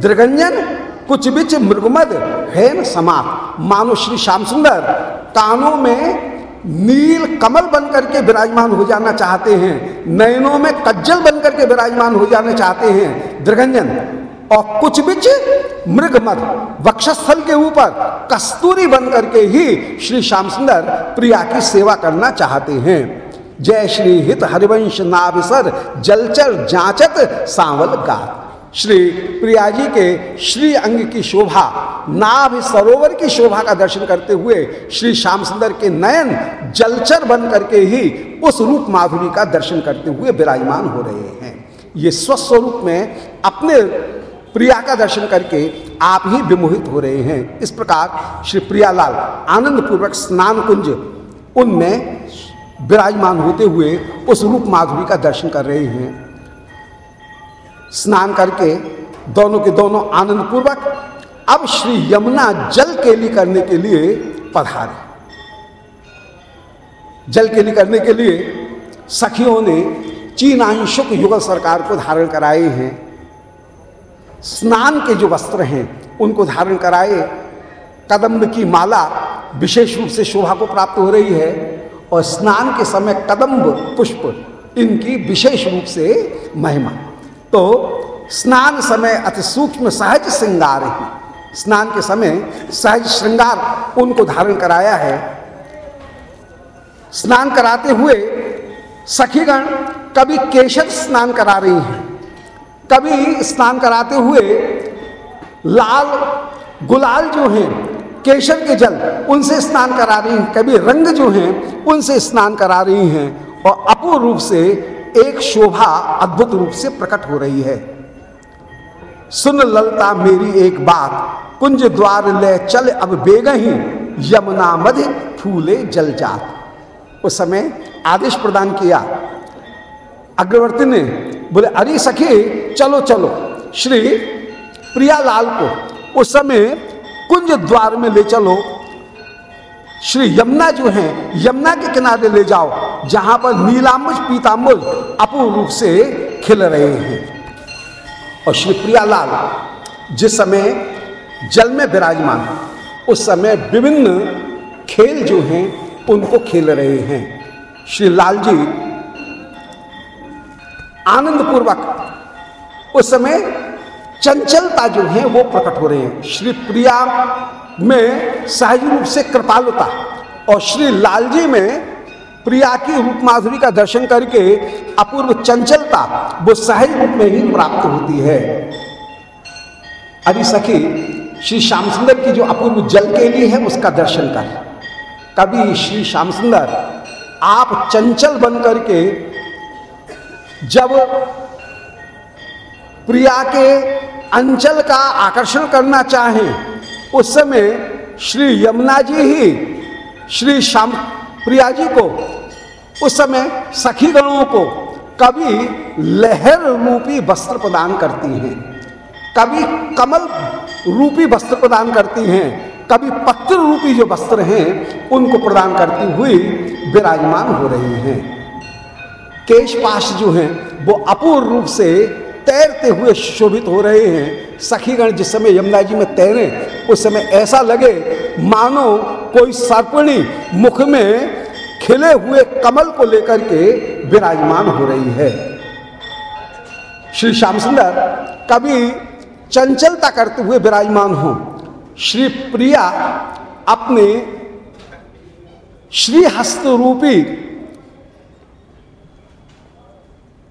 दृगंजन, कुछ बिच मृगमद है न समाप मानो श्री श्याम सुंदर कानों में नील कमल बन करके विराजमान हो जाना चाहते हैं, नयनों में कज्जल बन करके विराजमान हो जाना चाहते हैं। दृगंजन और कुछ बिच मृग मद, वक्षस्थल के ऊपर कस्तूरी बन करके ही श्री श्याम सुंदर प्रिया की सेवा करना चाहते हैं। जय श्री हित हरिवंश नाभिसर, जलचर जांचत सांवल का श्री प्रिया जी के श्री अंग की शोभा, नाभ सरोवर की शोभा का दर्शन करते हुए श्री श्याम सुंदर के नयन जलचर बन करके ही उस रूप माधुरी का दर्शन करते हुए विराजमान हो रहे हैं। ये स्वस्वरूप में अपने प्रिया का दर्शन करके आप ही विमोहित हो रहे हैं। इस प्रकार श्री प्रियालाल आनंद पूर्वक स्नान कुंज उनमें विराजमान होते हुए उस रूप माधुरी का दर्शन कर रहे हैं। स्नान करके दोनों के दोनों आनंद पूर्वक अब श्री यमुना जल केली करने के लिए पधारे। जल केली करने के लिए सखियों ने चीनांशुक युगल सरकार को धारण कराए हैं। स्नान के जो वस्त्र हैं, उनको धारण कराए। कदम्ब की माला विशेष रूप से शोभा को प्राप्त हो रही है और स्नान के समय कदम्ब, पुष्प, इनकी विशेष रूप से महिमा। तो स्नान समय अति सूक्ष्म सहज श्रृंगार ही। स्नान के समय सहज श्रृंगार उनको धारण कराया है। स्नान कराते हुए सखीगण कभी केशर स्नान करा रही हैं। कभी स्नान कराते हुए लाल, गुलाल जो हैं, केशर के जल, उनसे स्नान करा रही हैं। कभी रंग जो हैं, उनसे स्नान करा रही हैं। और अपूर्ण रूप से, एक शोभा अद्भुत रूप से प्रकट हो रही है। सुन ललता मेरी एक बात, कुंज द्वार ले चल अब बेग ही यमुना मध्य फूले जल जात। उस समय आदेश प्रदान किया अग्रवर्ती ने बोले, अरे सखी, चलो चलो। श्री प्रियालाल को उस समय कुंज द्वार में ले चलो। श्री यमुना जो है, यमुना के किनारे ले जाओ, जहाँ पर नीलाम्बुज, पीताम्बुज अपूर्ण रूप से खिल रहे हैं। और श्री प्रियालाल जिस समय जल में विराजमान, उस समय विभिन्न खेल जो हैं, उनको खेल रहे हैं। श्री लाल जी आनंद पूर्वक उस समय चंचलता जो है वो प्रकट हो रहे हैं। श्री प्रिया में सहज रूप से कृपालुता और श्री लालजी में प्रिया की रूप माधुरी का दर्शन करके अपूर्व चंचलता, वो सहज रूप में ही प्राप्त होती है। अभी सखी, श्री श्याम सुंदर की जो अपूर्व जल के लिए है, उसका दर्शन कर। कभी श्री श्याम सुंदर, आप चंचल बन करके जब प्रिया के अंचल का आकर्षण करना चाहें, उस समय श्री यमुना जी ही, श्री श्याम प्रिया जी को, उस समय सखी गणों को कभी लहर रूपी वस्त्र प्रदान करती हैं, कभी कमल रूपी वस्त्र प्रदान करती हैं, कभी पत्र रूपी जो वस्त्र हैं, उनको प्रदान करती हुई विराजमान हो रही हैं। केशपाश जो हैं, वो अपूर्ण रूप से तैरते हुए शोभित हो रहे हैं। सखीगण जिस समय यमुना जी में तैरे, उस समय ऐसा लगे मानो कोई सर्पणी मुख में खिले हुए कमल को लेकर के विराजमान हो रही है। श्री श्याम सुंदर कभी चंचलता करते हुए विराजमान हो। श्री प्रिया अपने श्री हस्त रूपी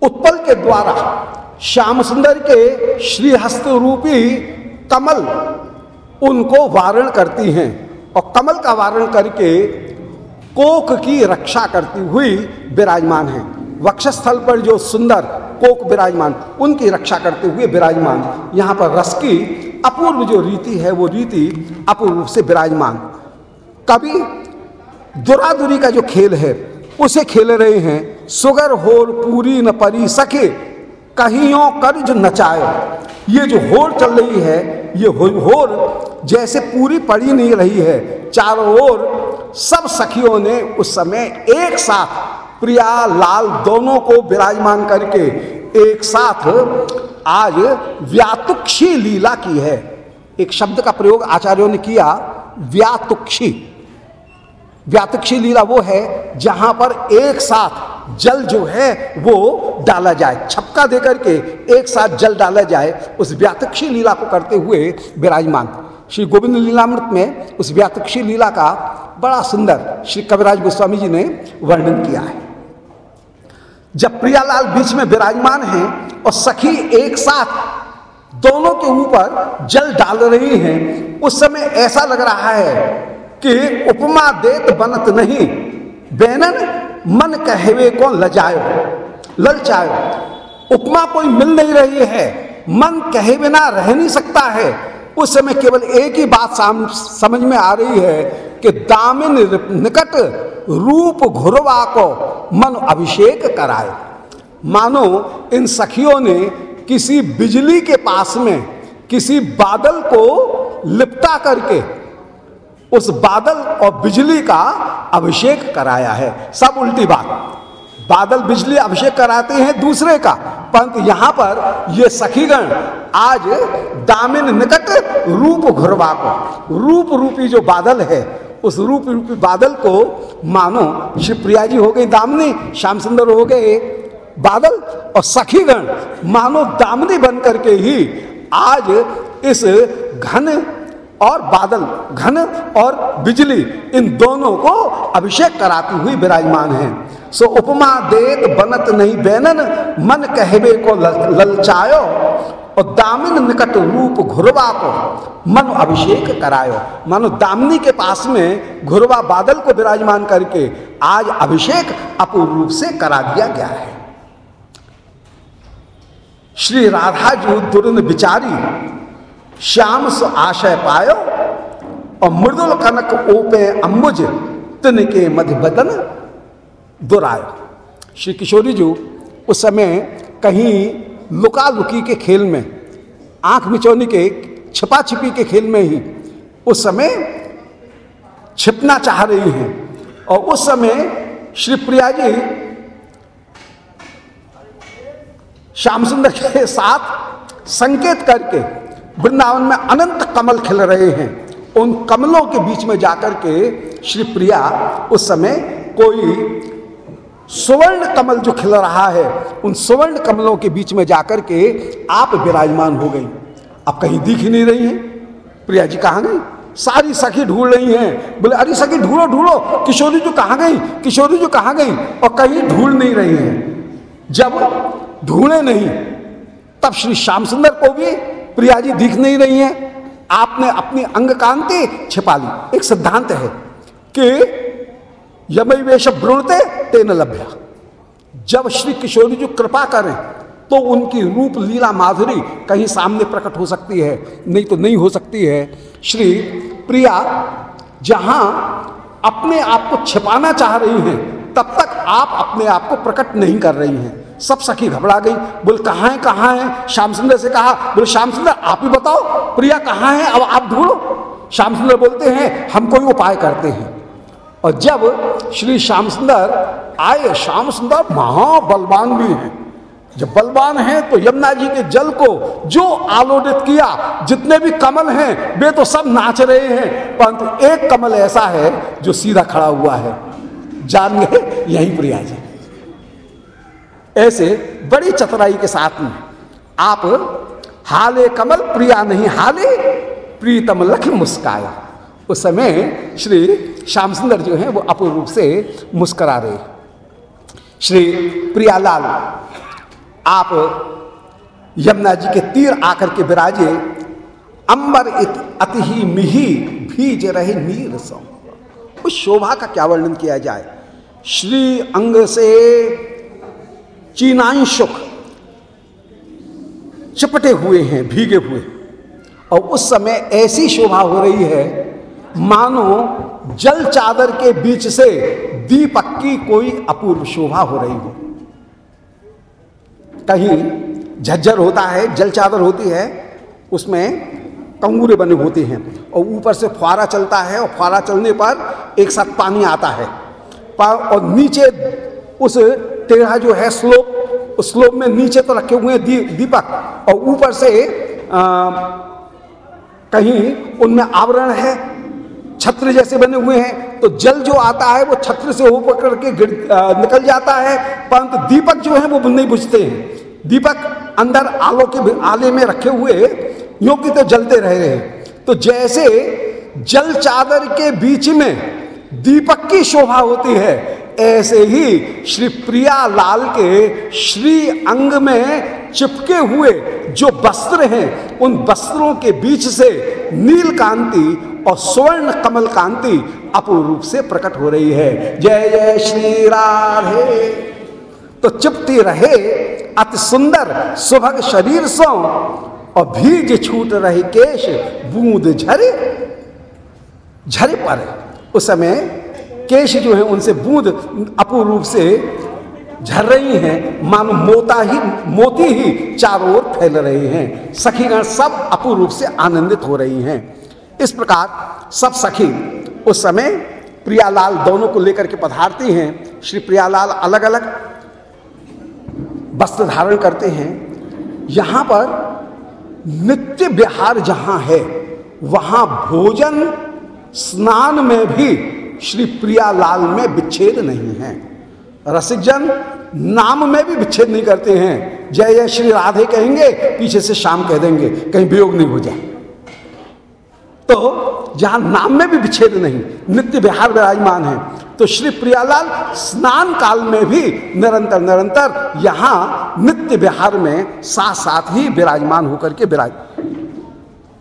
उत्पल के द्वारा, श्याम सुंदर के श्रीहस्त रूपी कमल उनको वारण करती हैं और कमल का वारण करके कोक की रक्षा करती हुई विराजमान है। वक्षस्थल पर जो सुंदर कोक विराजमान, उनकी रक्षा करते हुए विराजमान। यहाँ पर रस की अपूर्व जो रीति है, वो रीति अपूर्व से विराजमान। कभी दुरादुरी का जो खेल है, उसे खेल रहे हैं सुगर होर पूरी न परी सके, कहियों कर्ज जो नचाए ये जो होर चल रही है, ये होर जैसे पूरी पड़ी नहीं रही है, चारों ओर सब सखियों ने उस समय एक साथ प्रिया, लाल दोनों को विराजमान करके एक साथ आज व्यातुक्षी लीला की है। एक शब्द का प्रयोग आचार्यों ने किया, व्यातुक्षी। व्यातक्षी लीला वो है जहाँ पर एक साथ जल जो है वो डाला जाए, छपका देकर के एक साथ जल डाला जाए, उस व्यातक्षी लीला को करते हुए विराजमान। श्री गोविंद लीलामृत में उस व्यातक्षी लीला का बड़ा सुंदर श्री कविराज गोस्वामी जी ने वर्णन किया है। जब प्रियालाल बीच में विराजमान हैं और सखी एक साथ दोनों के ऊपर जल डाल रही हैं, उस समय ऐसा लग रहा है कि उपमा देत बनत नहीं। बैनन मन कहवे को लजायो? ललचायो। उपमा कोई मिल नहीं रही है। मन कहे बिना रह नहीं सकता है। उस समय केवल एक ही बात समझ में आ रही है कि दामिन निकट रूप घुरवा को मन अभिषेक कराए। मानो इन सखियों ने किसी बिजली के पास में किसी बादल को लिपटा करके उस बादल और बिजली का अभिषेक कराया है। सब उल्टी बात। बादल, बिजली अभिषेक कराते हैं दूसरे का। परंतु यहाँ पर ये सखीगण आज दामिन निकट रूप घुरवा को, रूप रूपी जो बादल है, उस रूप रूपी बादल को मानो शिवप्रिया जी हो गई दामनी, श्याम सुंदर हो गए बादल और सखीगण, मानो दामनी बन करके ही आज इस घन और बादल, घन और बिजली, इन दोनों को अभिषेक कराती हुई विराजमान है। सो उपमा देत बनत नहीं बैनन, मन कहबे को ललचायो, और दामिन निकट रूप घुरवा को मन अभिषेक करायो। मानो दामिनी के पास में घुरवा बादल को विराजमान करके आज अभिषेक अपूर्व रूप से करा दिया गया है। श्री राधा जी दुर्न बिचारी श्याम सु आशय पायो, और मृदुल कनक ओपे अम्बुज तिन के मध्य बदन दुरायो। श्री किशोरी जी, उस समय कहीं लुका लुकी के खेल में, आँख मिचौनी के छिपा छिपी के खेल में ही, उस समय छिपना चाह रही हैं। और उस समय श्री प्रिया जी, श्याम सुंदर के साथ संकेत करके वृंदावन में अनंत कमल खिल रहे हैं। उन कमलों के बीच में जाकर के श्री प्रिया उस समय कोई सुवर्ण कमल जो खिल रहा है, उन सुवर्ण कमलों के बीच में जाकर के आप विराजमान हो गई। अब कहीं दिख ही नहीं रही हैं। प्रिया जी कहाँ गई? सारी सखी ढूंढ रही हैं। बोले, अरे सखी, ढूंढो ढूंढो। किशोरी जो कहाँ गई? किशोरी जो कहाँ गई? और कहीं ढूंढ नहीं रही हैं। जब ढूंढे नहीं, तब श्री श्याम सुंदर को भी प्रिया जी दिख नहीं रही हैं। आपने अपनी अंग कांति छिपा ली। एक सिद्धांत है कि यमई वेश भ्रूणते तेन लभ्या। जब श्री किशोरी जी कृपा करें तो उनकी रूप लीला माधुरी कहीं सामने प्रकट हो सकती है। नहीं तो नहीं हो सकती है। श्री प्रिया जहाँ अपने आप को छिपाना चाह रही हैं, तब तक आप अपने आप को प्रकट नहीं कर रही हैं। सब सखी घबरा गई। बोल, कहाँ है कहाँ है? श्याम सुंदर से कहा, बोले, श्याम सुंदर, आप ही बताओ, प्रिया कहाँ है? अब आप ढूंढो। श्याम सुंदर बोलते हैं, हम कोई उपाय करते हैं। और जब श्री श्याम सुंदर आए, श्याम सुंदर महाबलवान भी हैं। जब बलवान हैं तो यमुना जी के जल को जो आलोडित किया, जितने भी कमल हैं, वे तो सब नाच रहे हैं। परंतु एक कमल ऐसा है, जो सीधा खड़ा हुआ है। जान गए, यही प्रिया जी। ऐसे बड़ी चतुराई के साथ में आप हाले कमल प्रिया नहीं, हाले प्रीतम लख मुस्काया। उस समय श्री श्याम सुंदर जो है, वो अपूर्व रूप से मुस्करा रहे। श्री प्रियालाल, आप यमुना जी के तीर आकर के विराजे, अंबर अति ही मिही भीज रहे नीर सो उस शोभा का क्या वर्णन किया जाए? श्री अंग से चीनांशुक चिपटे हुए हैं, भीगे हुए और उस समय ऐसी शोभा हो रही है, मानो जल चादर के बीच से दीपक की कोई अपूर्व शोभा हो रही हो। कहीं झज्जर होता है, जल चादर होती है, उसमें कंगूरे बने होते हैं। और ऊपर से फुआरा चलता है, और फुआरा चलने पर एक साथ पानी आता है। और नीचे उस टेढ़ा जो है स्लोप उस स्लोप में नीचे तो रखे हुए हैं दी, दीपक। और ऊपर से आ, कहीं उनमें आवरण है छत्र जैसे बने हुए हैं। तो जल जो आता है वो छत्र से हो पकड़ के गिर निकल जाता है। परंतु दीपक जो है वो नहीं बुझते हैं। दीपक अंदर आलो के आले में रखे हुए यो कि तो जलते रह रहे हैं। तो जैसे जल चादर के बीच में दीपक की शोभा होती है ऐसे ही श्री प्रिया लाल के श्री अंग में चिपके हुए जो वस्त्र हैं, उन वस्त्रों के बीच से नील कांति और स्वर्ण कमल कांति अपूर्ण रूप से प्रकट हो रही है। जय जय श्री राधे। तो चिपती रहे, अति सुंदर, सुभग शरीर सो, और भीज छूट रहे केश, बूंद झरे झरे पर उस समय केश जो है उनसे बूंद अपूर्ण रूप से झर रही हैं, मानो मोता ही, मोती ही चारों ओर फैल रहे हैं। सखीगण सब अपूर्ण रूप से आनंदित हो रही हैं। इस प्रकार सब सखी उस समय प्रियालाल दोनों को लेकर के पधारती हैं। श्री प्रियालाल अलग अलग वस्त्र धारण करते हैं। यहाँ पर नित्य विहार जहाँ है, वहाँ भोजन, स्नान में भी श्री प्रियालाल में विच्छेद नहीं है। रसिकजन नाम में भी विच्छेद नहीं करते हैं। जय जय श्री राधे कहेंगे, पीछे से शाम कह देंगे, कहीं वियोग नहीं हो जाए। तो जहाँ नाम में भी विच्छेद नहीं, नित्य विहार विराजमान है। तो श्री प्रियालाल स्नान काल में भी निरंतर निरंतर यहाँ नित्य विहार में साथ साथ ही विराजमान होकर के विराज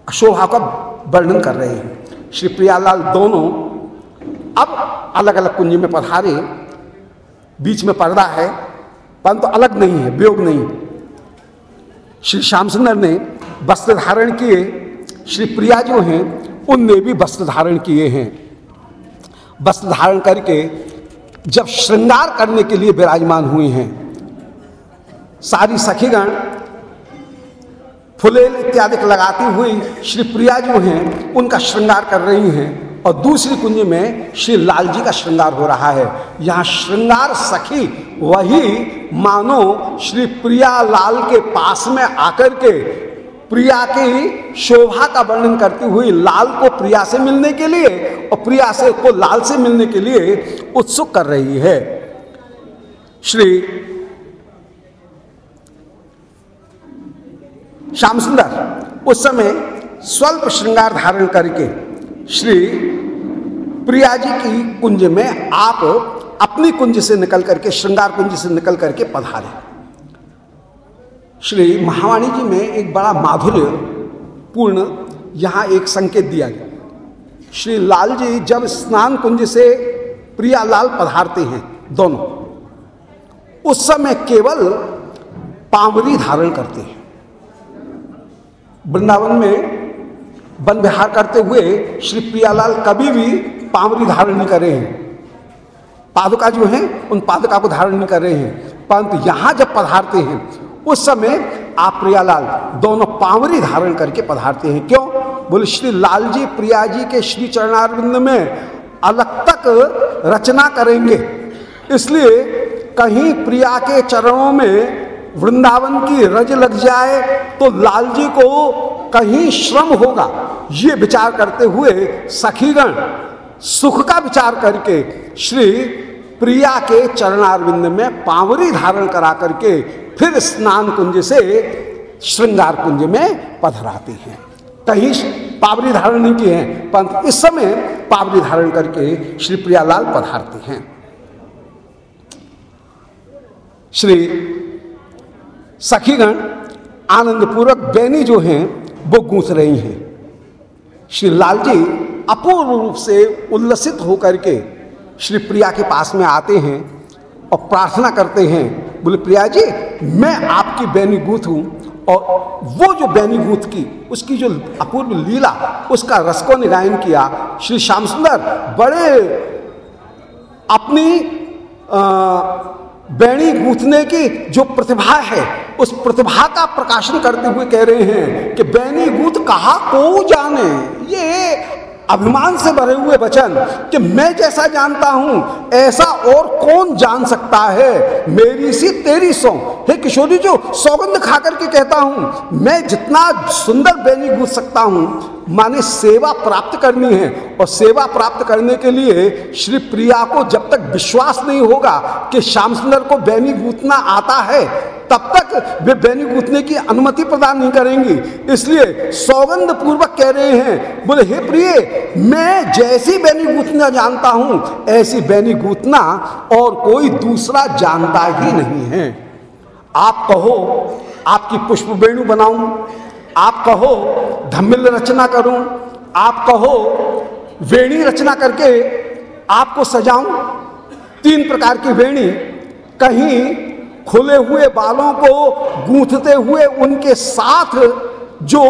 शोभा का वर्णन कर रहे हैं। श्री प्रियालाल दोनों अब अलग अलग कुंज में पधारे, बीच में पर्दा है, परंतु तो अलग नहीं है, वियोग नहीं श्री श्याम सुंदर ने वस्त्र धारण किए, श्री प्रिया जो हैं, उनने भी वस्त्र धारण किए हैं। वस्त्र धारण करके जब श्रृंगार करने के लिए विराजमान हुए हैं, सारी सखीगण, फुलेल इत्यादि लगाती हुई श्री प्रिया जो हैं, उनका श्रृंगार कर रही हैं। और दूसरी कुंज में श्री लाल जी का श्रृंगार हो रहा है। यहाँ श्रृंगार सखी, वही मानो श्री प्रिया लाल के पास में आकर के प्रिया की शोभा का वर्णन करती हुई लाल को प्रिया से मिलने के लिए और प्रिया से, को लाल से मिलने के लिए उत्सुक कर रही है। श्री श्याम सुंदर, उस समय स्वल्प श्रृंगार धारण करके श्री प्रिया जी की कुंज में आप अपनी कुंज से निकल करके, श्रृंगार कुंज से निकल करके पधारे। श्री महावाणी जी में एक बड़ा माधुर्य पूर्ण यहाँ एक संकेत दिया गया। श्री लाल जी जब स्नान कुंज से प्रिया लाल पधारते हैं दोनों, उस समय केवल पावरी धारण करते हैं। वृंदावन में वन विहार करते हुए श्री प्रियालाल कभी भी पावरी धारण नहीं कर रहे हैं। पादुका जो है, उन पादुका को धारण नहीं कर रहे हैं। परंतु यहाँ जब पधारते हैं, उस समय आप प्रियालाल दोनों पावरी धारण करके पधारते हैं। क्यों? बोले, श्री लाल जी प्रिया जी के श्री चरणारविंद में अलग तक रचना करेंगे। इसलिए कहीं प्रिया के चरणों में वृंदावन की रज लग जाए तो लाल जी को कहीं श्रम होगा। ये विचार करते हुए सखीगण सुख का विचार करके श्री प्रिया के चरणारविंद में पावरी धारण करा करके फिर स्नान कुंज से श्रृंगार कुंज में पधराती हैं। कहीं पावरी धारण नहीं की है, परंतु इस समय पावरी धारण करके श्री प्रियालाल पधारते हैं। श्री सखीगण आनंदपूर्वक बैनी जो हैं, वो गूंथ रही हैं। श्री लाल जी अपूर्व रूप से उल्लसित होकर के श्री प्रिया के पास में आते हैं और प्रार्थना करते हैं, बोले, प्रिया जी, मैं आपकी बैनी गूथ हूँ और वो जो बैनी गूथ की, उसकी जो अपूर्व लीला, उसका रसको ने गायन किया। श्री श्याम सुंदर, बड़े अपनी बैणी गूंथने की जो प्रतिभा है, उस प्रतिभा का प्रकाशन करते हुए कह रहे हैं कि बैनी गूथ कहा को जाने? ये अभिमान से भरे हुए वचन कि मैं जैसा जानता हूँ, ऐसा और कौन जान सकता है? मेरी सी तेरी सौ। हे किशोरी जो, सौगंध खा करके कहता हूँ, मैं जितना सुंदर बैनी गूंथ सकता हूँ माने सेवा प्राप्त करनी है। और सेवा प्राप्त करने के लिए श्री प्रिया को जब तक विश्वास नहीं होगा कि श्याम सुंदर को बैनी गूतना आता है, तब तक वे बैनी गूथने की अनुमति प्रदान नहीं करेंगी। इसलिए सौगंध पूर्वक कह रहे हैं, बोले, हे प्रिय, मैं जैसी बैनी गूथना जानता हूँ, ऐसी बैनी गूथना और कोई दूसरा जानता ही नहीं है। आप कहो, आपकी पुष्प वेणु बनाऊँ आप कहो धमिल रचना करूँ, आप कहो, वेणी रचना करके आपको सजाऊं। तीन प्रकार की वेणी, कहीं खुले हुए बालों को गूंथते हुए उनके साथ जो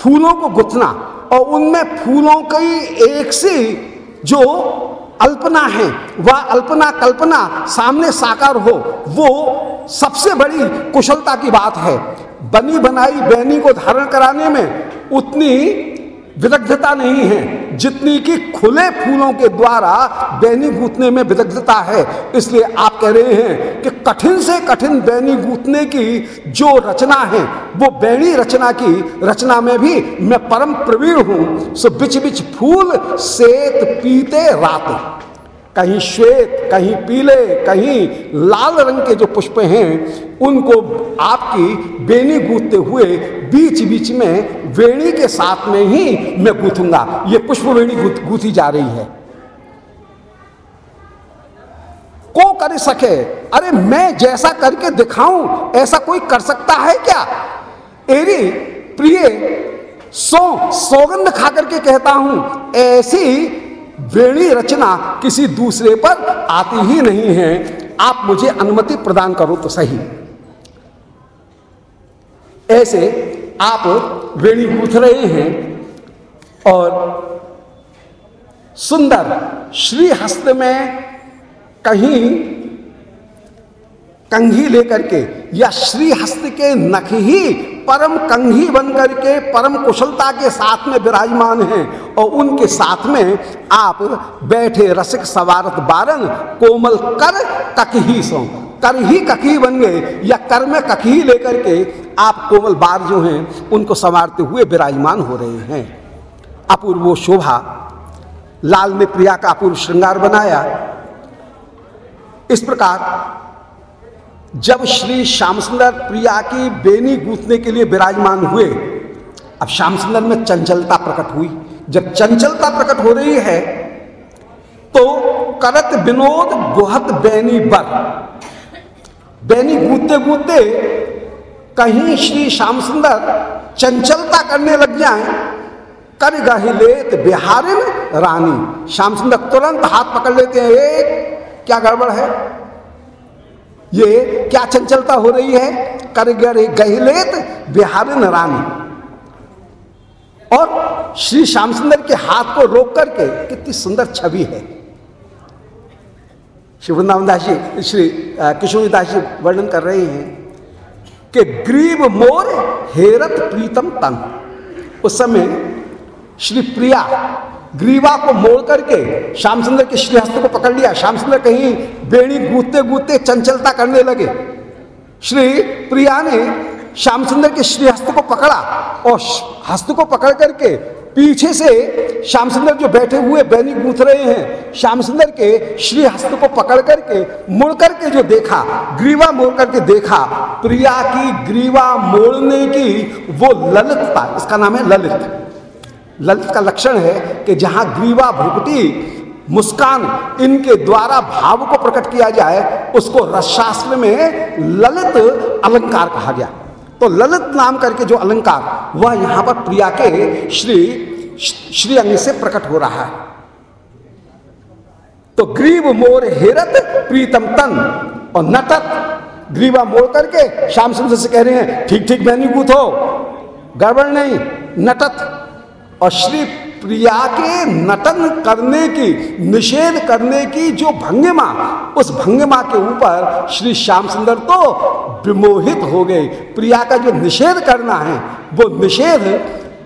फूलों को गुथना, और उनमें फूलों की एक सी जो अल्पना है वह अल्पना कल्पना, सामने साकार हो, वो सबसे बड़ी कुशलता की बात है। बनी बनाई बहनी को धारण कराने में उतनी विदग्धता नहीं है। जितनी कि खुले फूलों के द्वारा बैनी गूंथने में विदग्धता है। इसलिए आप कह रहे हैं कि कठिन से कठिन बैनी गूथने की जो रचना है, वो बैनी रचना की रचना में भी मैं परम प्रवीण हूँ। सो बिच बिच फूल, सेत, पीते, रात। कहीं श्वेत, कहीं पीले, कहीं लाल रंग के जो पुष्प हैं, उनको आपकी बेनी गूंथते हुए बीच बीच में वेणी के साथ में ही मैं गूंथूँगा। ये पुष्प वेणी गूंथी जा रही है। को कर सके? अरे मैं जैसा करके दिखाऊँ, ऐसा कोई कर सकता है क्या? एरी, प्रिय, सो, सौगंध खा करके कहता हूँ, ऐसी वेणी रचना किसी दूसरे पर आती ही नहीं है। आप मुझे अनुमति प्रदान करो तो सही। ऐसे आप वेणी गूथ रहे हैं और सुंदर श्री हस्त में कहीं कंघी लेकर के या श्री हस्त के नख ही परम कंघी बनकर के परम कुशलता के साथ में विराजमान हैं। और उनके साथ में आप बैठे रसिक सवारत बारन कोमल कर ककही सो। कर ही ककी बन गए या कर में ककी लेकर के आप कोमल बार जो हैं, उनको संवारते हुए विराजमान हो रहे हैं। अपूर्व शोभा, लाल ने प्रिया का अपूर्व श्रृंगार बनाया। इस प्रकार जब श्री श्याम सुंदर प्रिया की बेनी गूंथने के लिए विराजमान हुए, अब श्याम सुंदर में चंचलता प्रकट हुई। जब चंचलता प्रकट हो रही है तो करत विनोद गुहत बैनी बर। बैनी गूंथते गूंथते कहीं श्री श्याम सुंदर चंचलता करने लग जाए, कर गहिलेत बिहारिन रानी। श्याम सुंदर तुरंत हाथ पकड़ लेते हैं एक क्या गड़बड़ है? ये क्या चंचलता हो रही है? करगर गहलेत बिहारिन रानी। और श्री श्याम सुंदर के हाथ को रोक करके कितनी सुंदर छवि है। श्री वृंदावन दास जी, श्री किशोरी दास जी वर्णन कर रहे हैं कि ग्रीब मोर हेरत प्रीतम तन उस समय श्री प्रिया ग्रीवा को मोड़ करके श्याम सुंदर के श्रीहस्त को पकड़ लिया। श्याम सुंदर कहीं बेड़ी गूंते गूंते चंचलता करने लगे। श्री प्रिया ने श्याम सुंदर के श्रीहस्त को पकड़ा और हस्त को पकड़ करके पीछे से श्याम सुंदर जो बैठे हुए बैनी गूंथ रहे हैं श्याम सुंदर के श्री हस्त को पकड़ करके, मुड़ करके जो देखा, ग्रीवा मोड़ करके देखा, प्रिया की ग्रीवा मोड़ने की वो ललितता इसका नाम है ललित। ललित का लक्षण है कि जहाँ ग्रीवा भ्रुकुटी मुस्कान इनके द्वारा भाव को प्रकट किया जाए, उसको रसशास्त्र में ललित अलंकार कहा गया। तो ललित नाम करके जो अलंकार, वह यहाँ पर प्रिया के श्री श्री अंग से प्रकट हो रहा है। तो ग्रीव मोर हेरत, प्रीतम तन, और नटत, ग्रीवा मोड़ करके श्याम सुंदर से कह रहे हैं, ठीक ठीक, बहनी कूथ हो, गड़बड़ नहीं, नटत, और श्री प्रिया के नटन करने की, निषेध करने की जो भंगिमा, उस भंगिमा के ऊपर श्री श्याम सुंदर तो विमोहित हो गए। प्रिया का जो निषेध करना है, वो निषेध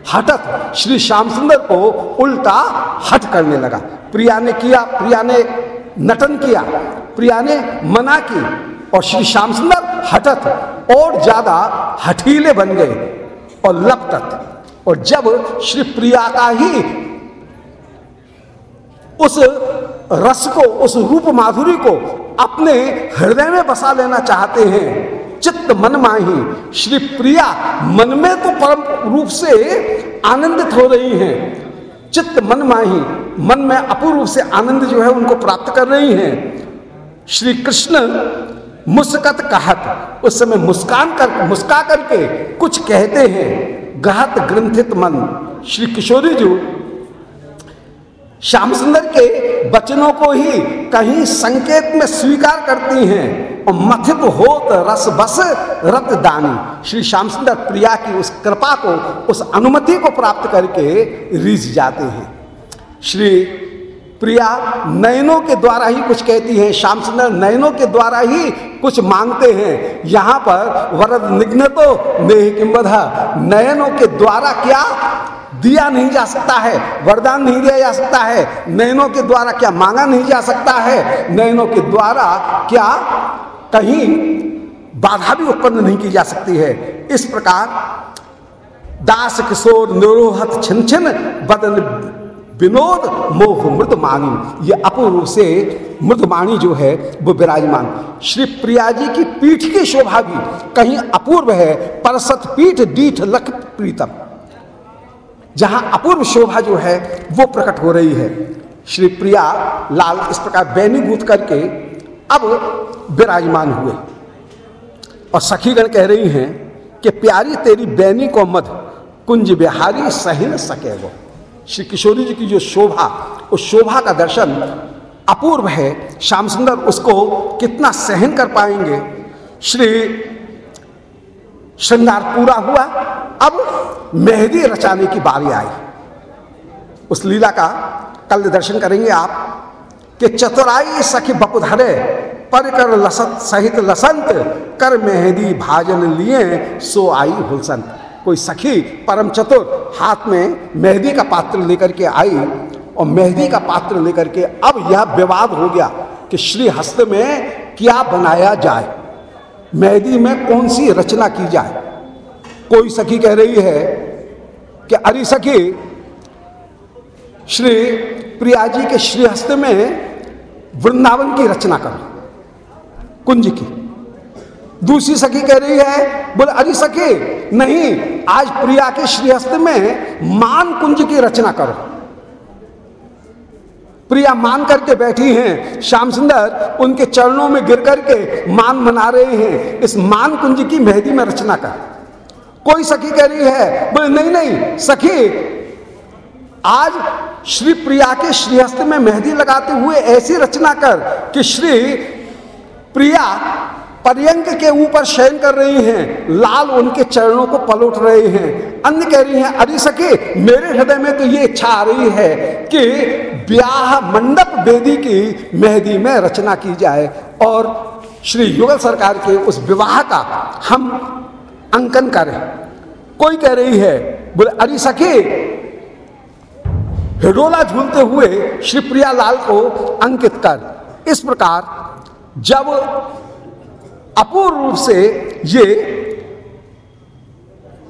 हटत श्री श्याम सुंदर को उल्टा हट करने लगा। प्रिया ने किया, प्रिया ने नटन किया, प्रिया ने मना की और श्री श्याम सुंदर हटत और ज़्यादा हठीले बन गए और लपटत। और जब श्री प्रिया का ही उस रस को, उस रूप माधुरी को अपने हृदय में बसा लेना चाहते हैं, चित्त मन माही, श्री प्रिया मन में तो परम रूप से आनंदित हो रही हैं। चित्त मन माही, मन में अपूर्व से आनंद जो है उनको प्राप्त कर रही हैं। श्री कृष्ण मुस्कत कहत, उस समय मुस्कान कर, मुस्का करके कुछ कहते हैं। गहत ग्रंथित मन। श्री किशोरी जी, श्याम सुंदर के वचनों को ही कहीं संकेत में स्वीकार करती हैं और मथित होत रस बस रत दानी श्री श्याम सुंदर प्रिया की उस कृपा को, उस अनुमति को प्राप्त करके रिझ जाते हैं। श्री प्रिया नयनों के द्वारा ही कुछ कहती है श्याम सुंदर नयनों के द्वारा ही कुछ मांगते हैं। यहाँ पर वरद निग्न तो नेह किम्बधा नयनों के द्वारा क्या दिया नहीं जा सकता है, वरदान नहीं दिया जा सकता है, नयनों के द्वारा क्या मांगा नहीं जा सकता है, नयनों के द्वारा क्या कहीं बाधा भी उत्पन्न नहीं की जा सकती है। इस प्रकार दास किशोर निरोहत छिन छिन बदन विनोद मोह मृदमाणी। ये अपूर्व से मृदमाणी जो है, वो विराजमान। श्री प्रिया जी की पीठ की शोभा भी कहीं अपूर्व है। परसत पीठ दीठ लख प्रीतम। जहाँ अपूर्व शोभा जो है, वो प्रकट हो रही है। श्री प्रिया लाल इस प्रकार बैनीभूत करके अब विराजमान हुए। और सखीगण कह रही हैं कि, प्यारी तेरी बैनी को मध, कुंज बिहारी सही न सके वो। श्री किशोरी जी की जो शोभा, उस शोभा का दर्शन अपूर्व है। श्याम सुंदर उसको कितना सहन कर पाएँगे। श्री श्रृंगार पूरा हुआ। अब मेहंदी रचाने की बारी आई। उस लीला का कल दर्शन करेंगे आप। कि चतुराई सखी बपुधरे पर कर लसत सहित लसंत, कर मेहंदी भाजन लिए, सो आई हुलसंत। कोई सखी परम चतुर हाथ में मेहंदी का पात्र लेकर के आई और मेहंदी का पात्र लेकर के अब यह विवाद हो गया कि श्री हस्त में क्या बनाया जाए। मेहंदी में कौन सी रचना की जाए? कोई सखी कह रही है कि अरे सखी, श्री प्रिया जी के श्रीहस्त में वृंदावन की रचना करो, कुंज की। दूसरी सखी कह रही है, बोले, अरे सखी, नहीं, आज प्रिया के श्रीहस्त में मान कुंज की रचना करो। प्रिया मान करके बैठी हैं, श्याम सुंदर उनके चरणों में गिर करके मान मना रहे हैं, इस मान कुंज की मेहंदी में रचना कर। कोई सखी कह रही है, बोले, नहीं नहीं, सखी, आज श्री प्रिया के श्रीहस्त में मेहंदी लगाते हुए ऐसी रचना कर कि श्री प्रिया पर्यंक के ऊपर शयन कर रही हैं, लाल उनके चरणों को पलट रहे हैं। अन्य कह रही हैं, अरे सके मेरे हृदय में तो ये इच्छा आ रही है कि ब्याह मंडप वेदी की मेहंदी में रचना की जाए और श्री युगल सरकार के उस विवाह का हम अंकन करें। कोई कह रही है, बोले, अरे सके हिडोला झूलते हुए श्री प्रिया लाल को अंकित कर। इस प्रकार जब अपूर्ण रूप से ये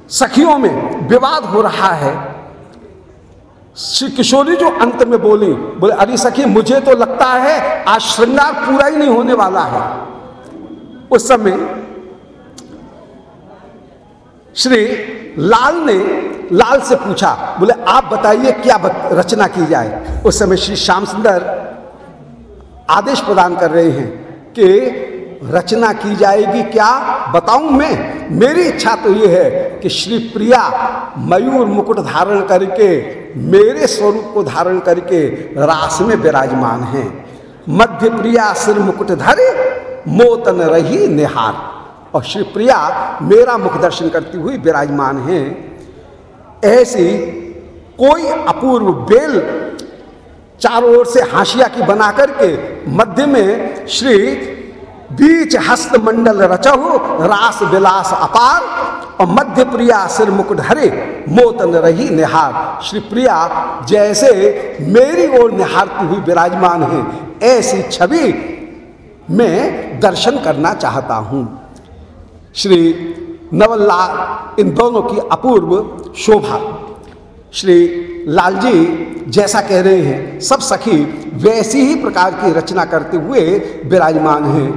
सखियों में विवाद हो रहा है। श्री किशोरी जो अंत में बोली बोले अरे सखी मुझे तो लगता है आज श्रृंगार पूरा ही नहीं होने वाला है। उस समय श्री लाल ने लाल से पूछा बोले आप बताइए क्या बत, रचना की जाए? उस समय श्री श्याम सुंदर आदेश प्रदान कर रहे हैं कि रचना की जाएगी क्या? बताऊँ मैं। मेरी इच्छा तो ये है कि श्री प्रिया मयूर मुकुट धारण करके, मेरे स्वरूप को धारण करके रास में विराजमान हैं। मध्य प्रिया सिर मुकुट धरे, मोतन रही निहार। और श्री प्रिया मेरा मुख दर्शन करती हुई विराजमान हैं। ऐसी कोई अपूर्व बेल चारों ओर से हाशिया की बना करके मध्य में श्री बीच हस्त मंडल रचहु रास विलास अपार, और मध्य प्रिया सिर मुकुट हरे, मोतन रही निहार। श्री प्रिया, जैसे मेरी ओर निहारती हुई विराजमान है, ऐसी छवि मैं दर्शन करना चाहता हूँ। श्री नवल्ला, इन दोनों की अपूर्व शोभा। श्री लालजी, जैसा कह रहे हैं, सब सखी वैसी ही प्रकार की रचना करते हुए विराजमान हैं।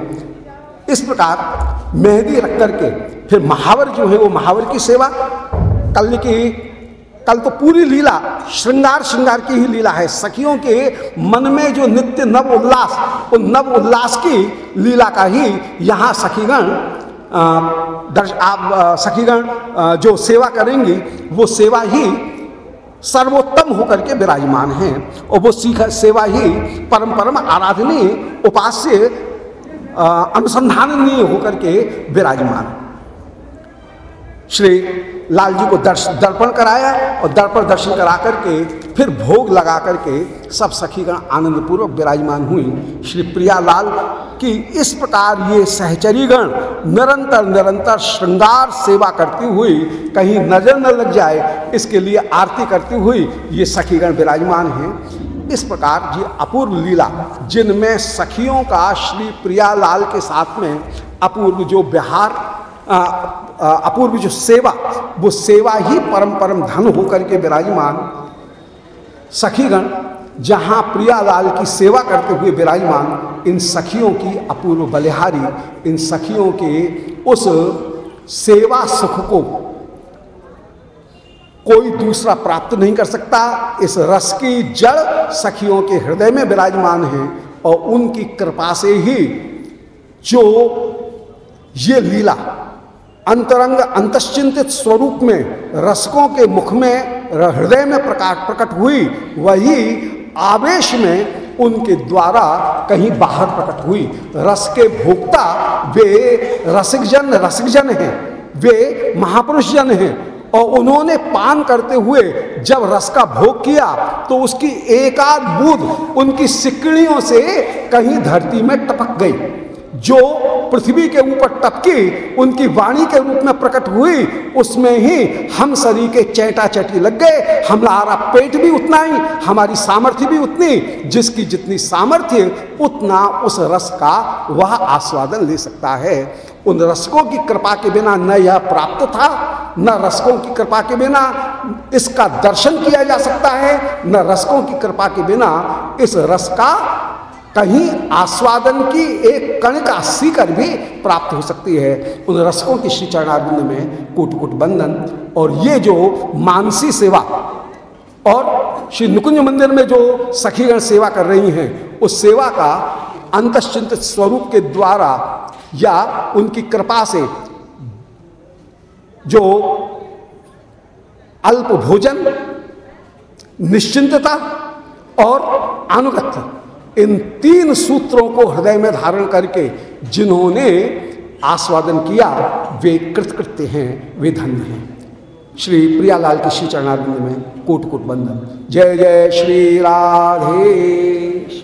इस प्रकार मेहंदी रख करके फिर महावर जो है वो महावर की सेवा, कल की, कल तो पूरी लीला श्रृंगार श्रृंगार की ही लीला है। सखियों के मन में जो नित्य नव उल्लास, उन नव उल्लास की लीला का ही यहाँ सखीगण दर्श, आप सखीगण जो सेवा करेंगी, वो सेवा ही सर्वोत्तम होकर के विराजमान हैं और वो सीख, सेवा ही परम परम आराधनीय उपास्य अनुसंधाननीय होकर के विराजमान। श्री लाल जी को दर्श, दर्पण कराया और दर्पण दर्शन करा करके फिर भोग लगा करके सब सखीगण आनंद पूर्वक विराजमान हुई। श्री प्रिया लाल की इस प्रकार ये सहचरीगण निरंतर निरंतर श्रृंगार सेवा करती हुई, कहीं नज़र न लग जाए, इसके लिए आरती करती हुई ये सखीगण विराजमान हैं। इस प्रकार ये अपूर्व लीला, जिनमें सखियों का श्री प्रियालाल के साथ में अपूर्व जो बिहार अपूर्व जो सेवा, वो सेवा ही परम परम धन होकर के विराजमान। सखीगण, जहाँ प्रियालाल की सेवा करते हुए विराजमान, इन सखियों की अपूर्व बलिहारी, इन सखियों के उस सेवा सुख को कोई दूसरा प्राप्त नहीं कर सकता। इस रस की जड़ सखियों के हृदय में विराजमान है और उनकी कृपा से ही जो ये लीला अंतरंग अंतश्चिंतित स्वरूप में रसकों के मुख में, हृदय में प्रकाश प्रकट हुई, वही आवेश में उनके द्वारा कहीं बाहर प्रकट हुई। रस के भोक्ता वे रसिक जन रसिक जन हैं। वे महापुरुष जन हैं। और उन्होंने पान करते हुए जब रस का भोग किया तो उसकी एकाध बूंद उनकी सिकड़ियों से कहीं धरती में टपक गई, जो पृथ्वी के ऊपर टपकी, उनकी वाणी के रूप में प्रकट हुई। उसमें ही हम शरीर के चैटा चैटी लग गए। हमारा पेट भी उतना ही, हमारी सामर्थ्य भी उतनी, जिसकी जितनी सामर्थ्य, उतना उस रस का वह आस्वादन ले सकता है। उन रसकों की कृपा के बिना न यह प्राप्त था, न रसकों की कृपा के बिना इसका दर्शन किया जा सकता है, न रसकों की कृपा के बिना इस रस का कहीं आस्वादन की एक कण का सीकर भी प्राप्त हो सकती है। उन रसकों की श्री चरणारिंद में कुट कुट बंधन और ये जो मानसी सेवा और श्री नुकुंज मंदिर में जो सखीगण सेवा कर रही हैं, उस सेवा का अंतश्चिंत स्वरूप के द्वारा या उनकी कृपा से जो अल्प भोजन, निश्चिंतता और अनुगत्य, इन तीन सूत्रों को हृदय में धारण करके जिन्होंने आस्वादन किया, वे कृतकृत्य हैं, वे धन्य हैं। श्री प्रियालाल के श्री चरणारिंद में कोट कोट बंधन जय जय श्री राधे।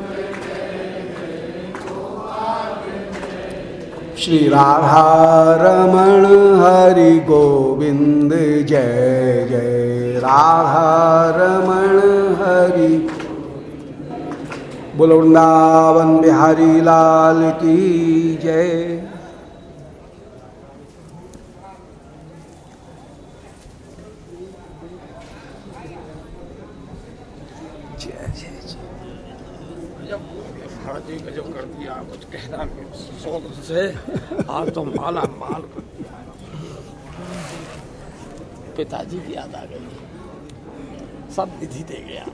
श्री राधा रमण हरि गोविंद, जय जय। राधा रमण हरि। बोलो बिहारी लाल की जय गजब कर दिया कुछ कहना शौक से आज तो माला माल। कर पिताजी की याद आ गई। सब विधि दे गया।